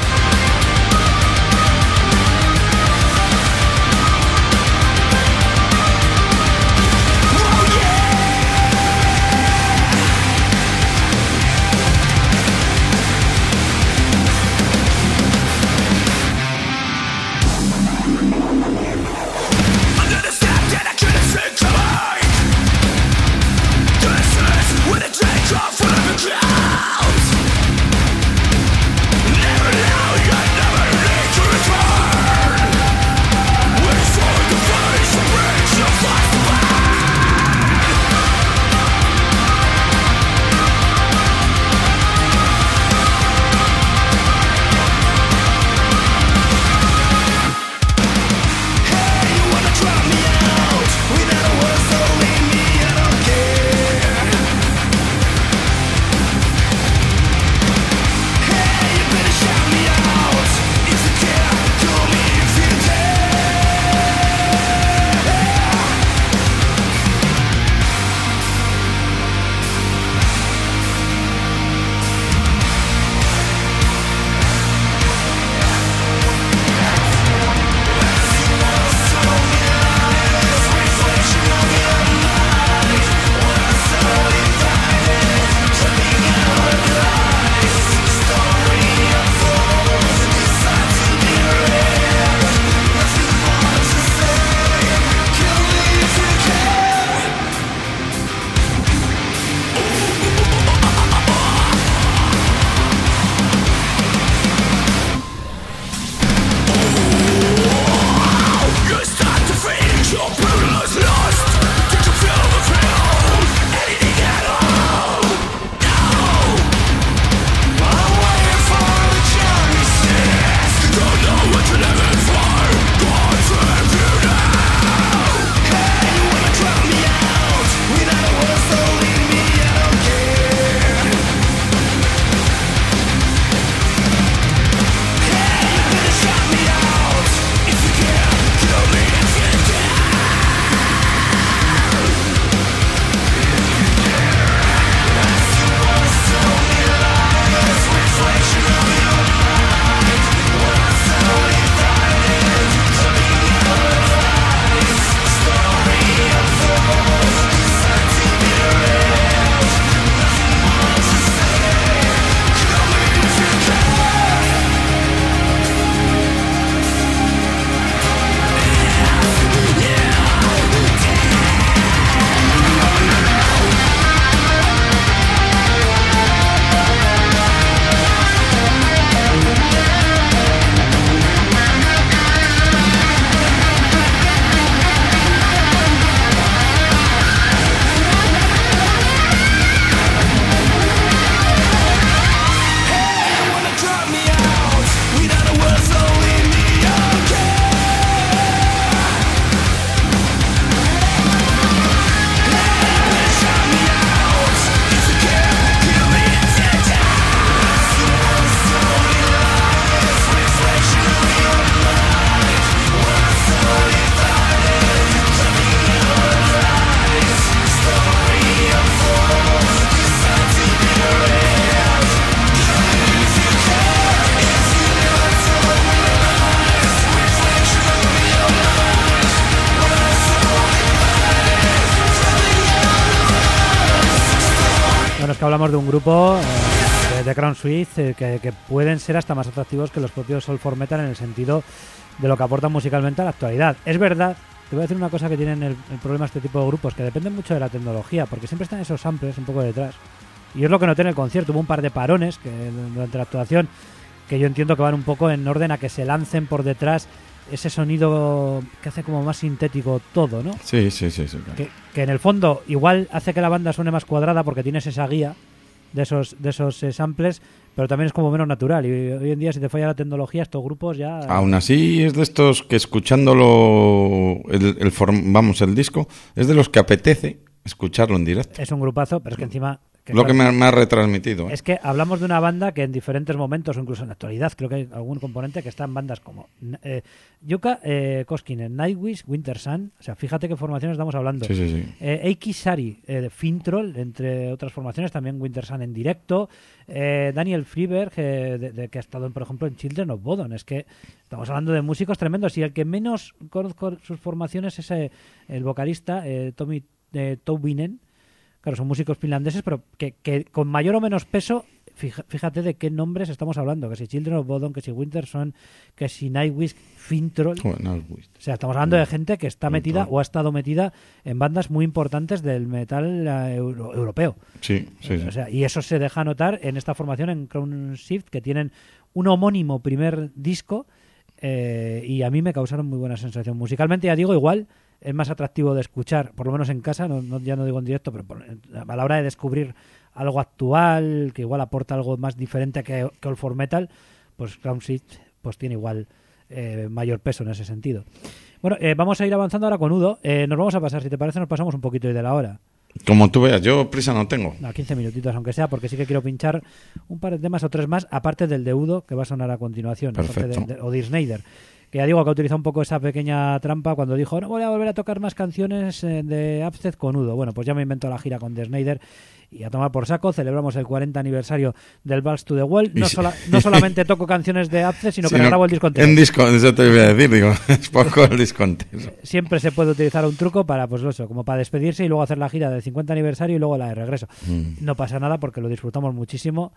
Speaker 7: Hablamos de un grupo eh, de, de Crown Suite eh, que, que pueden ser hasta más atractivos que los propios Soul for Metal en el sentido
Speaker 1: de lo que aportan musicalmente a la actualidad. Es verdad, te voy a decir una cosa que tienen el, el problema este tipo de grupos, que dependen mucho de la tecnología, porque siempre están esos samples un poco detrás. Y es lo que noté en el concierto, hubo un par de parones que durante la actuación que yo entiendo que van un poco en orden a que se lancen por detrás ese sonido que hace como más sintético todo, ¿no?
Speaker 4: Sí, sí, sí. sí, claro.
Speaker 1: que, que en el fondo igual hace que la banda suene más cuadrada porque tienes esa guía de esos de esos eh, samples, pero también es como menos natural. Y hoy en día, si te falla la tecnología, estos grupos ya.
Speaker 4: Aún así es de estos que escuchándolo, el, el form- vamos, el disco, es de los que apetece escucharlo en directo.
Speaker 1: Es un grupazo, pero es que encima. Que
Speaker 4: Lo que me, ha- me ha retransmitido. ¿eh?
Speaker 1: Es que hablamos de una banda que en diferentes momentos, o incluso en la actualidad, creo que hay algún componente que está en bandas como eh, Yuka eh, Koskinen, Nightwish, Winter Sun. O sea, fíjate qué formaciones estamos hablando.
Speaker 4: Sí, sí, sí.
Speaker 1: Eh, Eiki Sari, eh, de Fintroll, entre otras formaciones, también Winter Sun en directo. Eh, Daniel Freeberg, eh, de, de- que ha estado, por ejemplo, en Children of Bodom. Es que estamos hablando de músicos tremendos. Y el que menos conozco sus formaciones es eh, el vocalista Tommy eh, Toubinen. Claro, son músicos finlandeses, pero que, que con mayor o menos peso, fija- fíjate de qué nombres estamos hablando. Que si Children of Bodom, que si Winter Sun, que si Nightwish, Fintroll.
Speaker 4: Bueno.
Speaker 1: O sea, estamos hablando de gente que está metida o ha estado metida en bandas muy importantes del metal eh, euro- europeo.
Speaker 4: sí, sí, sí.
Speaker 1: O sea, y eso se deja notar en esta formación en Crown Shift, que tienen un homónimo primer disco eh, y a mí me causaron muy buena sensación. Musicalmente, ya digo, igual es más atractivo de escuchar, por lo menos en casa, no, no- ya no digo en directo, pero por- a la hora de descubrir algo actual, que igual aporta algo más diferente que, que All for Metal, pues Crown Shift pues tiene igual eh, mayor peso en ese sentido. Bueno, eh, vamos a ir avanzando ahora con Udo. Eh, nos vamos a pasar, si te parece, nos pasamos un poquito de la hora.
Speaker 4: Como tú veas, yo prisa no tengo.
Speaker 1: A 15 minutitos, aunque sea, porque sí que quiero pinchar un par de temas o tres más, aparte del de Udo, que va a sonar a continuación, aparte
Speaker 4: Perfecto.
Speaker 1: de- de- o de Snyder. Que ya digo que ha utilizado un poco esa pequeña trampa cuando dijo, no voy a volver a tocar más canciones eh, de Absted con Udo. Bueno, pues ya me invento la gira con The Snyder y a tomar por saco. Celebramos el 40 aniversario del Vals to the Wall. No, sola- solamente toco canciones de Absted, sino que
Speaker 4: no,
Speaker 1: grabo el disco entero.
Speaker 4: En disco, eso te voy a decir, digo, es poco el disco entero.
Speaker 1: Siempre se puede utilizar un truco para, pues eso, como para despedirse y luego hacer la gira del 50 aniversario y luego la de regreso.
Speaker 4: Mm.
Speaker 1: No pasa nada porque lo disfrutamos muchísimo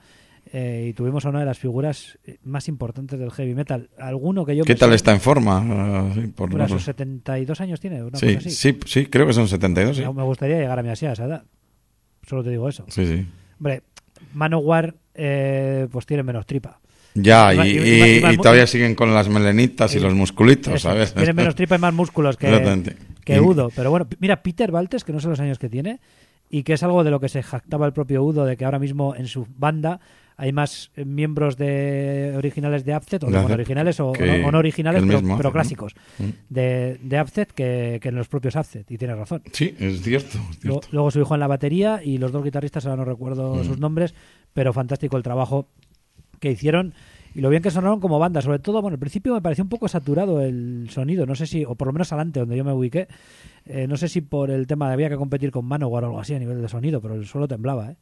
Speaker 1: eh, y tuvimos a una de las figuras eh, más importantes del heavy metal. Alguno que yo
Speaker 4: ¿Qué tal
Speaker 1: sé-
Speaker 4: está en forma? Ah, sí, por verlo.
Speaker 1: sus 72 años tiene, una
Speaker 4: sí,
Speaker 1: cosa así.
Speaker 4: sí, sí, creo que son 72, sí.
Speaker 1: Me- gustaría llegar a mi así a esa edad. Solo te digo eso.
Speaker 4: Sí, sí.
Speaker 1: Hombre, Manowar eh, pues tiene menos tripa.
Speaker 4: Ya, y, todavía siguen con las melenitas y los musculitos,
Speaker 1: Eso,
Speaker 4: ¿sabes?
Speaker 1: Tiene menos tripa y más músculos que, que Udo. Pero bueno, mira, Peter Valtes, que no sé los años que tiene, y que es algo de lo que se jactaba el propio Udo, de que ahora mismo en su banda hay más eh, miembros de originales de Abzet, o
Speaker 4: De
Speaker 1: bueno, originales o,
Speaker 4: que-
Speaker 1: o no, o no originales, pero,
Speaker 4: mismo
Speaker 1: pero
Speaker 4: hace, ¿no?
Speaker 1: clásicos,
Speaker 4: Mm.
Speaker 1: de, de que, que en los propios Abzet, y tiene razón.
Speaker 4: Sí, es cierto. es
Speaker 1: Luego, luego su hijo en la batería y los dos guitarristas, ahora no recuerdo
Speaker 4: Mm.
Speaker 1: sus nombres, pero fantástico el trabajo que hicieron y lo bien que sonaron como banda. Sobre todo, bueno, al principio me pareció un poco saturado el sonido, no sé si, o por lo menos adelante donde yo me ubiqué, eh, no sé si por el tema de había que competir con Manowar o algo así a nivel de sonido, pero el suelo temblaba, ¿eh?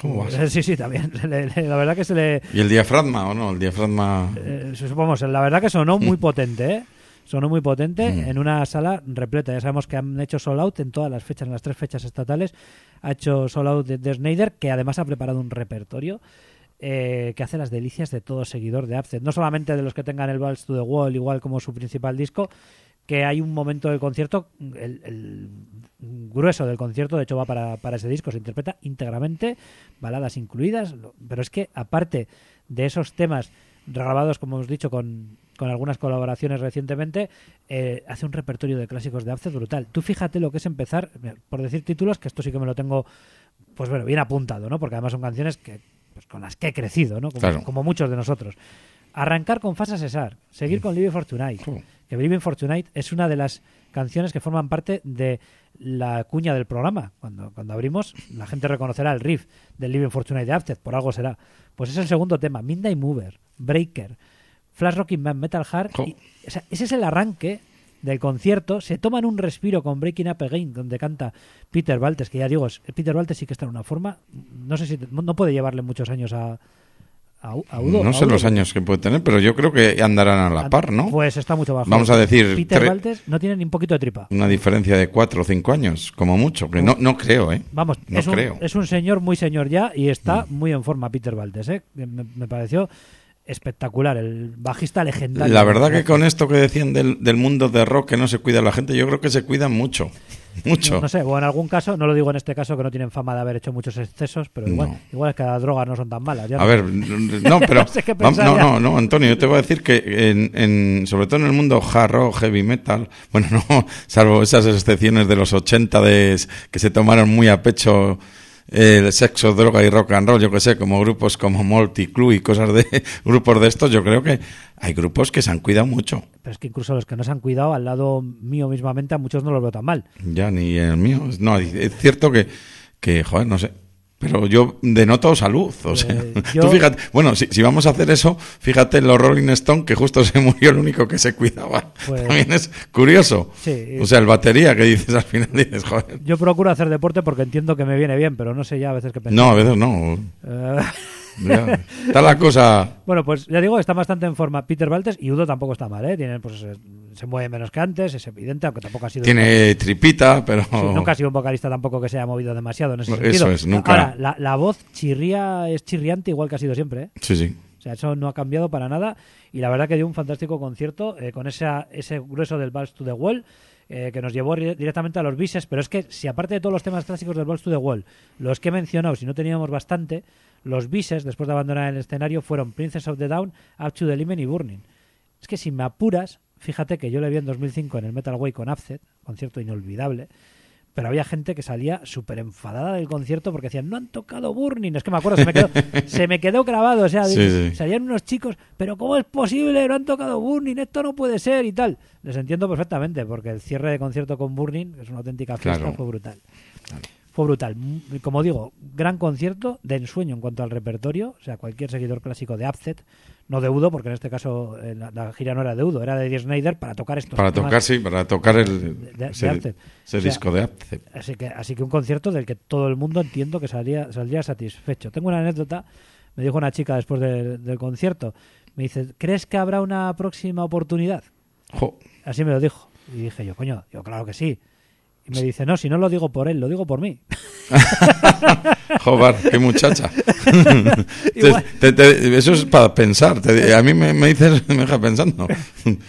Speaker 4: ¿Cómo vas?
Speaker 1: Sí, sí, también. La verdad que se le...
Speaker 4: ¿Y el diafragma o no? El diafragma...
Speaker 1: eh, vamos, la verdad que sonó muy potente, ¿eh? Sonó muy potente
Speaker 4: Mm.
Speaker 1: en una sala repleta. Ya sabemos que han hecho sold out en todas las fechas, en las tres fechas estatales. Ha hecho sold out de, de Snyder, que además ha preparado un repertorio eh, que hace las delicias de todo seguidor de Absent. No solamente de los que tengan el Vals to the Wall, igual como su principal disco, que hay un momento del concierto, el, el grueso del concierto, de hecho va para, para ese disco, se interpreta íntegramente, baladas incluidas, pero es que aparte de esos temas regrabados, como hemos dicho, con, con algunas colaboraciones recientemente, eh, hace un repertorio de clásicos de Absent brutal. Tú fíjate lo que es empezar, por decir títulos, que esto sí que me lo tengo, pues bueno, bien apuntado, ¿no? Porque además son canciones que pues con las que he crecido, ¿no? Como,
Speaker 4: Claro.
Speaker 1: como muchos de nosotros. Arrancar con Fasa Cesar, seguir con Living for Tonight,
Speaker 4: Oh.
Speaker 1: Que Believing for Tonight es una de las canciones que forman parte de la cuña del programa. Cuando, cuando abrimos, la gente reconocerá el riff del Living for Tonight de After, por algo será. Pues es el segundo tema, Midnight Mover, Breaker, Flash Rocking Man, Metal Heart. Y- o sea, ese es el arranque del concierto. Se toman un respiro con Breaking Up Again, donde canta Peter Valtes, que ya digo, Peter Valtes sí que está en una forma. No sé si no puede llevarle muchos años a,
Speaker 4: no sé los años que puede tener, pero yo creo que andarán a la par, ¿no?
Speaker 1: Pues está mucho más
Speaker 4: Vamos a decir,
Speaker 1: Peter Valtes no tiene ni un poquito de tripa.
Speaker 4: Una diferencia de cuatro o cinco años, como mucho. Que no, no creo, ¿eh?
Speaker 1: Vamos,
Speaker 4: no
Speaker 1: es, un,
Speaker 4: creo.
Speaker 1: es un señor muy señor ya y está muy en forma Peter Valdes, ¿eh? Me, me pareció espectacular, el bajista legendario.
Speaker 4: La verdad que con esto que decían del, del mundo de rock que no se cuida la gente, yo creo que se cuidan mucho. Mucho.
Speaker 1: No sé, o en algún caso, no lo digo en este caso que no tienen fama de haber hecho muchos excesos, pero igual,
Speaker 4: No.
Speaker 1: igual es que las drogas no son tan malas. ya
Speaker 4: A
Speaker 1: no-
Speaker 4: ver, no, pero
Speaker 1: No sé qué
Speaker 4: no, no, no, Antonio, yo te voy a decir que en, en- sobre todo en el mundo hard rock, heavy metal, bueno, no, salvo esas excepciones de los 80 de, que se tomaron muy a pecho el sexo, droga y rock and roll, yo que sé, como grupos como Multiclub y cosas de grupos de estos, yo creo que hay grupos que se han cuidado mucho.
Speaker 1: Pero es que incluso los que no se han cuidado, al lado mío mismamente, a muchos no los veo tan mal.
Speaker 4: Ya ni el mío. No, es cierto que, que joder, no sé. Pero yo denoto salud. O sea,
Speaker 1: Eh, yo-
Speaker 4: tú fíjate. Bueno, si, si vamos a hacer eso, fíjate en los Rolling Stone, que justo se murió el único que se cuidaba.
Speaker 1: Pues-
Speaker 4: También es curioso.
Speaker 1: Sí.
Speaker 4: O sea, el batería que dices al final, dices, joder.
Speaker 1: Yo procuro hacer deporte porque entiendo que me viene bien, pero no sé ya a veces qué pensar.
Speaker 4: No, a veces no.
Speaker 1: Eh,
Speaker 4: Ya. Está la cosa.
Speaker 1: bueno, pues ya digo, está bastante en forma Peter Baltes y Udo tampoco está mal, ¿eh? Tiene, pues, eh, se mueve menos que antes, es evidente, aunque tampoco ha sido...
Speaker 4: Tiene tripita, pero.
Speaker 1: Sí, nunca ha sido un vocalista tampoco que se haya movido demasiado en ese
Speaker 4: No,
Speaker 1: sentido.
Speaker 4: eso es, nunca.
Speaker 1: Ahora, la, la voz chirría, es chirriante igual que ha sido siempre, ¿eh?
Speaker 4: Sí, sí.
Speaker 1: O sea, eso no ha cambiado para nada. Y la verdad que dio un fantástico concierto eh, con esa, ese grueso del Balls to the Wall eh, que nos llevó directamente a los bises. Pero es que, si aparte de todos los temas clásicos del Balls to the Wall, los que he mencionado, si no teníamos bastante, los bises, después de abandonar el escenario, fueron Princess of the Down, Up to the Limit y Burning. Es que si me apuras, fíjate que yo le vi en 2005 en el Metal Way con Upset, concierto inolvidable. Pero había gente que salía súper enfadada del concierto porque decían, no han tocado Burning. Es que me acuerdo, se me quedó, se me quedó grabado. O sea,
Speaker 4: Sí,
Speaker 1: dices,
Speaker 4: sí.
Speaker 1: salían unos chicos, pero ¿cómo es posible? No han tocado Burning, esto no puede ser y tal. Les entiendo perfectamente porque el cierre de concierto con Burning, que es una auténtica fiesta,
Speaker 4: Claro.
Speaker 1: fue brutal. Fue brutal. M- Como digo, gran concierto de ensueño en cuanto al repertorio. O sea, cualquier seguidor clásico de Upset, no de Udo, porque en este caso eh, la, la gira no era de Udo, era de Eddie Snyder para tocar estos
Speaker 4: Para
Speaker 1: temas.
Speaker 4: tocar, sí, para tocar el,
Speaker 1: De- de
Speaker 4: ese,
Speaker 1: Upset.
Speaker 4: ese
Speaker 1: O sea,
Speaker 4: disco de Upset.
Speaker 1: Así que, así que un concierto del que todo el mundo entiendo que salía, saldría satisfecho. Tengo una anécdota, me dijo una chica después del- del concierto, me dice, ¿crees que habrá una próxima oportunidad?
Speaker 4: Jo,
Speaker 1: Así me lo dijo. Y dije yo, coño, yo claro que sí. Y me dice, no, si no lo digo por él, lo digo por mí.
Speaker 4: Joder, qué muchacha.
Speaker 1: Igual.
Speaker 4: Te- te- te- eso es para pensar. Te- a mí me, me dices, me deja pensando.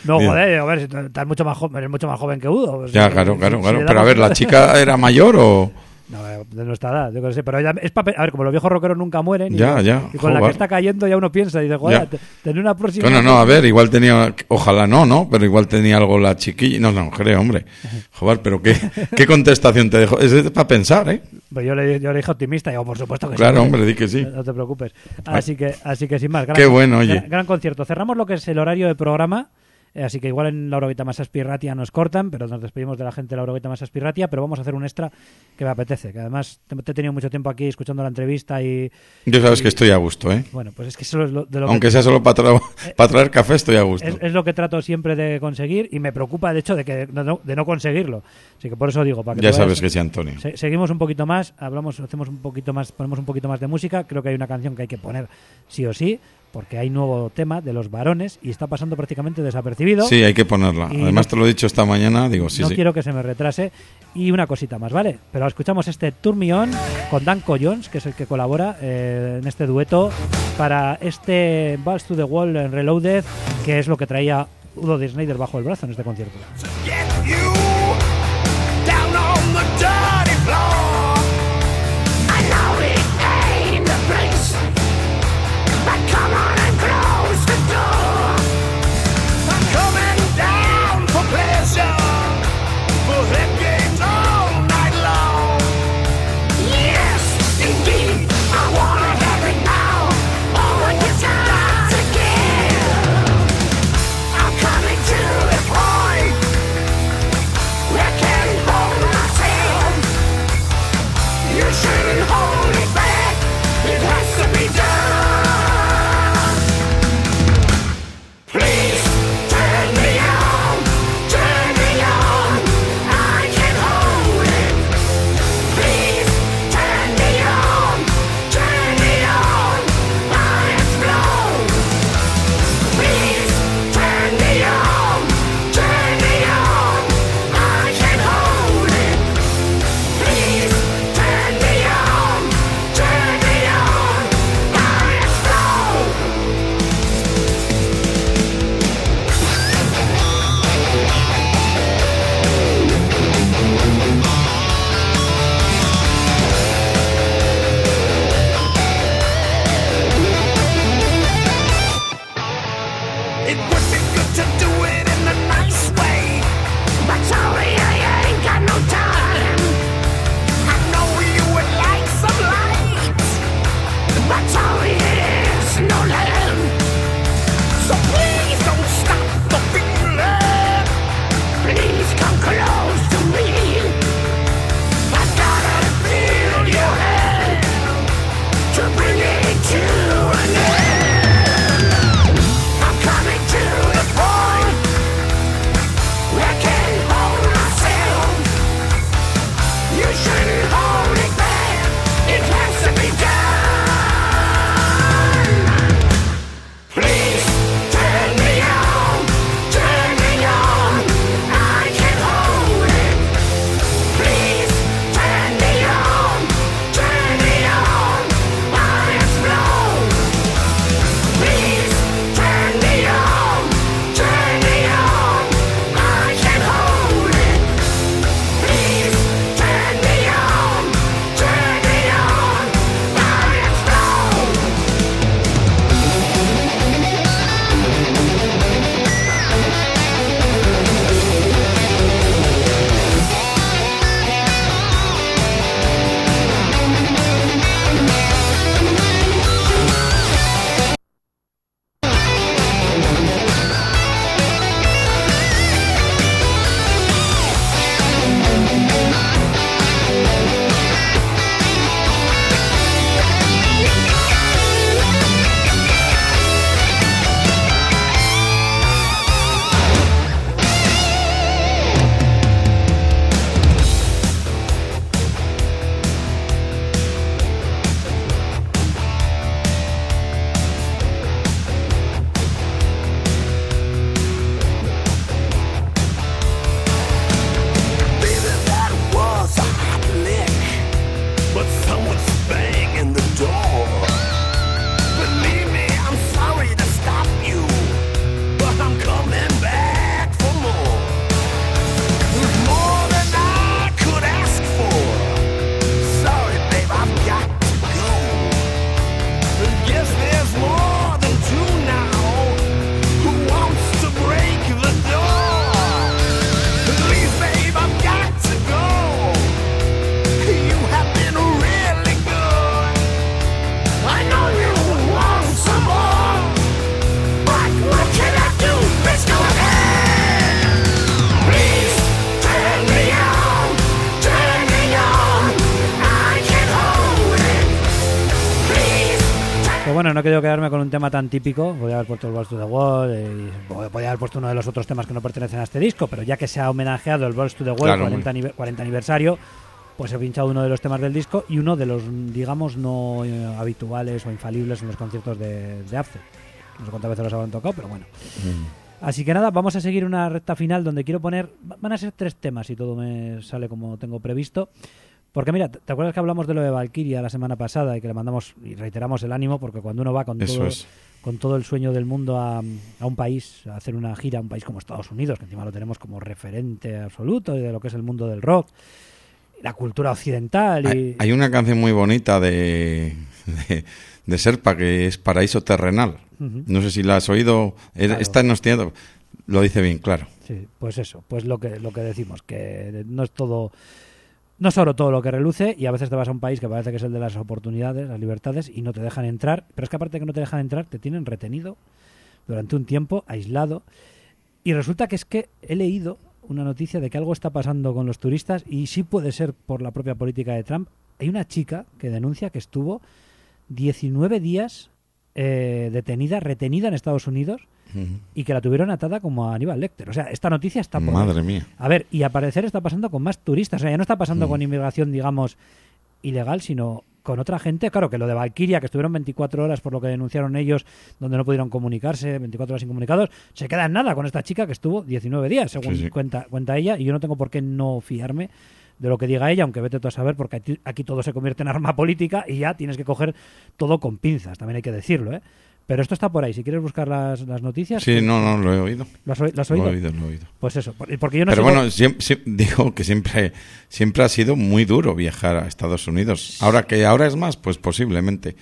Speaker 1: No, joder, a ver, estás mucho más joven, eres mucho más joven que Udo. O
Speaker 4: Ya,
Speaker 1: sea,
Speaker 4: claro, claro, claro. Pero a ver, ¿la chica era mayor o...?
Speaker 1: No, de nuestra edad, yo qué sé, pero ella es pa- a ver, como los viejos rockeros nunca mueren, y,
Speaker 4: Ya, ya,
Speaker 1: y con la que está cayendo ya uno piensa y dice, joder,
Speaker 4: Ya.
Speaker 1: te- tener una próxima...
Speaker 4: Bueno, no, a ver, igual tenía... Ojalá no, ¿no? Pero igual tenía algo la chiquilla. No, no, creo, hombre. Joder, pero ¿qué, qué contestación te dejo? Es para pensar, ¿eh?
Speaker 1: Pues yo le, yo le dije optimista, y digo, por supuesto que sí.
Speaker 4: Claro, hombre, di que sí.
Speaker 1: No te preocupes. Así que, así que sin más.
Speaker 4: Qué bueno, oye.
Speaker 1: Gran, gran concierto. Cerramos lo que es el horario de programa. Eh, así que igual en la Euroguita más Aspirratia nos cortan, pero nos despedimos de la gente de la Euroguita más Aspirratia. Pero vamos a hacer un extra que me apetece. Que además te, te he tenido mucho tiempo aquí escuchando la entrevista y.
Speaker 4: Yo sabes
Speaker 1: y-
Speaker 4: que estoy a gusto, ¿eh?
Speaker 1: Bueno, pues es que eso es lo, de lo
Speaker 4: Aunque
Speaker 1: que.
Speaker 4: sea solo para, tra- para traer café, estoy a gusto.
Speaker 1: Es, es lo que trato siempre de conseguir y me preocupa el hecho de que de no, de no conseguirlo. Así que por eso digo, para que
Speaker 4: Ya
Speaker 1: tú vayas-
Speaker 4: sabes que sí, Antonio.
Speaker 1: Se- seguimos un poquito más, hablamos, hacemos un poquito más, ponemos un poquito más de música. Creo que hay una canción que hay que poner sí o sí, porque hay nuevo tema de los varones y está pasando prácticamente desapercibido.
Speaker 4: Sí, hay que ponerla.
Speaker 1: Y
Speaker 4: Además
Speaker 1: no-
Speaker 4: te lo he dicho esta mañana, digo, sí,
Speaker 1: no
Speaker 4: sí.
Speaker 1: quiero que se me retrase. Y una cosita más, ¿vale? Pero escuchamos este On con Dan Collons, que es el que colabora eh, en este dueto para este Balls to the Wall en Reloaded, que es lo que traía Udo de Snyder bajo el brazo en este concierto. Querido quedarme con un tema tan típico. Podría haber puesto el Balls to the Wall eh, y podría haber puesto uno de los otros temas que no pertenecen a este disco, pero ya que se ha homenajeado el Balls to the Wall
Speaker 4: Claro,
Speaker 1: 40, anive- 40 aniversario, pues he pinchado uno de los temas del disco y uno de los, digamos, no eh, habituales o infalibles en los conciertos de, de Abce. No sé cuántas veces los habrán tocado, pero bueno. Así que nada, vamos a seguir una recta final donde quiero poner. va- Van a ser tres temas y todo me sale como tengo previsto. Porque mira, ¿te acuerdas que hablamos de lo de Valkyria la semana pasada y que le mandamos y reiteramos el ánimo? Porque cuando uno va con
Speaker 4: Eso
Speaker 1: todo,
Speaker 4: es.
Speaker 1: con todo el sueño del mundo a, a un país, a hacer una gira a un país como Estados Unidos, que encima lo tenemos como referente absoluto de lo que es el mundo del rock, la cultura occidental y.
Speaker 4: Hay, hay una canción muy bonita de, de, de Serpa que es Paraíso Terrenal. No sé si la has oído.
Speaker 1: Claro.
Speaker 4: Esta nos tiene- Lo dice bien, claro.
Speaker 1: Sí, pues eso, pues lo que, lo que decimos, que no es todo, no es solo todo lo que reluce y a veces te vas a un país que parece que es el de las oportunidades, las libertades y no te dejan entrar, pero es que aparte de que no te dejan entrar, te tienen retenido durante un tiempo, aislado y resulta que es que he leído una noticia de que algo está pasando con los turistas y sí puede ser por la propia política de Trump. Hay una chica que denuncia que estuvo 19 días eh, detenida, retenida en Estados Unidos y que la tuvieron atada como a Aníbal Lecter. O sea, esta noticia está por
Speaker 4: Madre
Speaker 1: ahí.
Speaker 4: mía.
Speaker 1: A ver, y a parecer está pasando con más turistas. O sea, ya no está pasando
Speaker 4: Mm.
Speaker 1: con inmigración, digamos, ilegal, sino con otra gente. Claro, que lo de Valkyria, que estuvieron 24 horas por lo que denunciaron ellos, donde no pudieron comunicarse, 24 horas incomunicados, se queda en nada con esta chica que estuvo 19 días, según
Speaker 4: Sí, sí.
Speaker 1: Cuenta, cuenta ella, y yo no tengo por qué no fiarme de lo que diga ella, aunque vete tú a saber, porque aquí, aquí todo se convierte en arma política y ya tienes que coger todo con pinzas, también hay que decirlo, ¿eh? Pero esto está por ahí, si quieres buscar las, las noticias...
Speaker 4: Sí, no, no, lo he oído.
Speaker 1: ¿Lo has, lo has
Speaker 4: Lo he
Speaker 1: oído?
Speaker 4: oído, lo he oído.
Speaker 1: Pues eso, por- porque yo no
Speaker 4: Pero
Speaker 1: sigo-
Speaker 4: bueno, siem- siem- digo que siempre, siempre ha sido muy duro viajar a Estados Unidos. Ahora que ahora es más, pues posiblemente.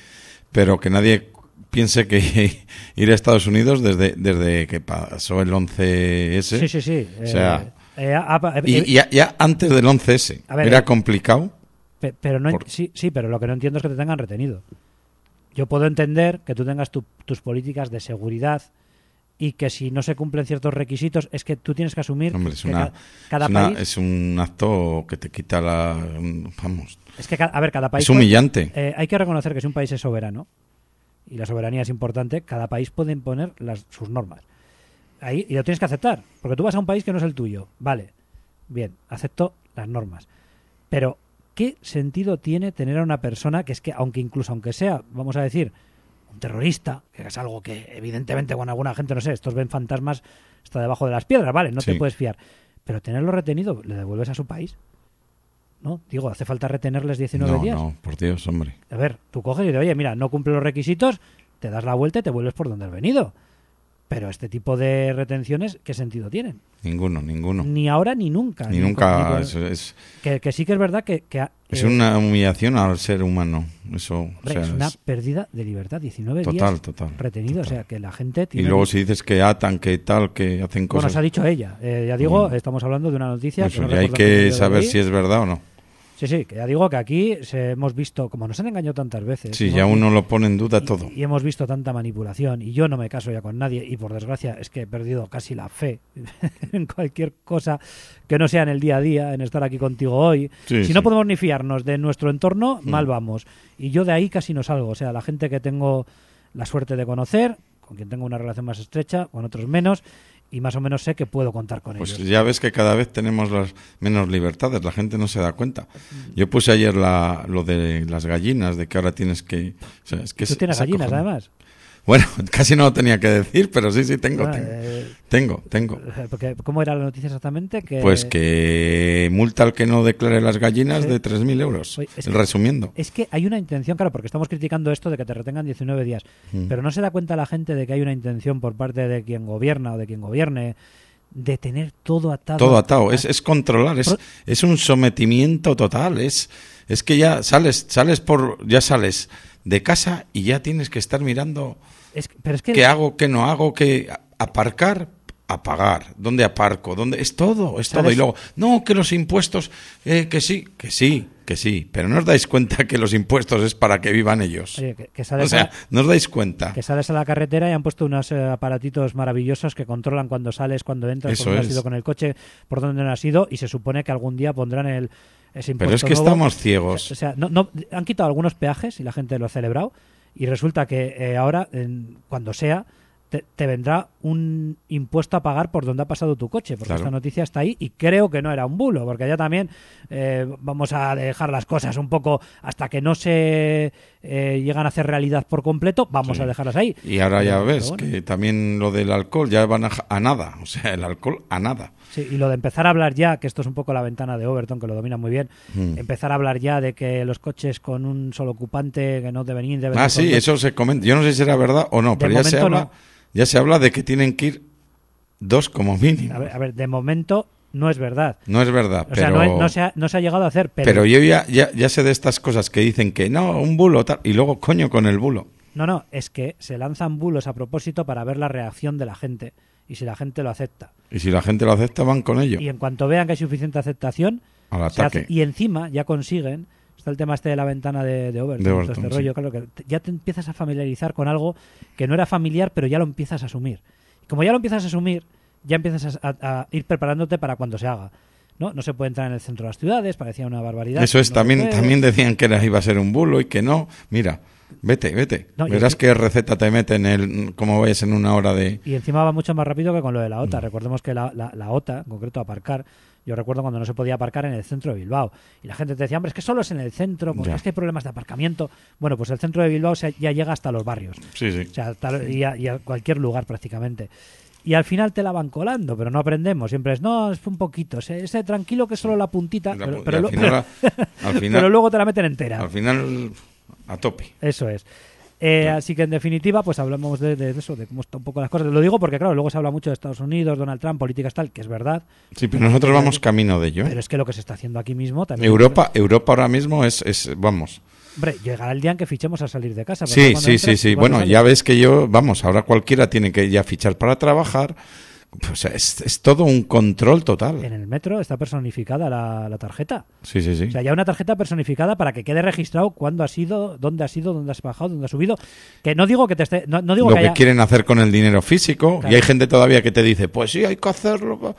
Speaker 4: Pero que nadie piense que ir a Estados Unidos desde, desde que pasó el 11S.
Speaker 1: Sí, sí, sí.
Speaker 4: O sea,
Speaker 1: eh, eh, ah, eh,
Speaker 4: y, ya, ya antes del 11S.
Speaker 1: A ver,
Speaker 4: era complicado.
Speaker 1: pe- pero no
Speaker 4: por-
Speaker 1: sí, sí, pero lo que no entiendo es que te tengan retenido. Yo puedo entender que tú tengas tu- tus políticas de seguridad y que si no se cumplen ciertos requisitos es que tú tienes que asumir
Speaker 4: Hombre, es,
Speaker 1: que
Speaker 4: una,
Speaker 1: ca- cada
Speaker 4: es, una-
Speaker 1: país
Speaker 4: es un acto que te quita la... Vamos,
Speaker 1: es que a ver cada país
Speaker 4: es humillante.
Speaker 1: puede- eh, hay que reconocer que si un país es soberano y la soberanía es importante, cada país puede imponer las, sus normas. Ahí, y lo tienes que aceptar, porque tú vas a un país que no es el tuyo. Vale, bien, acepto las normas. Pero, ¿qué sentido tiene tener a una persona que es que, aunque incluso aunque sea, vamos a decir, un terrorista, que es algo que evidentemente con alguna gente, no sé, estos ven fantasmas hasta debajo de las piedras, vale, no te puedes fiar. Pero tenerlo retenido, ¿le devuelves a su país? ¿No? Digo, ¿hace falta retenerles 19
Speaker 4: No,
Speaker 1: días?
Speaker 4: no, por Dios, hombre.
Speaker 1: A ver, tú coges y dices, oye, mira, no cumple los requisitos, te das la vuelta y te vuelves por donde has venido. Pero este tipo de retenciones, ¿qué sentido tienen?
Speaker 4: Ninguno, ninguno.
Speaker 1: Ni ahora ni nunca.
Speaker 4: Ni nunca.
Speaker 1: con-
Speaker 4: es, es-
Speaker 1: que, que sí que es verdad que... que
Speaker 4: es
Speaker 1: eh,
Speaker 4: una humillación al ser humano. Eso, o
Speaker 1: hombre,
Speaker 4: sea,
Speaker 1: es una
Speaker 4: es-
Speaker 1: pérdida de libertad, 19
Speaker 4: Total,
Speaker 1: días
Speaker 4: total,
Speaker 1: retenido.
Speaker 4: total.
Speaker 1: O sea, que la gente
Speaker 4: Y
Speaker 1: tiene...
Speaker 4: luego si dices que atan, que tal, que hacen
Speaker 1: Bueno,
Speaker 4: cosas,
Speaker 1: se ha dicho ella. Eh, ya digo,
Speaker 4: Mm.
Speaker 1: estamos hablando de una noticia...
Speaker 4: pues
Speaker 1: que no
Speaker 4: ya hay que saber si es verdad o no.
Speaker 1: Sí, sí, que ya digo que aquí se hemos visto, como nos han engañado tantas veces... Hemos
Speaker 4: ya uno lo pone en duda
Speaker 1: y-
Speaker 4: todo.
Speaker 1: Y, hemos visto tanta manipulación y yo no me caso ya con nadie y por desgracia es que he perdido casi la fe en cualquier cosa que no sea en el día a día, en estar aquí contigo hoy.
Speaker 4: Sí,
Speaker 1: si no
Speaker 4: sí.
Speaker 1: podemos ni fiarnos de nuestro entorno,
Speaker 4: Mm.
Speaker 1: mal vamos. Y yo de ahí casi no salgo. O sea, la gente que tengo la suerte de conocer, con quien tengo una relación más estrecha, con otros menos, y más o menos sé que puedo contar con
Speaker 4: Pues
Speaker 1: ellos.
Speaker 4: ya ves que cada vez tenemos las menos libertades, la gente no se da cuenta. Yo puse ayer la, lo de las gallinas, de que ahora tienes que... o sea, es que
Speaker 1: Tú
Speaker 4: es-
Speaker 1: tienes
Speaker 4: es
Speaker 1: gallinas, además.
Speaker 4: Bueno, casi no lo tenía que decir, pero sí, sí, tengo,
Speaker 1: Ah,
Speaker 4: tengo.
Speaker 1: eh,
Speaker 4: Tengo, tengo.
Speaker 1: porque, ¿Cómo era la noticia exactamente? Que,
Speaker 4: Pues que multa al que no declare las gallinas de 3.000 euros.
Speaker 1: Oye, es que-
Speaker 4: Resumiendo.
Speaker 1: Es que hay una intención, claro, porque estamos criticando esto de que te retengan 19 días,
Speaker 4: Mm.
Speaker 1: pero no se da cuenta la gente de que hay una intención por parte de quien gobierna o de quien gobierne de tener todo atado.
Speaker 4: Todo atado, es, es controlar, es, es un sometimiento total, es, es que ya sales, sales por, ya sales de casa y ya tienes que estar mirando
Speaker 1: es que- pero es que
Speaker 4: qué hago, qué no hago, qué aparcar, apagar, dónde aparco, dónde es todo, es todo.
Speaker 1: ¿Sabes?
Speaker 4: Y luego, no, que los impuestos, eh, que sí, que sí, que sí, pero no os dais cuenta que los impuestos es para que vivan ellos.
Speaker 1: oye, que, que
Speaker 4: o sea,
Speaker 1: a,
Speaker 4: no os dais cuenta.
Speaker 1: que sales a la carretera y han puesto unos eh, aparatitos maravillosos que controlan cuando sales, cuando entras,
Speaker 4: Eso
Speaker 1: por dónde has ido con el coche, por dónde no has ido, y se supone que algún día pondrán el, ese impuesto
Speaker 4: Pero es que
Speaker 1: nuevo.
Speaker 4: estamos ciegos.
Speaker 1: O sea, no, no, han quitado algunos peajes y la gente lo ha celebrado. Y resulta que eh, ahora, en- cuando sea, te, te vendrá un impuesto a pagar por donde ha pasado tu coche, porque
Speaker 4: Claro.
Speaker 1: esta noticia está ahí y creo que no era un bulo, porque ya también eh, vamos a dejar las cosas un poco hasta que no se eh, llegan a hacer realidad por completo, vamos
Speaker 4: Sí.
Speaker 1: a dejarlas ahí.
Speaker 4: Y ahora ya
Speaker 1: Pero-
Speaker 4: ves
Speaker 1: bueno.
Speaker 4: que también lo del alcohol ya van a, a nada. O sea, el alcohol a nada.
Speaker 1: Sí, y lo de empezar a hablar ya, que esto es un poco la ventana de Overton, que lo domina muy bien,
Speaker 4: Mm.
Speaker 1: empezar a hablar ya de que los coches con un solo ocupante que no deben ir, deben
Speaker 4: Ah, sí, eso se comenta. Yo no sé si era verdad o no,
Speaker 1: De
Speaker 4: pero ya se, habla,
Speaker 1: no.
Speaker 4: Ya se habla de que tienen que ir dos como mínimo.
Speaker 1: A ver, a ver, de momento no es verdad.
Speaker 4: No es verdad,
Speaker 1: O
Speaker 4: pero,
Speaker 1: sea, no, es- no se ha, no se ha llegado a hacer, pero,
Speaker 4: pero yo ya, ya, ya sé de estas cosas que dicen que no, un bulo tal, y luego coño con el bulo.
Speaker 1: no, no, es que se lanzan bulos a propósito para ver la reacción de la gente y si la gente lo acepta.
Speaker 4: Y si la gente lo acepta, van con ello.
Speaker 1: Y en cuanto vean que hay suficiente aceptación,
Speaker 4: Al
Speaker 1: se hace-
Speaker 4: ataque.
Speaker 1: y encima ya consiguen, está el tema este de la ventana de, de Overton,
Speaker 4: De
Speaker 1: todo este
Speaker 4: sí.
Speaker 1: rollo, claro, que ya te empiezas a familiarizar con algo que no era familiar, pero ya lo empiezas a asumir. Y como ya lo empiezas a asumir, ya empiezas a, ir preparándote para cuando se haga. ¿no? no se puede entrar en el centro de las ciudades, parecía una barbaridad.
Speaker 4: Eso es,
Speaker 1: no
Speaker 4: también, también decían que iba a ser un bulo y que no. Mira, vete, vete.
Speaker 1: No,
Speaker 4: Verás
Speaker 1: es
Speaker 4: qué receta te meten el, como vayas en una hora de...
Speaker 1: Y encima va mucho más rápido que con lo de la
Speaker 4: Mm.
Speaker 1: OTA. Recordemos que la, la- la OTA, en concreto aparcar, yo recuerdo cuando no se podía aparcar en el centro de Bilbao. Y la gente te decía, hombre, es que solo es en el centro, porque
Speaker 4: Ya.
Speaker 1: es que hay problemas de aparcamiento. Bueno, pues el centro de Bilbao ya llega hasta los barrios.
Speaker 4: Sí, sí.
Speaker 1: O sea, tal- y, a, y a cualquier lugar prácticamente. Y al final te la van colando, pero no aprendemos. Siempre es, no, es un poquito, ese, tranquilo que es solo la puntita,
Speaker 4: La
Speaker 1: pero,
Speaker 4: pu- y
Speaker 1: pero
Speaker 4: al
Speaker 1: lo-
Speaker 4: final-
Speaker 1: pero-
Speaker 4: al final-
Speaker 1: pero luego te la meten entera.
Speaker 4: Al final, a tope.
Speaker 1: Eso es. Eh, así que en definitiva, pues hablamos de, de eso, de cómo están un poco las cosas. Lo digo porque, claro, luego se habla mucho de Estados Unidos, Donald Trump, políticas tal, que es verdad.
Speaker 4: Sí, pero nosotros vamos camino de ello. ¿eh?
Speaker 1: Pero es que lo que se está haciendo aquí mismo también.
Speaker 4: Europa, Europa ahora mismo es, es vamos.
Speaker 1: Hombre, llegará el día en que fichemos a salir de casa.
Speaker 4: Sí, sí, sí,
Speaker 1: entras,
Speaker 4: sí. Bueno, ya ves que yo, vamos, ahora cualquiera tiene que ya fichar para trabajar. Pues es, es todo un control total.
Speaker 1: En el metro está personificada la, la tarjeta.
Speaker 4: Sí, sí, sí.
Speaker 1: O sea, ya una tarjeta personificada para que quede registrado cuándo has ido, dónde has ido, dónde has bajado, dónde has subido. Que no digo que te esté. No, no digo
Speaker 4: Lo
Speaker 1: que
Speaker 4: que
Speaker 1: haya-
Speaker 4: quieren hacer con el dinero físico.
Speaker 1: Claro.
Speaker 4: Y hay gente todavía que te dice, pues sí, hay que hacerlo. pa-".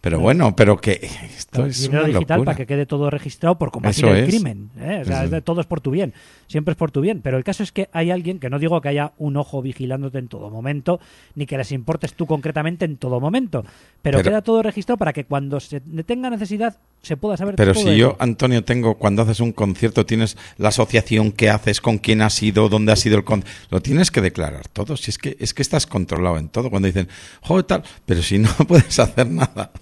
Speaker 4: Pero bueno, pero que esto es
Speaker 1: dinero
Speaker 4: una
Speaker 1: digital
Speaker 4: locura.
Speaker 1: para que quede todo registrado por combatir
Speaker 4: Eso
Speaker 1: el
Speaker 4: es.
Speaker 1: crimen. ¿eh? O sea,
Speaker 4: Eso
Speaker 1: es de-
Speaker 4: es.
Speaker 1: todo es por tu bien. Siempre es por tu bien. Pero el caso es que hay alguien que no digo que haya un ojo vigilándote en todo momento, ni que les importes tú concretamente en todo momento. Pero,
Speaker 4: Pero-
Speaker 1: queda todo registrado para que cuando se tenga necesidad se pueda saber
Speaker 4: Pero
Speaker 1: todo
Speaker 4: si yo, Antonio, tengo, cuando haces un concierto, tienes la asociación que haces, con quién has ido, dónde ha sido el concierto. Lo tienes que declarar todo. Si es que, es que estás controlado en todo. Cuando dicen, joder, tal, pero si no puedes hacer nada.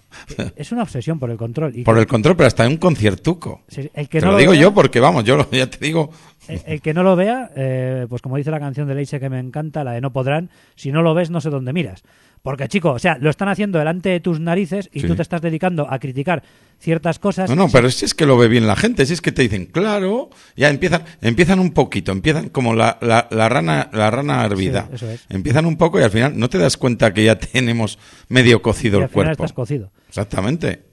Speaker 1: Es una obsesión por el control. Y
Speaker 4: Por
Speaker 1: que-
Speaker 4: el control, pero hasta en un conciertuco.
Speaker 1: el que
Speaker 4: Te
Speaker 1: no
Speaker 4: lo digo
Speaker 1: vea-
Speaker 4: yo porque, vamos, yo lo- ya te digo.
Speaker 1: El, el que no lo vea, eh, pues como dice la canción de Leise que me encanta, la de No podrán, si no lo ves no sé dónde miras. Porque, chico, o sea, lo están haciendo delante de tus narices y
Speaker 4: Sí.
Speaker 1: tú te estás dedicando a criticar ciertas cosas.
Speaker 4: No, no, pero si es que lo ve bien la gente, si es que te dicen, claro, ya empiezan, empiezan un poquito, empiezan como la, la, la rana, la rana hervida.
Speaker 1: Sí, eso es.
Speaker 4: Empiezan un poco y al final no te das cuenta que ya tenemos medio
Speaker 1: y
Speaker 4: cocido
Speaker 1: al
Speaker 4: el
Speaker 1: final
Speaker 4: cuerpo.
Speaker 1: estás cocido.
Speaker 4: Exactamente.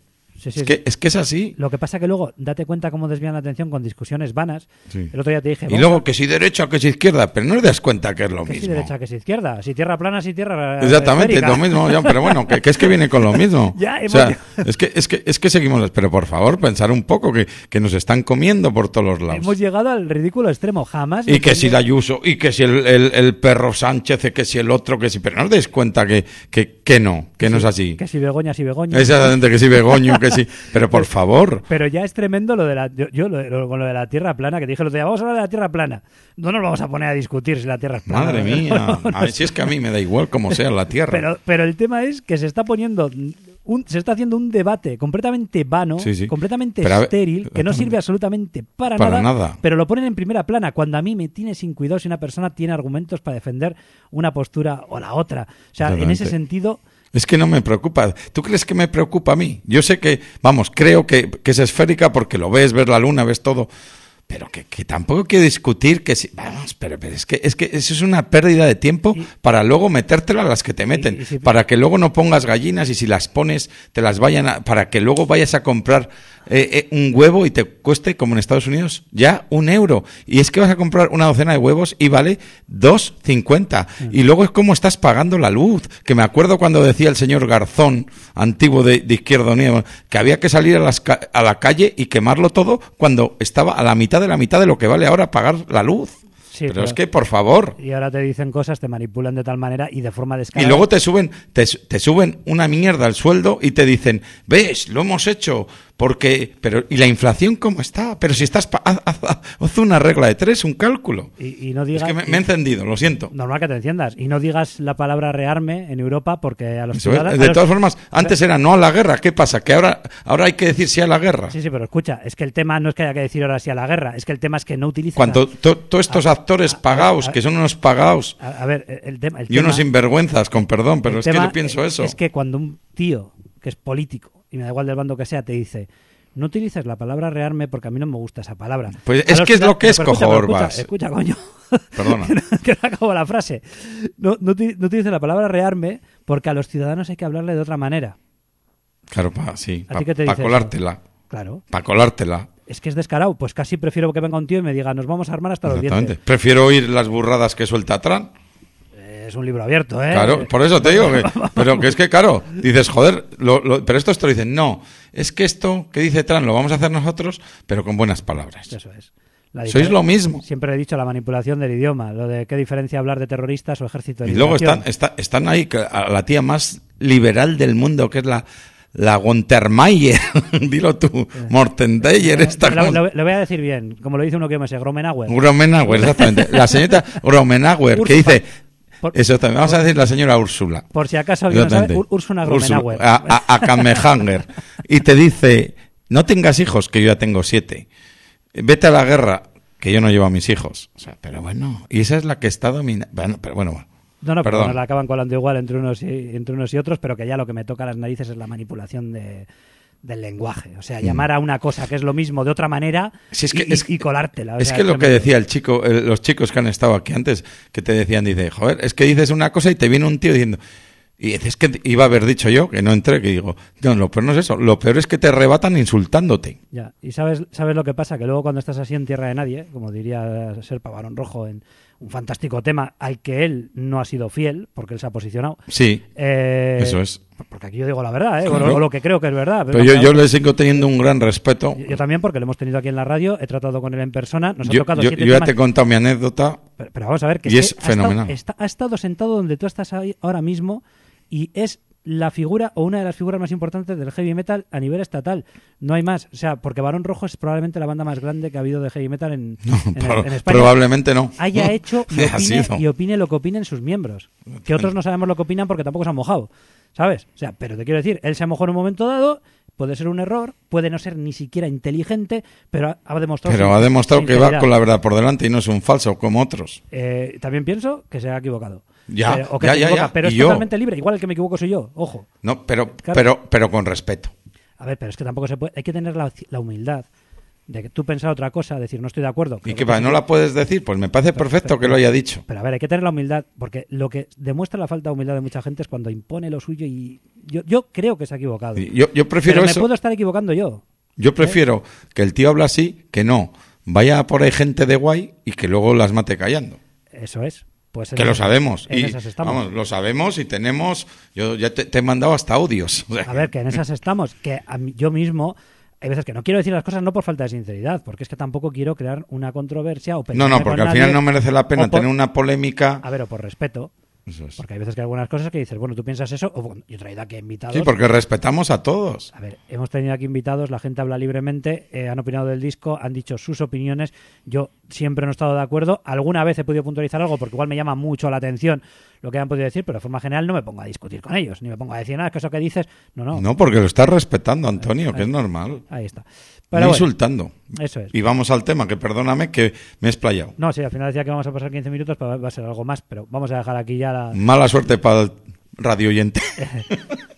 Speaker 1: Sí, sí,
Speaker 4: Es que, es que es así.
Speaker 1: Lo que pasa que luego, date cuenta cómo desvían la atención con discusiones vanas.
Speaker 4: Sí.
Speaker 1: El otro día te dije,
Speaker 4: Y luego que si derecha, que si izquierda, pero no te das cuenta que es lo
Speaker 1: que si
Speaker 4: mismo.
Speaker 1: derecha, que si izquierda, si tierra plana, si tierra eh,
Speaker 4: Exactamente,
Speaker 1: esférica.
Speaker 4: lo mismo, ya, pero bueno, que, que es que viene con lo mismo.
Speaker 1: Ya,
Speaker 4: o sea, es que, es que, es que seguimos, pero por favor, pensar un poco que, que nos están comiendo por todos los lados.
Speaker 1: Hemos llegado al ridículo extremo, jamás.
Speaker 4: Y que si la Ayuso, y que si el, el- el perro Sánchez, y que si el otro, que si. Pero no os dais cuenta que, que, que no, que no es así.
Speaker 1: Que si Begoña, si Begoña.
Speaker 4: Exactamente, que si Begoño, que sí. Pero por favor.
Speaker 1: Pero ya es tremendo lo de la. Yo, yo lo, lo- con lo de la tierra plana, que dije el otro día, vamos a hablar de la tierra plana. No nos vamos a poner a discutir si la tierra es plana.
Speaker 4: Madre mía.
Speaker 1: No, no
Speaker 4: A ver, si es que a mí me da igual como sea la tierra.
Speaker 1: Pero, pero el tema es que se está poniendo. Un, se está haciendo un debate completamente vano,
Speaker 4: Sí, sí.
Speaker 1: completamente
Speaker 4: Pero
Speaker 1: estéril, que no sirve absolutamente para,
Speaker 4: Para
Speaker 1: nada,
Speaker 4: nada.
Speaker 1: pero lo ponen en primera plana, cuando a mí me tiene sin cuidado si una persona tiene argumentos para defender una postura o la otra. O sea, en ese sentido,
Speaker 4: Es que no me preocupa. ¿Tú crees que me preocupa a mí? Yo sé que, vamos, creo que, que es esférica porque lo ves, ves la luna, ves todo. Pero que, que tampoco quiero discutir que si. Vamos, pero, pero es que es que eso es una pérdida de tiempo
Speaker 1: Y-
Speaker 4: para luego metértela a las que te meten.
Speaker 1: y si-
Speaker 4: para que luego no pongas gallinas y si las pones, te las vayan a. Para que luego vayas a comprar eh, eh, un huevo y te cueste, como en Estados Unidos, ya un euro. Y es que vas a comprar una docena de huevos y vale 2,50. Y luego es como estás pagando la luz. Que me acuerdo cuando decía el señor Garzón, antiguo de, de Izquierda Unida, que había que salir a, las ca- a la calle y quemarlo todo cuando estaba a la mitad de la mitad de lo que vale ahora pagar la luz.
Speaker 1: Sí,
Speaker 4: pero,
Speaker 1: pero-
Speaker 4: es que, por favor.
Speaker 1: Y ahora te dicen cosas, te manipulan de tal manera y de forma
Speaker 4: Y
Speaker 1: descarada.
Speaker 4: luego te suben, te, te suben una mierda al sueldo y te dicen, ves, lo hemos hecho, porque, pero, ¿y la inflación cómo está? Pero si estás, pa- haz, haz- haz una regla de tres, un cálculo.
Speaker 1: Y, y no
Speaker 4: Es
Speaker 1: digas...
Speaker 4: que me, me he encendido, lo siento.
Speaker 1: Normal que te enciendas. Y no digas la palabra rearme en Europa porque a los
Speaker 4: Eso es.
Speaker 1: ciudadanos...
Speaker 4: De
Speaker 1: los-
Speaker 4: todas formas, antes era no a la guerra. ¿Qué pasa? Que ahora, ahora hay que decir sí a la guerra.
Speaker 1: Sí, sí, pero escucha, es que el tema no es que haya que decir ahora sí a la guerra, es que el tema es que no utilizan...
Speaker 4: Cuando to- todos estos
Speaker 1: a-
Speaker 4: actores pagados, que son unos pagados,
Speaker 1: A, a ver, el tema... El
Speaker 4: y unos sinvergüenzas, con perdón, pero es que yo pienso eso.
Speaker 1: Es que cuando un tío que es político, y me da igual del bando que sea, te dice... No utilices la palabra rearme porque a mí no me gusta esa palabra.
Speaker 4: Pues es que es lo que es, cojo Orbas.
Speaker 1: Escucha, coño.
Speaker 4: Perdona.
Speaker 1: que no acabo la frase. No, no, no utilices la palabra rearme porque a los ciudadanos hay que hablarle de otra manera.
Speaker 4: Claro, pa, sí,
Speaker 1: ¿A
Speaker 4: para
Speaker 1: te dice eso?
Speaker 4: colártela.
Speaker 1: Claro.
Speaker 4: Para colártela.
Speaker 1: Es que es descarado. Pues casi prefiero que venga un tío y me diga, nos vamos a armar hasta los
Speaker 4: Exactamente.
Speaker 1: dientes.
Speaker 4: Prefiero oír las burradas que suelta Trump.
Speaker 1: Es un libro abierto, ¿eh?
Speaker 4: Claro, por eso te digo que, pero que es que claro, dices, joder, lo- lo- pero esto te lo dicen, no, es que esto que dice Trump lo vamos a hacer nosotros, pero con buenas palabras.
Speaker 1: Eso es.
Speaker 4: Sois lo mismo.
Speaker 1: Siempre he dicho la manipulación del idioma, lo de qué diferencia hablar de terroristas o ejército de
Speaker 4: Y luego están, está- están ahí a la tía más liberal del mundo, que es la, la Gontermayer, dilo tú, Mortendeyer, esta
Speaker 1: Le, le- le voy a decir bien, como lo dice uno que me sé, Gromenauer.
Speaker 4: Gromenauer, exactamente. La señorita Gromenauer, que dice,
Speaker 1: Por-
Speaker 4: eso también, vamos a decir la señora Úrsula.
Speaker 1: Por si acaso alguien no sabe, Úrsula Gromenauer.
Speaker 4: A, a. Y te dice, no tengas hijos, que yo ya tengo siete. Vete a la guerra, que yo no llevo a mis hijos. O sea, pero bueno, y esa es la que está dominando. Bueno, pero bueno, bueno.
Speaker 1: No, no, pero
Speaker 4: Perdón.
Speaker 1: nos la acaban colando igual entre unos, y, entre unos y otros, pero que ya lo que me toca las narices es la manipulación de, del lenguaje. O sea, llamar a una cosa que es lo mismo de otra manera
Speaker 4: Mm. Si es que-
Speaker 1: y,
Speaker 4: es-
Speaker 1: y colártela. o
Speaker 4: Es
Speaker 1: sea,
Speaker 4: que lo que decía el chico, el- los chicos que han estado aquí antes, que te decían, dice, joder, es que dices una cosa y te viene un tío diciendo, y dices que iba a haber dicho yo, que no entré, que digo, no, lo peor no es eso, lo peor es que te rebatan insultándote.
Speaker 1: Ya, y sabes, sabes lo que pasa, que luego cuando estás así en tierra de nadie, como diría Serpa Barón Rojo en un fantástico tema al que él no ha sido fiel, porque él se ha posicionado.
Speaker 4: Sí,
Speaker 1: eh,
Speaker 4: eso es.
Speaker 1: Porque aquí yo digo la verdad, ¿eh? o, lo, o lo que creo que es verdad.
Speaker 4: Pero yo, yo le sigo teniendo un gran respeto.
Speaker 1: yo- yo también, porque lo hemos tenido aquí en la radio, he tratado con él en persona, nos ha tocado
Speaker 4: yo-
Speaker 1: siete
Speaker 4: ya
Speaker 1: temas-
Speaker 4: te he contado mi anécdota.
Speaker 1: Pero, pero vamos a ver, que
Speaker 4: Y es
Speaker 1: que ha estado-
Speaker 4: fenomenal.
Speaker 1: está- ha estado sentado donde tú estás ahí ahora mismo y es la figura o una de las figuras más importantes del heavy metal a nivel estatal. No hay más. O sea, porque Barón Rojo es probablemente la banda más grande que ha habido de heavy metal en,
Speaker 4: No,
Speaker 1: en- España.
Speaker 4: probablemente no.
Speaker 1: Haya hecho y
Speaker 4: Ha
Speaker 1: opine,
Speaker 4: sido.
Speaker 1: y opine lo que opinen sus miembros. Que otros no sabemos lo que opinan porque tampoco se han mojado. ¿Sabes? O sea, pero te quiero decir, él se mojó en un momento dado, puede ser un error, puede no ser ni siquiera inteligente, pero ha, ha demostrado.
Speaker 4: Pero ha demostrado que va con la verdad por delante y no es un falso como otros.
Speaker 1: Eh, también pienso que se ha equivocado.
Speaker 4: Ya,
Speaker 1: Pero- o que
Speaker 4: ya, ya,
Speaker 1: pero es
Speaker 4: yo.
Speaker 1: totalmente libre. Igual el que me equivoco soy yo, ojo.
Speaker 4: No, pero,
Speaker 1: Claro.
Speaker 4: pero, pero con respeto.
Speaker 1: A ver, pero es que tampoco se puede. Hay que tener la, la humildad de que tú pensar otra cosa, decir no estoy de acuerdo.
Speaker 4: Y que
Speaker 1: que
Speaker 4: no la puedes decir, pues me parece perfecto
Speaker 1: pero-
Speaker 4: que lo haya dicho.
Speaker 1: Pero a ver, hay que tener la humildad, porque lo que demuestra la falta de humildad de mucha gente es cuando impone lo suyo y yo, yo creo que se ha equivocado.
Speaker 4: Y Yo, yo prefiero
Speaker 1: pero me puedo estar equivocando yo.
Speaker 4: Yo prefiero que el tío hable así que no. Vaya por ahí gente de guay y que luego las mate callando.
Speaker 1: Eso es. Pues
Speaker 4: Que lo sabemos.
Speaker 1: En
Speaker 4: Y,
Speaker 1: esas estamos.
Speaker 4: vamos, lo sabemos y tenemos. Yo ya te, te he mandado hasta audios. O sea,
Speaker 1: A ver, que en esas estamos. Que a mí- yo mismo, hay veces que no quiero decir las cosas no por falta de sinceridad, porque es que tampoco quiero crear una controversia o
Speaker 4: no, no, porque al
Speaker 1: nadie,
Speaker 4: final no merece la pena
Speaker 1: por-
Speaker 4: tener una polémica.
Speaker 1: A ver, o por respeto.
Speaker 4: Eso es.
Speaker 1: Porque hay veces que hay algunas cosas que dices, bueno, tú piensas eso, o bueno, yo traído aquí invitados.
Speaker 4: Sí, porque respetamos a todos.
Speaker 1: A ver, hemos tenido aquí invitados, la gente habla libremente, eh, han opinado del disco, han dicho sus opiniones. Yo siempre no he estado de acuerdo. Alguna vez he podido puntualizar algo porque igual me llama mucho la atención lo que han podido decir, pero de forma general no me pongo a discutir con ellos, ni me pongo a decir nada, es que eso que dices, no, no.
Speaker 4: No, porque lo estás respetando, Antonio, que
Speaker 1: Ahí-
Speaker 4: es normal.
Speaker 1: Ahí está.
Speaker 4: No
Speaker 1: Pero bueno,
Speaker 4: insultando.
Speaker 1: eso es.
Speaker 4: Y vamos al tema, que perdóname que me he explayado.
Speaker 1: No, sí, al final decía que vamos a pasar 15 minutos, pero va a ser algo más, pero vamos a dejar aquí ya la...
Speaker 4: Mala suerte para el radio oyente.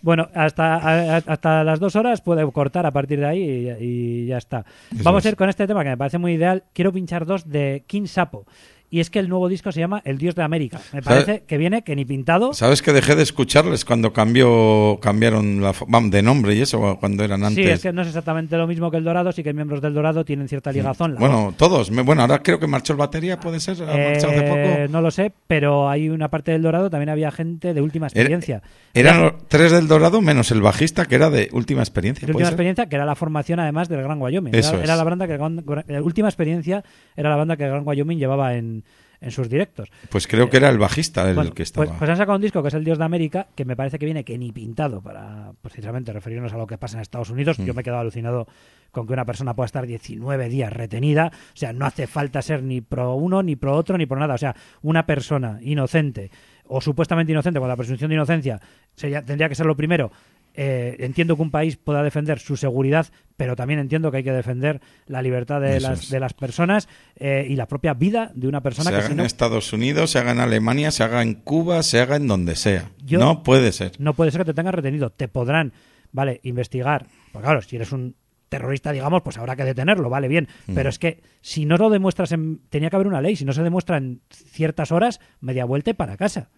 Speaker 1: Bueno, hasta, hasta las dos horas puede cortar a partir de ahí y, y ya está.
Speaker 4: Eso
Speaker 1: Vamos
Speaker 4: es.
Speaker 1: a ir con este tema que me parece muy ideal. Quiero pinchar dos de King Sapo. Y es que el nuevo disco se llama El Dios de América. Me
Speaker 4: ¿Sabe-
Speaker 1: parece que viene que ni pintado.
Speaker 4: ¿Sabes que dejé de escucharles cuando cambió, cambiaron la, vamos, de nombre y eso, cuando eran antes?
Speaker 1: Sí, es que no es exactamente lo mismo que el Dorado, sí que miembros del Dorado tienen cierta ligazón. La
Speaker 4: Bueno, todos. Me- Bueno, ahora creo que marchó el batería, ¿puede ser? ¿Ha marchado hace
Speaker 1: Eh,
Speaker 4: poco?
Speaker 1: no lo sé, pero hay una parte del Dorado, también había gente de última
Speaker 4: Era-
Speaker 1: experiencia.
Speaker 4: Eran los tres del Dorado menos el bajista que era de última experiencia.
Speaker 1: de
Speaker 4: ¿puede
Speaker 1: última
Speaker 4: ser?
Speaker 1: experiencia, que era la formación además del Gran Wyoming.
Speaker 4: Eso
Speaker 1: era,
Speaker 4: es.
Speaker 1: era la banda que última experiencia era la banda que el Gran Wyoming llevaba en, en sus directos.
Speaker 4: Pues creo que era el bajista el
Speaker 1: Bueno,
Speaker 4: que estaba.
Speaker 1: Pues, pues han sacado un disco que es El Dios de América, que me parece que viene que ni pintado para precisamente referirnos a lo que pasa en Estados Unidos.
Speaker 4: Mm.
Speaker 1: Yo me he quedado alucinado con que una persona pueda estar 19 días retenida. O sea, no hace falta ser ni pro uno, ni pro otro, ni pro nada. O sea, una persona inocente o supuestamente inocente, con la presunción de inocencia, sería, tendría que ser lo primero. Eh, entiendo que un país pueda defender su seguridad, pero también entiendo que hay que defender la libertad de,
Speaker 4: Eso
Speaker 1: las,
Speaker 4: es.
Speaker 1: de las personas eh, y la propia vida de una persona
Speaker 4: se
Speaker 1: que
Speaker 4: haga
Speaker 1: si
Speaker 4: en
Speaker 1: no,
Speaker 4: Estados Unidos, se haga en Alemania, se haga en Cuba, se haga en donde sea.
Speaker 1: Yo-
Speaker 4: no puede ser.
Speaker 1: no puede ser que te tengan retenido. Te podrán, vale, investigar. Pues claro, si eres un terrorista, digamos, pues habrá que detenerlo, vale, bien. Pero es que si no lo demuestras en... Tenía que haber una ley. Si no se demuestra en ciertas horas, media vuelta y para casa.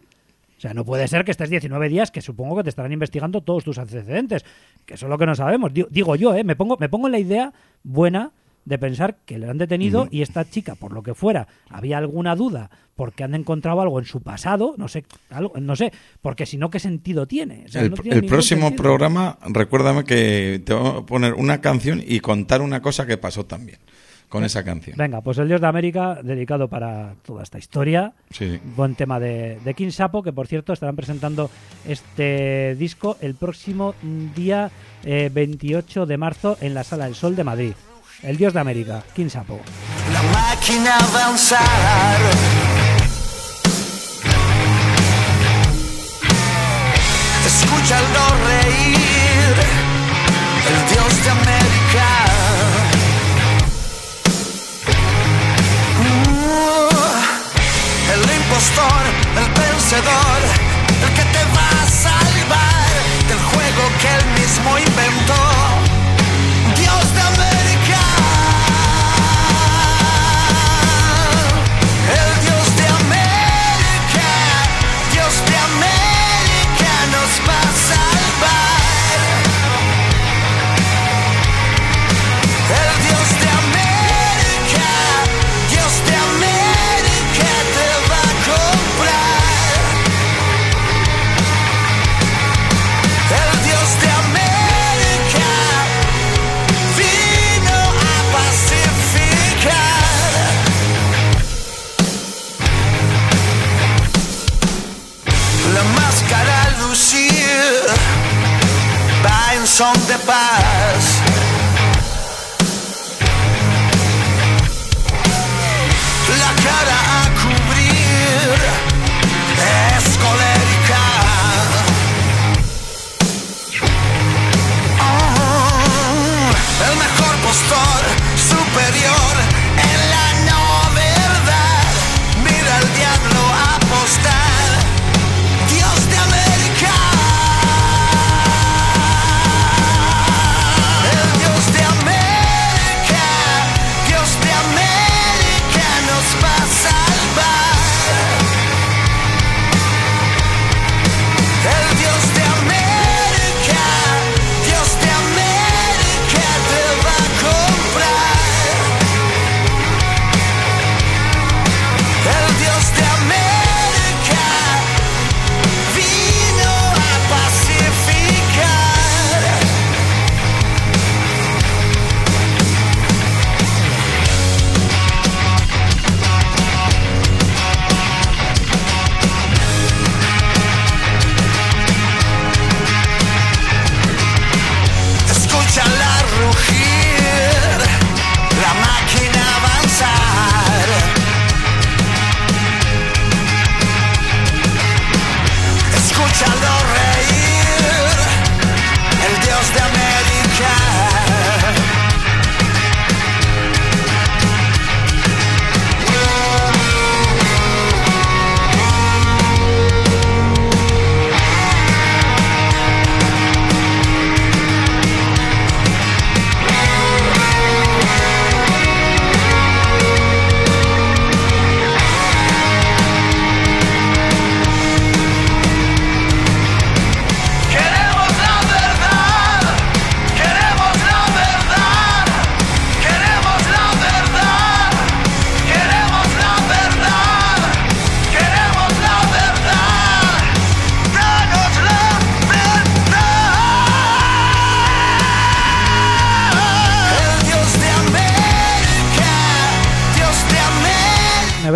Speaker 1: O sea, no puede ser que estés 19 días, que supongo que te estarán investigando todos tus antecedentes. Que eso es lo que no sabemos. Digo, digo yo, ¿eh? Me pongo, me pongo en la idea buena de pensar que le han detenido y esta chica, por lo que fuera, había alguna duda porque han encontrado algo en su pasado, no sé, algo, no sé, porque si no, ¿qué sentido tiene? O sea,
Speaker 4: el
Speaker 1: no tiene
Speaker 4: el
Speaker 1: ningún
Speaker 4: próximo
Speaker 1: sentido.
Speaker 4: programa, recuérdame que te voy a poner una canción y contar una cosa que pasó también con esa canción.
Speaker 1: Venga, pues el Dios de América, dedicado para toda esta historia.
Speaker 4: Sí.
Speaker 1: Buen tema de, de King Sapo, que por cierto estarán presentando este disco el próximo día eh, 28 de marzo en la Sala del Sol de Madrid. El Dios de América, King Sapo.
Speaker 7: la máquina avanzar. Escúchalo reír, impostor, el vencedor, el que te va a salvar del juego que él mismo inventó. Son de paz. La cara a cubrir es colérica. Oh, el mejor postor superior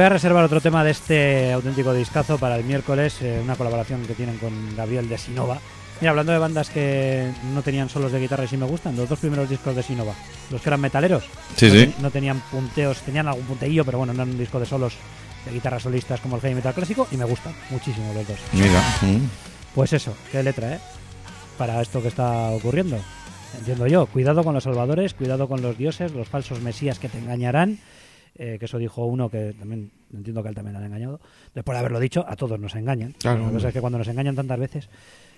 Speaker 1: voy a reservar otro tema de este auténtico discazo para el miércoles, eh, una colaboración que tienen con Gabriel de Sinova. Mira, hablando de bandas que no tenían solos de guitarra y sí me gustan, los dos primeros discos de Sinova, los que eran metaleros,
Speaker 4: Sí,
Speaker 1: no,
Speaker 4: sí.
Speaker 1: no tenían punteos, tenían algún punteillo, pero bueno, no eran un disco de solos de guitarras solistas como el heavy metal clásico y me gustan muchísimo los dos.
Speaker 4: Mira. mm.
Speaker 1: Pues eso, qué letra, ¿eh? Para esto que está ocurriendo. Entiendo yo. Cuidado con los salvadores, cuidado con los dioses, los falsos mesías que te engañarán. Eh, que eso dijo uno que también entiendo que él también lo han engañado. Después de haberlo dicho, a todos nos engañan.
Speaker 4: Claro,
Speaker 1: pasa es que cuando nos engañan tantas veces.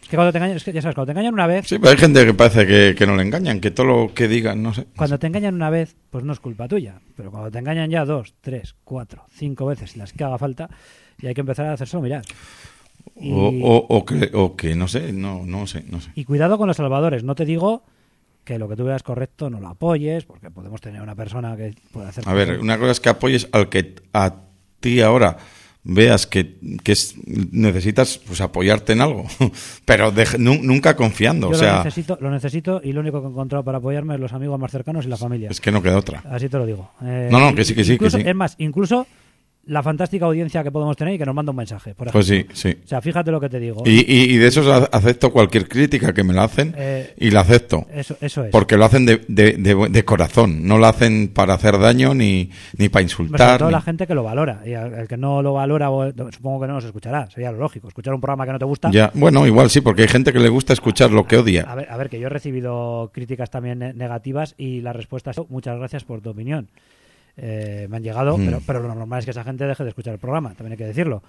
Speaker 1: Es que cuando te engañan, es que ya sabes, cuando te engañan una vez,
Speaker 4: Sí, pero hay gente que parece que, que no le engañan, que todo lo que digan, no sé.
Speaker 1: cuando te engañan una vez, pues no es culpa tuya. Pero cuando te engañan ya dos, tres, cuatro, cinco veces, las que haga falta, y hay que empezar a hacérselo mirar. Y-
Speaker 4: O, o, o que, o que no sé, no, no sé, no sé.
Speaker 1: Y cuidado con los salvadores. No te digo que lo que tú veas correcto no lo apoyes, porque podemos tener una persona que puede hacer.
Speaker 4: A ver, una cosa es que apoyes al que a ti ahora veas que, que es- necesitas pues apoyarte en algo, pero de- nu- nunca confiando,
Speaker 1: Yo
Speaker 4: o sea,
Speaker 1: lo necesito, lo necesito y lo único que he encontrado para apoyarme es los amigos más cercanos y la familia.
Speaker 4: es que no queda otra.
Speaker 1: Así te lo digo. Eh,
Speaker 4: No, no, que sí, que sí, que sí.
Speaker 1: Es más, incluso la fantástica audiencia que podemos tener y que nos manda un mensaje. Por ejemplo.
Speaker 4: Pues sí, sí.
Speaker 1: O sea, fíjate lo que te digo.
Speaker 4: Y, y- y de eso acepto cualquier crítica que me la hacen
Speaker 1: Eh,
Speaker 4: y la acepto.
Speaker 1: Eso, eso es.
Speaker 4: Porque lo hacen de, de- de- de corazón, no lo hacen para hacer daño ni, ni para
Speaker 1: Hombre, sobre
Speaker 4: insultar.
Speaker 1: todo
Speaker 4: ni-
Speaker 1: la gente que lo valora. Y el que no lo valora, supongo que no nos escuchará. Sería lo lógico. Escuchar un programa que no te gusta.
Speaker 4: Ya, bueno, igual sí, porque hay gente que le gusta escuchar lo que odia.
Speaker 1: A ver, a ver, que yo he recibido críticas también ne- negativas y la respuesta es muchas gracias por tu opinión. Eh, me han llegado,
Speaker 4: Mm.
Speaker 1: pero, pero lo normal es que esa gente deje de escuchar el programa, también hay que decirlo.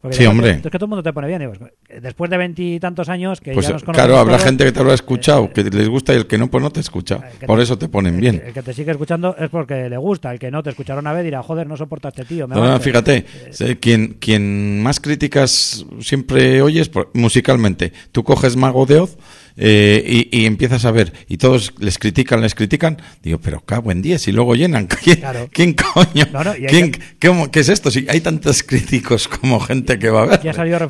Speaker 1: Porque
Speaker 4: Sí, hombre.
Speaker 1: Es que todo el mundo te pone bien. digo, después de veintitantos años que
Speaker 4: Pues
Speaker 1: ya nos
Speaker 4: claro, habrá
Speaker 1: todos,
Speaker 4: gente que te lo ha escuchado,
Speaker 1: eh,
Speaker 4: que les gusta y el que no, pues no te escucha.
Speaker 1: eh,
Speaker 4: Por eso te ponen
Speaker 1: el
Speaker 4: bien.
Speaker 1: El que te sigue escuchando es porque le gusta. El que no te escuchará una vez dirá, joder, no soporta este tío. me
Speaker 4: No, no,
Speaker 1: marcho".
Speaker 4: fíjate,
Speaker 1: Eh,
Speaker 4: quien, quien más críticas siempre oyes musicalmente, tú coges Mago de Oz eh, y, y empiezas a ver, y todos les critican, les critican, digo, pero cago en 10 y luego llenan. ¿Quién,
Speaker 1: Claro.
Speaker 4: quién coño?
Speaker 1: No, no,
Speaker 4: ¿Quién-
Speaker 1: que-
Speaker 4: ¿Qué es esto? Si hay tantos críticos como gente que va a ver.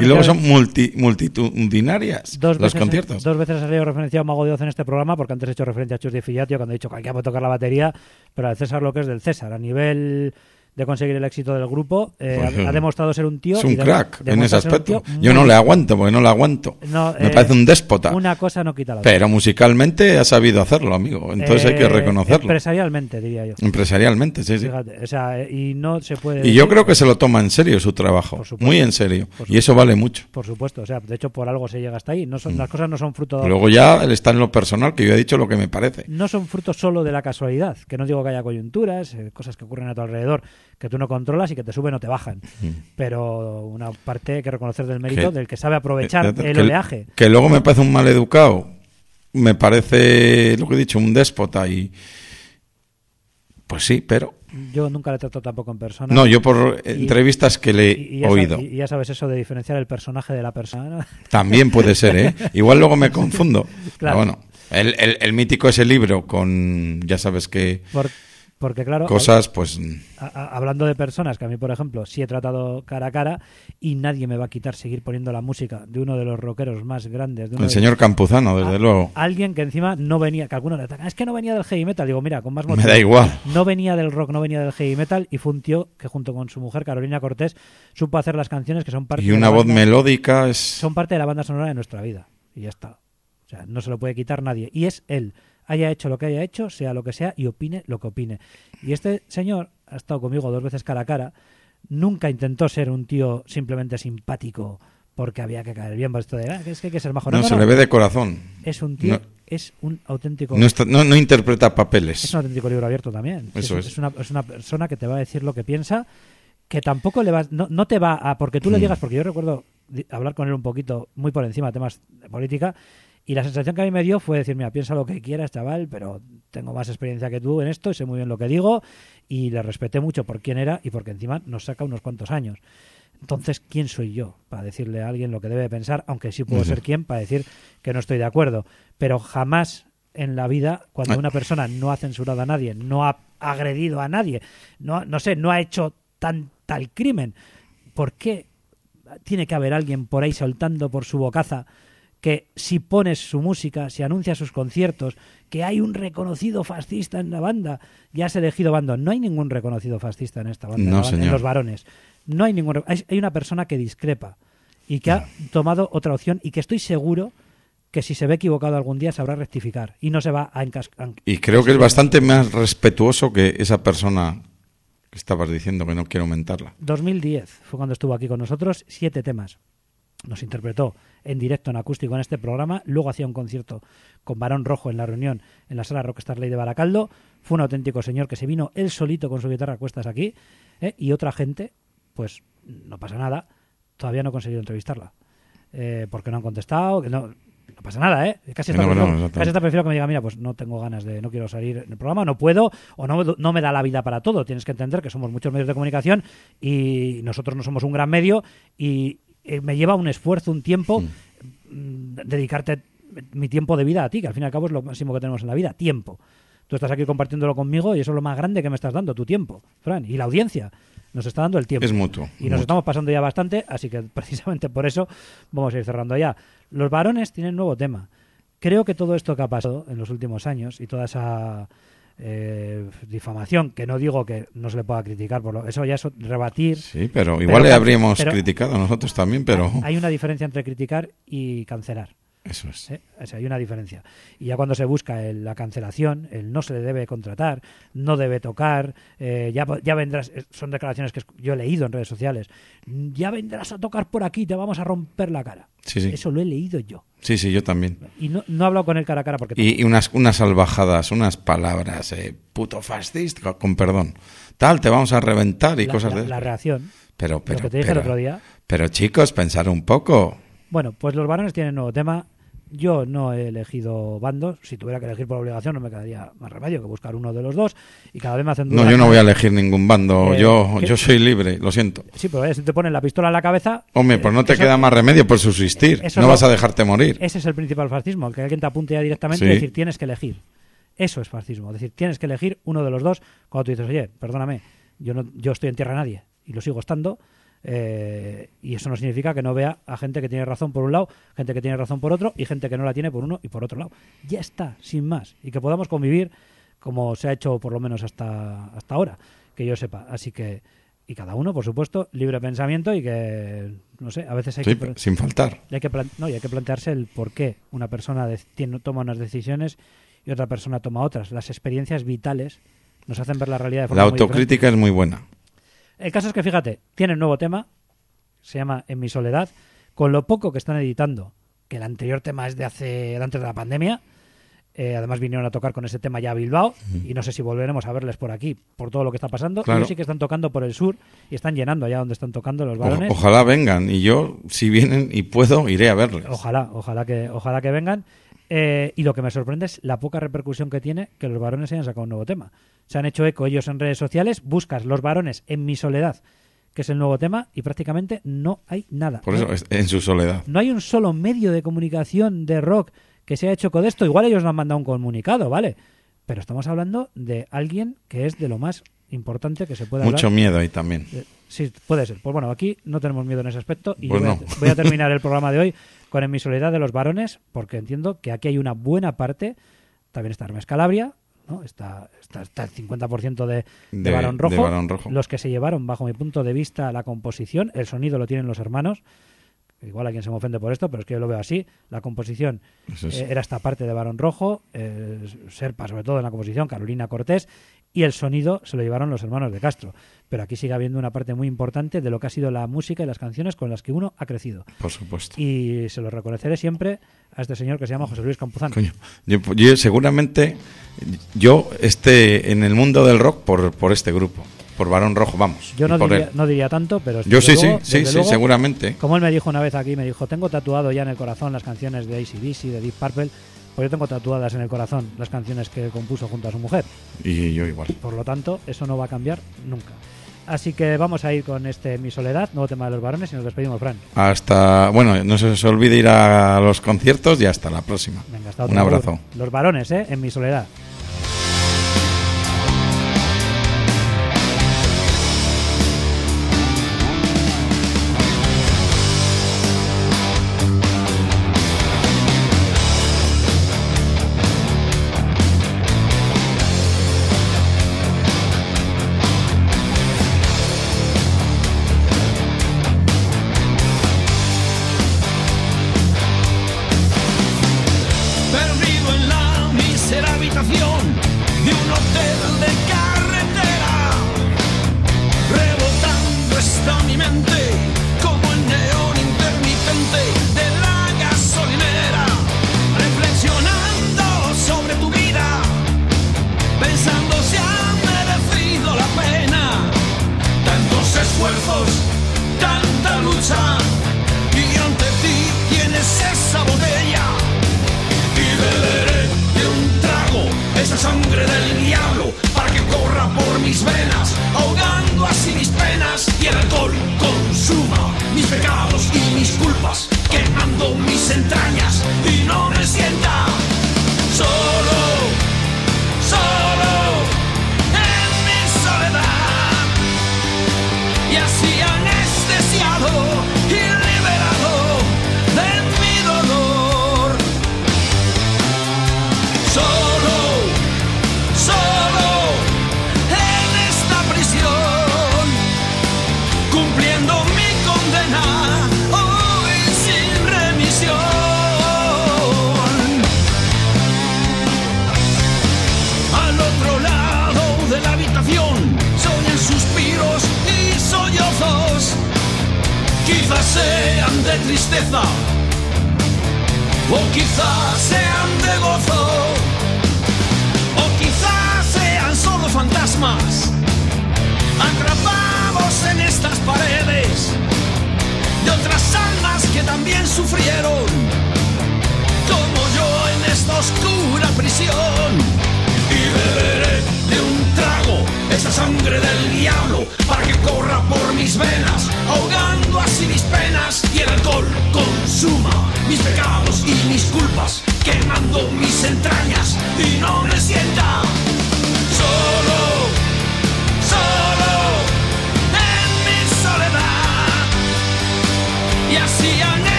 Speaker 4: Y luego son multi, multitudinarias
Speaker 1: Dos
Speaker 4: los
Speaker 1: veces,
Speaker 4: conciertos.
Speaker 1: Dos veces ha salido referenciado Mago de Oz en este programa, porque antes he hecho referencia a Chus de Fillatio cuando he dicho que hay que tocar la batería, pero al César lo que es del César. A nivel de conseguir el éxito del grupo, eh,
Speaker 4: Pues,
Speaker 1: ha, ha demostrado ser un tío.
Speaker 4: es
Speaker 1: y
Speaker 4: un
Speaker 1: de-
Speaker 4: crack en ese aspecto. Yo no le aguanto, porque no le aguanto.
Speaker 1: No,
Speaker 4: Me
Speaker 1: eh,
Speaker 4: parece un déspota.
Speaker 1: Una cosa no quita la otra.
Speaker 4: Pero musicalmente ha sabido hacerlo, amigo. Entonces hay que
Speaker 1: Eh,
Speaker 4: reconocerlo.
Speaker 1: Empresarialmente, diría yo.
Speaker 4: Empresarialmente, sí, sí.
Speaker 1: Fíjate, o sea, eh, y no se puede.
Speaker 4: Y yo creo que se lo toma en serio su trabajo.
Speaker 1: Supuesto.
Speaker 4: Muy en serio. Y eso vale mucho.
Speaker 1: Por supuesto, o sea, de hecho, por algo se llega hasta ahí. No
Speaker 4: Mm.
Speaker 1: son, Las cosas no son fruto
Speaker 4: Luego ya está en lo personal, que yo he dicho lo que me parece.
Speaker 1: no son frutos solo de la casualidad, que no digo que haya coyunturas, eh, cosas que ocurren a tu alrededor que tú no controlas y que te suben o te bajan, pero una parte hay que reconocer del mérito
Speaker 4: Mm. Que-
Speaker 1: del que sabe aprovechar
Speaker 4: Eh,
Speaker 1: el
Speaker 4: que,
Speaker 1: oleaje.
Speaker 4: que luego me parece un mal educado. Me parece, lo que he dicho, un déspota y... Pues sí, pero...
Speaker 1: Yo nunca le trato tampoco en persona.
Speaker 4: No, yo por
Speaker 1: Y-
Speaker 4: entrevistas que le
Speaker 1: y, y
Speaker 4: he oído.
Speaker 1: y- y ya sabes eso de diferenciar el personaje de la persona.
Speaker 4: También puede ser, ¿eh? Igual luego me confundo. Pero
Speaker 1: Claro.
Speaker 4: bueno, el, el- el mítico ese libro con, ya sabes que,
Speaker 1: Por- porque claro,
Speaker 4: cosas, pues...
Speaker 1: a- a- hablando de personas que a mí, por ejemplo, sí he tratado cara a cara y nadie me va a quitar seguir poniendo la música de uno de los rockeros más grandes. De uno
Speaker 4: El
Speaker 1: de-
Speaker 4: señor Campuzano, desde
Speaker 1: a-
Speaker 4: luego.
Speaker 1: Alguien que encima no venía, que algunos le atacan, es que no venía del heavy metal. Digo, mira, con más
Speaker 4: Me
Speaker 1: motivo.
Speaker 4: da igual.
Speaker 1: No venía del rock, no venía del heavy metal y fue un tío que junto con su mujer Carolina Cortés supo hacer las canciones que son parte
Speaker 4: Y
Speaker 1: de
Speaker 4: una
Speaker 1: la
Speaker 4: voz
Speaker 1: banda-
Speaker 4: melódica es...
Speaker 1: son parte de la banda sonora de nuestra vida y ya está. O sea, no se lo puede quitar nadie y es él. Haya hecho lo que haya hecho, sea lo que sea y opine lo que opine. Y este señor ha estado conmigo dos veces cara a cara. Nunca intentó ser un tío simplemente simpático porque había que caer bien. Por esto de, "Ah, que es que hay que ser majo.
Speaker 4: No, se
Speaker 1: no.
Speaker 4: le ve de corazón.
Speaker 1: Es un tío, es un auténtico
Speaker 4: No, está- no, no interpreta
Speaker 1: es
Speaker 4: papeles.
Speaker 1: un auténtico libro abierto también.
Speaker 4: Eso
Speaker 1: es,
Speaker 4: es.
Speaker 1: una, es una persona que te va a decir lo que piensa, que tampoco le vas, no, no te va a, porque tú le
Speaker 4: Mm.
Speaker 1: digas, porque yo recuerdo hablar con él un poquito, muy por encima de temas de política, y la sensación que a mí me dio fue decir, mira, piensa lo que quieras, chaval, pero tengo más experiencia que tú en esto, y sé muy bien lo que digo, y le respeté mucho por quién era y porque encima nos saca unos cuantos años. Entonces, ¿quién soy yo para decirle a alguien lo que debe pensar? Aunque sí puedo ser quien para decir que no estoy de acuerdo. Pero jamás en la vida, cuando una persona no ha censurado a nadie, no ha agredido a nadie, no, no sé, no ha hecho tan, tal crimen, ¿por qué tiene que haber alguien por ahí soltando por su bocaza que si pones su música, si anuncias sus conciertos, que hay un reconocido fascista en la banda, ya has elegido bando. No hay ningún reconocido fascista en esta banda,
Speaker 4: No,
Speaker 1: en banda- en los varones. No hay ningún. hay una persona que discrepa y que ha tomado otra opción y que estoy seguro que si se ve equivocado algún día sabrá rectificar y no se va a encascar.
Speaker 4: Y creo que es bastante más respetuoso que esa persona que estabas diciendo que no quiero aumentarla.
Speaker 1: 2010 fue cuando estuvo aquí con nosotros, siete temas. Nos interpretó en directo en acústico en este programa, luego hacía un concierto con Barón Rojo en la reunión en la sala Rockstar Ley de Baracaldo. Fue un auténtico señor que se vino él solito con su guitarra a cuestas aquí ¿eh? y otra gente, pues no pasa nada, todavía no he conseguido entrevistarla. Eh, porque no han contestado, que no, no pasa nada, ¿eh? Casi hasta,
Speaker 4: No, no,
Speaker 1: prefiero,
Speaker 4: exactamente.
Speaker 1: casi hasta prefiero que me diga, mira, pues no tengo ganas de, no quiero salir en el programa, no puedo, o no, no me da la vida para todo. Tienes que entender que somos muchos medios de comunicación y nosotros no somos un gran medio y eh, me lleva un esfuerzo, un tiempo, mm, dedicarte mi tiempo de vida a ti, que al fin y al cabo es lo máximo que tenemos en la vida, tiempo. Tú estás aquí compartiéndolo conmigo y eso es lo más grande que me estás dando, tu tiempo, Fran, y la audiencia. Nos está dando el tiempo.
Speaker 4: Es mutuo,
Speaker 1: Y nos estamos pasando ya bastante, así que precisamente por eso vamos a ir cerrando ya. Los varones tienen nuevo tema. Creo que todo esto que ha pasado en los últimos años y toda esa eh, difamación, que no digo que no se le pueda criticar, por lo, eso ya es rebatir.
Speaker 4: Sí, pero
Speaker 1: Pero
Speaker 4: igual le habríamos
Speaker 1: pero-
Speaker 4: criticado nosotros también, pero
Speaker 1: Hay una diferencia entre criticar y cancelar.
Speaker 4: Eso es.
Speaker 1: ¿eh? O sea, hay una diferencia. Y ya cuando se busca el- la cancelación, el no se le debe contratar, no debe tocar, eh, ya, ya vendrás, eh, son declaraciones que yo he leído en redes sociales, ya vendrás a tocar por aquí, te vamos a romper la cara.
Speaker 4: Sí, sí.
Speaker 1: Eso lo he leído yo.
Speaker 4: Sí, sí, yo también.
Speaker 1: Y no, no he hablado con él cara a cara porque...
Speaker 4: Y, y unas, unas salvajadas, unas palabras, eh, puto fascista, con perdón. Tal, te vamos a reventar y
Speaker 1: la,
Speaker 4: cosas
Speaker 1: la-
Speaker 4: de
Speaker 1: la reacción,
Speaker 4: Pero, pero,
Speaker 1: lo que te dije el
Speaker 4: pero,
Speaker 1: otro día,
Speaker 4: pero chicos, pensar un poco.
Speaker 1: Bueno, pues los varones tienen nuevo tema. Yo no he elegido bandos. Si tuviera que elegir por obligación, no me quedaría más remedio que buscar uno de los dos. Y cada vez me hacen
Speaker 4: No, yo no voy a elegir ningún bando.
Speaker 1: Eh,
Speaker 4: yo,
Speaker 1: ¿qué?
Speaker 4: yo soy libre, lo siento.
Speaker 1: Sí, pero eh, si te ponen la pistola en la cabeza.
Speaker 4: Hombre, pues no te
Speaker 1: eso-
Speaker 4: queda más remedio por subsistir. No vas a dejarte morir.
Speaker 1: Ese es el principal fascismo, que alguien te apunte ya directamente
Speaker 4: Sí.
Speaker 1: y decir tienes que elegir. Eso es fascismo. Es decir, tienes que elegir uno de los dos cuando tú dices, oye, perdóname, yo, no, yo estoy en tierra de nadie y lo sigo estando. Eh, y eso no significa que no vea a gente que tiene razón por un lado, gente que tiene razón por otro y gente que no la tiene por uno y por otro lado. Ya está, sin más. Y que podamos convivir como se ha hecho por lo menos hasta, hasta ahora, que yo sepa. Así que, y cada uno, por supuesto, libre pensamiento y que, no sé, a veces hay
Speaker 4: Sí,
Speaker 1: que...
Speaker 4: sin faltar.
Speaker 1: Y hay que, plan- no, y hay que plantearse el por qué una persona tiene, toma unas decisiones y otra persona toma otras. Las experiencias vitales nos hacen ver la realidad de forma
Speaker 4: La
Speaker 1: muy
Speaker 4: autocrítica es muy buena.
Speaker 1: El caso es que, fíjate, tienen nuevo tema, se llama En mi soledad, con lo poco que están editando, que el anterior tema es de hace de antes de la pandemia. eh, además vinieron a tocar con ese tema ya a Bilbao y no sé si volveremos a verles por aquí por todo lo que está pasando.
Speaker 4: Claro.
Speaker 1: Ellos sí que están tocando por el sur y están llenando allá donde están tocando los
Speaker 4: O-
Speaker 1: varones.
Speaker 4: ojalá vengan. Y yo, si vienen y puedo, iré a verles.
Speaker 1: Ojalá, ojalá que, ojalá que vengan. Eh, y lo que me sorprende es la poca repercusión que tiene que los varones hayan sacado un nuevo tema. Se han hecho eco ellos en redes sociales, buscas los varones en mi soledad, que es el nuevo tema, y prácticamente no hay nada.
Speaker 4: Por eso, es- en su soledad.
Speaker 1: no hay un solo medio de comunicación de rock que se haya hecho con esto. Igual ellos no han mandado un comunicado, ¿vale? Pero estamos hablando de alguien que es de lo más importante que se puede
Speaker 4: Mucho
Speaker 1: hablar.
Speaker 4: miedo ahí también.
Speaker 1: Eh, Sí, puede ser. Pues bueno, aquí no tenemos miedo en ese aspecto y
Speaker 4: Pues
Speaker 1: yo voy,
Speaker 4: no.
Speaker 1: a, voy a terminar el programa de hoy con En mi soledad de los varones, porque entiendo que aquí hay una buena parte. También está Hermes Calabria, ¿no? está, está, está el 50% de, de,
Speaker 4: De-
Speaker 1: Barón
Speaker 4: de
Speaker 1: Rojo,
Speaker 4: Barón Rojo.
Speaker 1: Los que se llevaron, bajo mi punto de vista, la composición. El sonido lo tienen los hermanos. Igual a quien se me ofende por esto, pero es que yo lo veo así. La composición
Speaker 4: es.
Speaker 1: eh, era esta parte de Barón Rojo, eh, Serpa sobre todo en la composición, Carolina Cortés, y el sonido se lo llevaron los hermanos de Castro. Pero aquí sigue habiendo una parte muy importante de lo que ha sido la música y las canciones con las que uno ha crecido.
Speaker 4: Por supuesto.
Speaker 1: Y se lo reconoceré siempre a este señor que se llama José Luis Campuzano.
Speaker 4: Coño, yo, yo seguramente yo esté en el mundo del rock por, por este grupo, por Barón Rojo, vamos.
Speaker 1: Yo no diría, no diría tanto, pero
Speaker 4: Yo sí,
Speaker 1: luego-
Speaker 4: sí, sí,
Speaker 1: desde
Speaker 4: sí,
Speaker 1: luego,
Speaker 4: seguramente.
Speaker 1: Como él me dijo una vez aquí, me dijo, tengo tatuado ya en el corazón las canciones de ACDC, de Deep Purple, pues yo tengo tatuadas en el corazón las canciones que compuso junto a su mujer.
Speaker 4: Y yo igual.
Speaker 1: Por lo tanto, eso no va a cambiar nunca. Así que vamos a ir con este Mi Soledad, nuevo tema de los varones, y nos despedimos, Fran.
Speaker 4: Hasta, bueno, no se os olvide ir a los conciertos y hasta la próxima.
Speaker 1: Venga, hasta
Speaker 4: Un
Speaker 1: otro.
Speaker 4: abrazo.
Speaker 1: Los varones, ¿eh? En Mi Soledad.